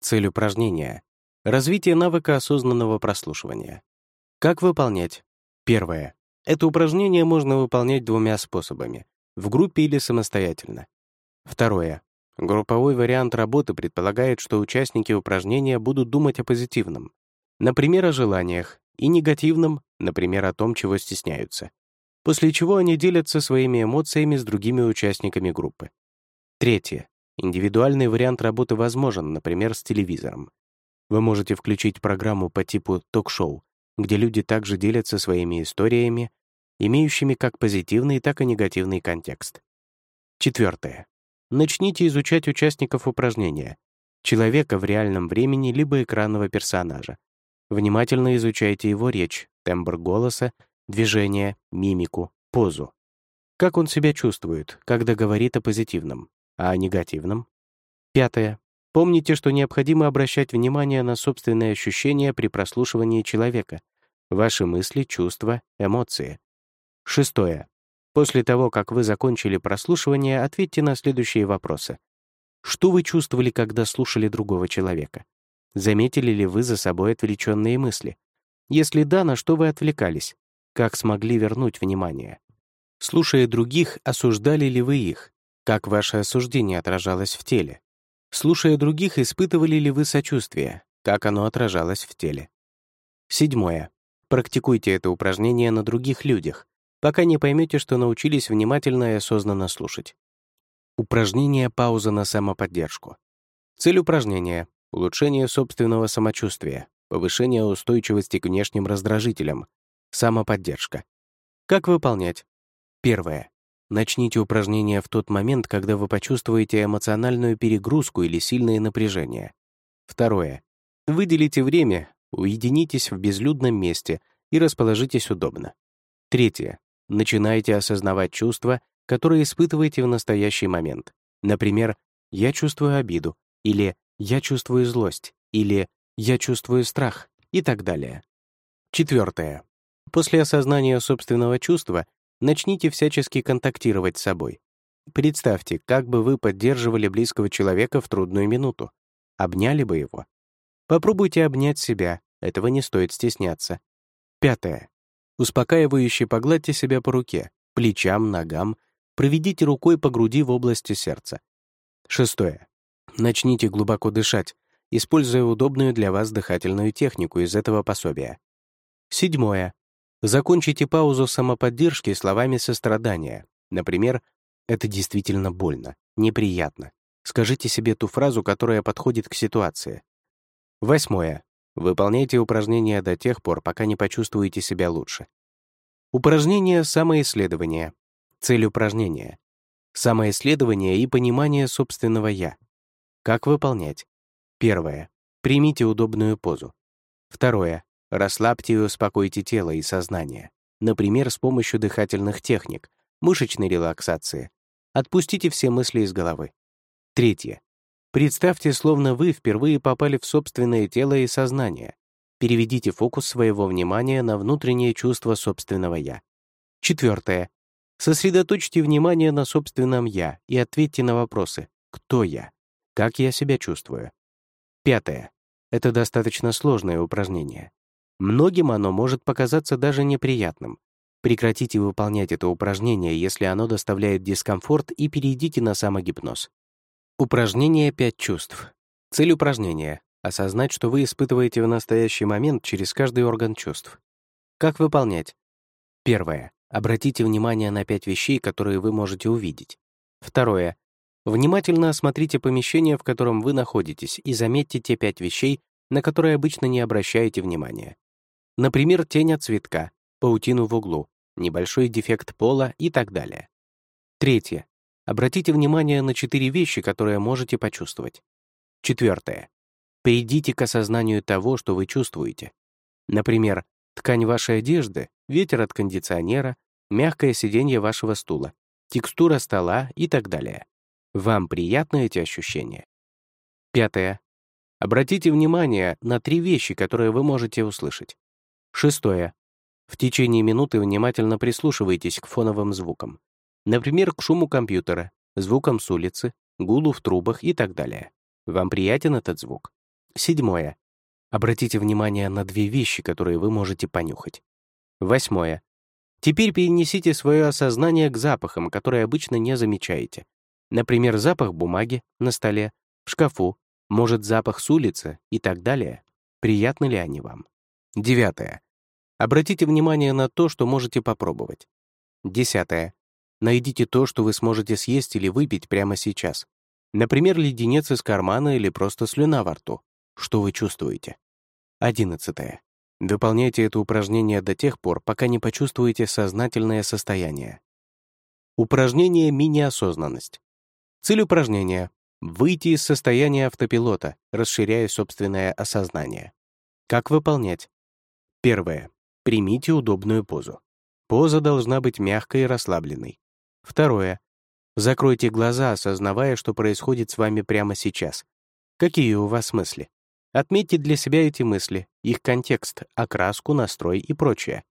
Цель упражнения — развитие навыка осознанного прослушивания. Как выполнять? Первое. Это упражнение можно выполнять двумя способами — в группе или самостоятельно. Второе. Групповой вариант работы предполагает, что участники упражнения будут думать о позитивном, например, о желаниях, и негативном, например, о том, чего стесняются после чего они делятся своими эмоциями с другими участниками группы. Третье. Индивидуальный вариант работы возможен, например, с телевизором. Вы можете включить программу по типу ток-шоу, где люди также делятся своими историями, имеющими как позитивный, так и негативный контекст. Четвертое. Начните изучать участников упражнения, человека в реальном времени либо экранного персонажа. Внимательно изучайте его речь, тембр голоса движение, мимику, позу. Как он себя чувствует, когда говорит о позитивном, а о негативном? Пятое. Помните, что необходимо обращать внимание на собственные ощущения при прослушивании человека, ваши мысли, чувства, эмоции. Шестое. После того, как вы закончили прослушивание, ответьте на следующие вопросы. Что вы чувствовали, когда слушали другого человека? Заметили ли вы за собой отвлеченные мысли? Если да, на что вы отвлекались? как смогли вернуть внимание. Слушая других, осуждали ли вы их? Как ваше осуждение отражалось в теле? Слушая других, испытывали ли вы сочувствие? Как оно отражалось в теле? Седьмое. Практикуйте это упражнение на других людях, пока не поймете, что научились внимательно и осознанно слушать. Упражнение «Пауза на самоподдержку». Цель упражнения — улучшение собственного самочувствия, повышение устойчивости к внешним раздражителям, Самоподдержка. Как выполнять? Первое. Начните упражнение в тот момент, когда вы почувствуете эмоциональную перегрузку или сильное напряжение. Второе. Выделите время, уединитесь в безлюдном месте и расположитесь удобно. Третье. Начинайте осознавать чувства, которые испытываете в настоящий момент. Например, «я чувствую обиду» или «я чувствую злость» или «я чувствую страх» и так далее. Четвертое. После осознания собственного чувства начните всячески контактировать с собой. Представьте, как бы вы поддерживали близкого человека в трудную минуту. Обняли бы его. Попробуйте обнять себя, этого не стоит стесняться. Пятое. Успокаивающе погладьте себя по руке, плечам, ногам, проведите рукой по груди в области сердца. Шестое. Начните глубоко дышать, используя удобную для вас дыхательную технику из этого пособия. Седьмое. Закончите паузу самоподдержки словами сострадания. Например, «Это действительно больно, неприятно». Скажите себе ту фразу, которая подходит к ситуации. Восьмое. Выполняйте упражнения до тех пор, пока не почувствуете себя лучше. Упражнение самоисследования. Цель упражнения. Самоисследование и понимание собственного «я». Как выполнять? Первое. Примите удобную позу. Второе. Расслабьте и успокойте тело и сознание, например, с помощью дыхательных техник, мышечной релаксации. Отпустите все мысли из головы. Третье. Представьте, словно вы впервые попали в собственное тело и сознание. Переведите фокус своего внимания на внутреннее чувство собственного «я». Четвертое. Сосредоточьте внимание на собственном «я» и ответьте на вопросы «Кто я?», Как я себя чувствую? Пятое. Это достаточно сложное упражнение. Многим оно может показаться даже неприятным. Прекратите выполнять это упражнение, если оно доставляет дискомфорт, и перейдите на самогипноз. Упражнение «Пять чувств». Цель упражнения — осознать, что вы испытываете в настоящий момент через каждый орган чувств. Как выполнять? Первое. Обратите внимание на пять вещей, которые вы можете увидеть. Второе. Внимательно осмотрите помещение, в котором вы находитесь, и заметьте те пять вещей, на которые обычно не обращаете внимания. Например, тень от цветка, паутину в углу, небольшой дефект пола и так далее. Третье. Обратите внимание на четыре вещи, которые можете почувствовать. Четвертое. Придите к осознанию того, что вы чувствуете. Например, Ткань вашей одежды, ветер от кондиционера, мягкое сиденье вашего стула, текстура стола и так далее. Вам приятны эти ощущения? Пятое. Обратите внимание на три вещи, которые вы можете услышать. Шестое. В течение минуты внимательно прислушивайтесь к фоновым звукам. Например, к шуму компьютера, звукам с улицы, гулу в трубах и так далее. Вам приятен этот звук? Седьмое. Обратите внимание на две вещи, которые вы можете понюхать. Восьмое. Теперь перенесите свое осознание к запахам, которые обычно не замечаете. Например, запах бумаги на столе, в шкафу, может, запах с улицы и так далее. Приятны ли они вам? Девятое. Обратите внимание на то, что можете попробовать. Десятое. Найдите то, что вы сможете съесть или выпить прямо сейчас. Например, леденец из кармана или просто слюна во рту. Что вы чувствуете? Одиннадцатое. Выполняйте это упражнение до тех пор, пока не почувствуете сознательное состояние. Упражнение «Мини-осознанность». Цель упражнения — выйти из состояния автопилота, расширяя собственное осознание. Как выполнять? Первое. Примите удобную позу. Поза должна быть мягкой и расслабленной. Второе. Закройте глаза, осознавая, что происходит с вами прямо сейчас. Какие у вас мысли? Отметьте для себя эти мысли, их контекст, окраску, настрой и прочее.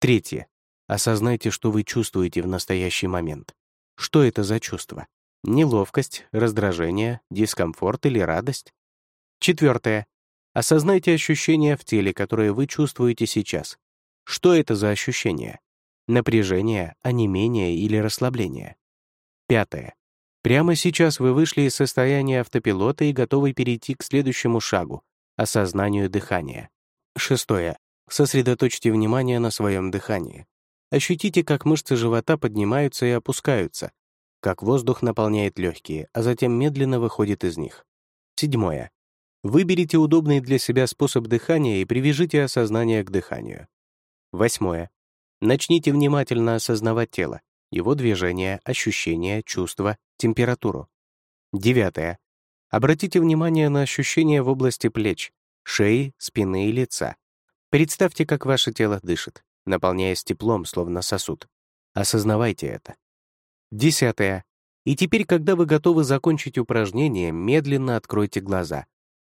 Третье. Осознайте, что вы чувствуете в настоящий момент. Что это за чувство? Неловкость, раздражение, дискомфорт или радость? Четвертое. Осознайте ощущения в теле, которые вы чувствуете сейчас. Что это за ощущения? Напряжение, онемение или расслабление? Пятое. Прямо сейчас вы вышли из состояния автопилота и готовы перейти к следующему шагу — осознанию дыхания. Шестое. Сосредоточьте внимание на своем дыхании. Ощутите, как мышцы живота поднимаются и опускаются, как воздух наполняет легкие, а затем медленно выходит из них. Седьмое. Выберите удобный для себя способ дыхания и привяжите осознание к дыханию. Восьмое. Начните внимательно осознавать тело, его движения, ощущения, чувства, температуру. Девятое. Обратите внимание на ощущения в области плеч, шеи, спины и лица. Представьте, как ваше тело дышит, наполняясь теплом, словно сосуд. Осознавайте это. Десятое. И теперь, когда вы готовы закончить упражнение, медленно откройте глаза.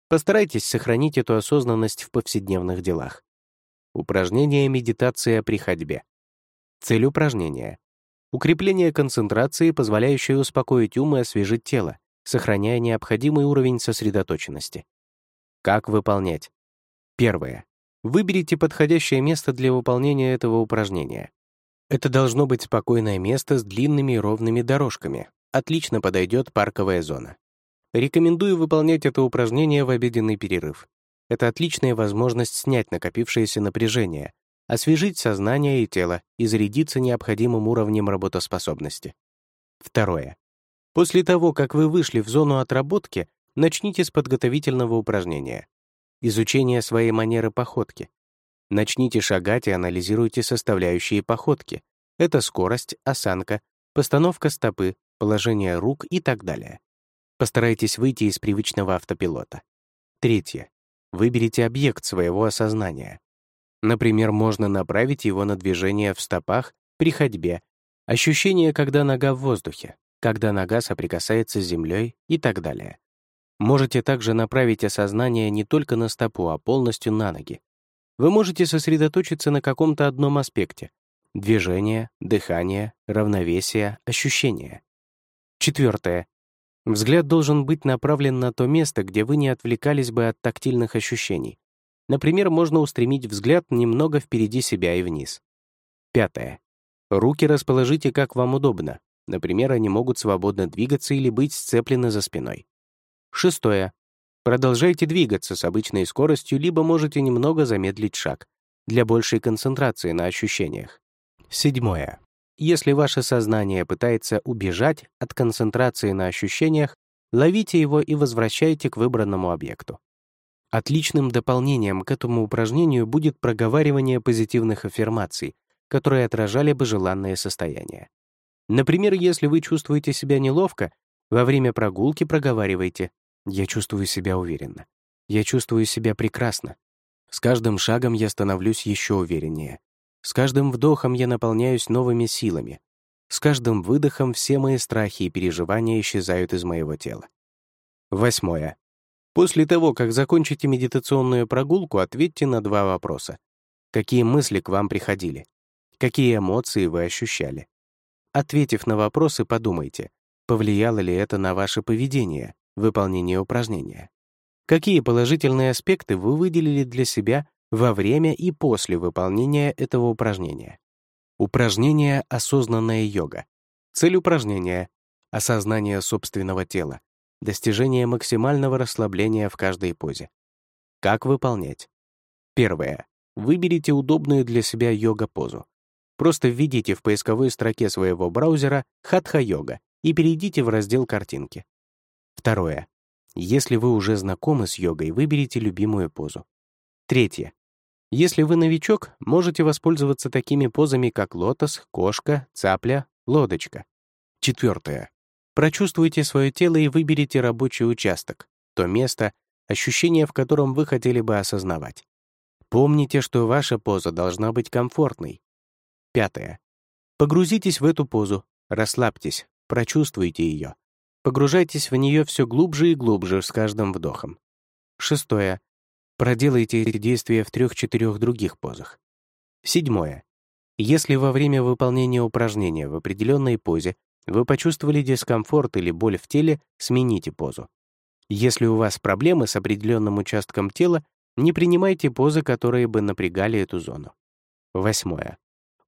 Постарайтесь сохранить эту осознанность в повседневных делах. Упражнение медитация при ходьбе. Цель упражнения Укрепление концентрации, позволяющее успокоить ум и освежить тело, сохраняя необходимый уровень сосредоточенности. Как выполнять? Первое. Выберите подходящее место для выполнения этого упражнения. Это должно быть спокойное место с длинными и ровными дорожками. Отлично подойдет парковая зона. Рекомендую выполнять это упражнение в обеденный перерыв. Это отличная возможность снять накопившееся напряжение, освежить сознание и тело и зарядиться необходимым уровнем работоспособности. Второе. После того, как вы вышли в зону отработки, начните с подготовительного упражнения. Изучение своей манеры походки. Начните шагать и анализируйте составляющие походки. Это скорость, осанка, постановка стопы, положение рук и так далее. Постарайтесь выйти из привычного автопилота. Третье. Выберите объект своего осознания. Например, можно направить его на движение в стопах при ходьбе, ощущение, когда нога в воздухе, когда нога соприкасается с землей и так далее. Можете также направить осознание не только на стопу, а полностью на ноги. Вы можете сосредоточиться на каком-то одном аспекте — движение, дыхание, равновесие, ощущение. Четвертое. Взгляд должен быть направлен на то место, где вы не отвлекались бы от тактильных ощущений. Например, можно устремить взгляд немного впереди себя и вниз. Пятое. Руки расположите как вам удобно. Например, они могут свободно двигаться или быть сцеплены за спиной. Шестое. Продолжайте двигаться с обычной скоростью, либо можете немного замедлить шаг для большей концентрации на ощущениях. Седьмое. Если ваше сознание пытается убежать от концентрации на ощущениях, ловите его и возвращайте к выбранному объекту. Отличным дополнением к этому упражнению будет проговаривание позитивных аффирмаций, которые отражали бы желанное состояние. Например, если вы чувствуете себя неловко, во время прогулки проговаривайте «Я чувствую себя уверенно», «Я чувствую себя прекрасно», «С каждым шагом я становлюсь еще увереннее», «С каждым вдохом я наполняюсь новыми силами», «С каждым выдохом все мои страхи и переживания исчезают из моего тела». Восьмое. После того, как закончите медитационную прогулку, ответьте на два вопроса. Какие мысли к вам приходили? Какие эмоции вы ощущали? Ответив на вопросы, подумайте, повлияло ли это на ваше поведение, выполнение упражнения. Какие положительные аспекты вы выделили для себя во время и после выполнения этого упражнения? Упражнение «Осознанная йога». Цель упражнения — осознание собственного тела, достижение максимального расслабления в каждой позе. Как выполнять? Первое. Выберите удобную для себя йога-позу. Просто введите в поисковой строке своего браузера «Хатха-йога» и перейдите в раздел «Картинки». Второе. Если вы уже знакомы с йогой, выберите любимую позу. Третье. Если вы новичок, можете воспользоваться такими позами, как лотос, кошка, цапля, лодочка. Четвертое. Прочувствуйте свое тело и выберите рабочий участок, то место, ощущение в котором вы хотели бы осознавать. Помните, что ваша поза должна быть комфортной, Пятое. Погрузитесь в эту позу, расслабьтесь, прочувствуйте ее. Погружайтесь в нее все глубже и глубже с каждым вдохом. Шестое. Проделайте эти действия в трех-четырех других позах. Седьмое. Если во время выполнения упражнения в определенной позе вы почувствовали дискомфорт или боль в теле, смените позу. Если у вас проблемы с определенным участком тела, не принимайте позы, которые бы напрягали эту зону. Восьмое.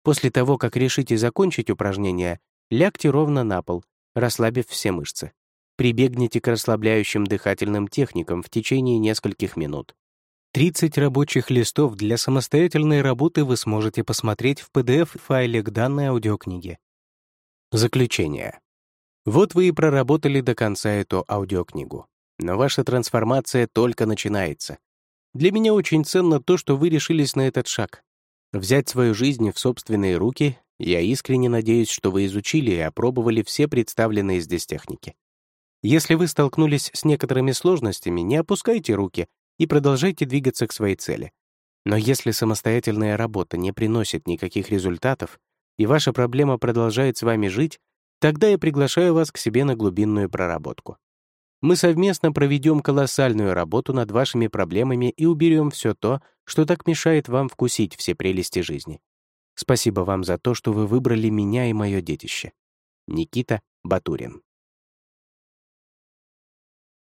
После того, как решите закончить упражнение, лягте ровно на пол, расслабив все мышцы. Прибегните к расслабляющим дыхательным техникам в течение нескольких минут. 30 рабочих листов для самостоятельной работы вы сможете посмотреть в PDF-файле к данной аудиокниге. Заключение. Вот вы и проработали до конца эту аудиокнигу. Но ваша трансформация только начинается. Для меня очень ценно то, что вы решились на этот шаг. Взять свою жизнь в собственные руки, я искренне надеюсь, что вы изучили и опробовали все представленные здесь техники. Если вы столкнулись с некоторыми сложностями, не опускайте руки и продолжайте двигаться к своей цели. Но если самостоятельная работа не приносит никаких результатов, и ваша проблема продолжает с вами жить, тогда я приглашаю вас к себе на глубинную проработку. Мы совместно проведем колоссальную работу над вашими проблемами и уберем все то, что так мешает вам вкусить все прелести жизни. Спасибо вам за то, что вы выбрали меня и мое детище. Никита Батурин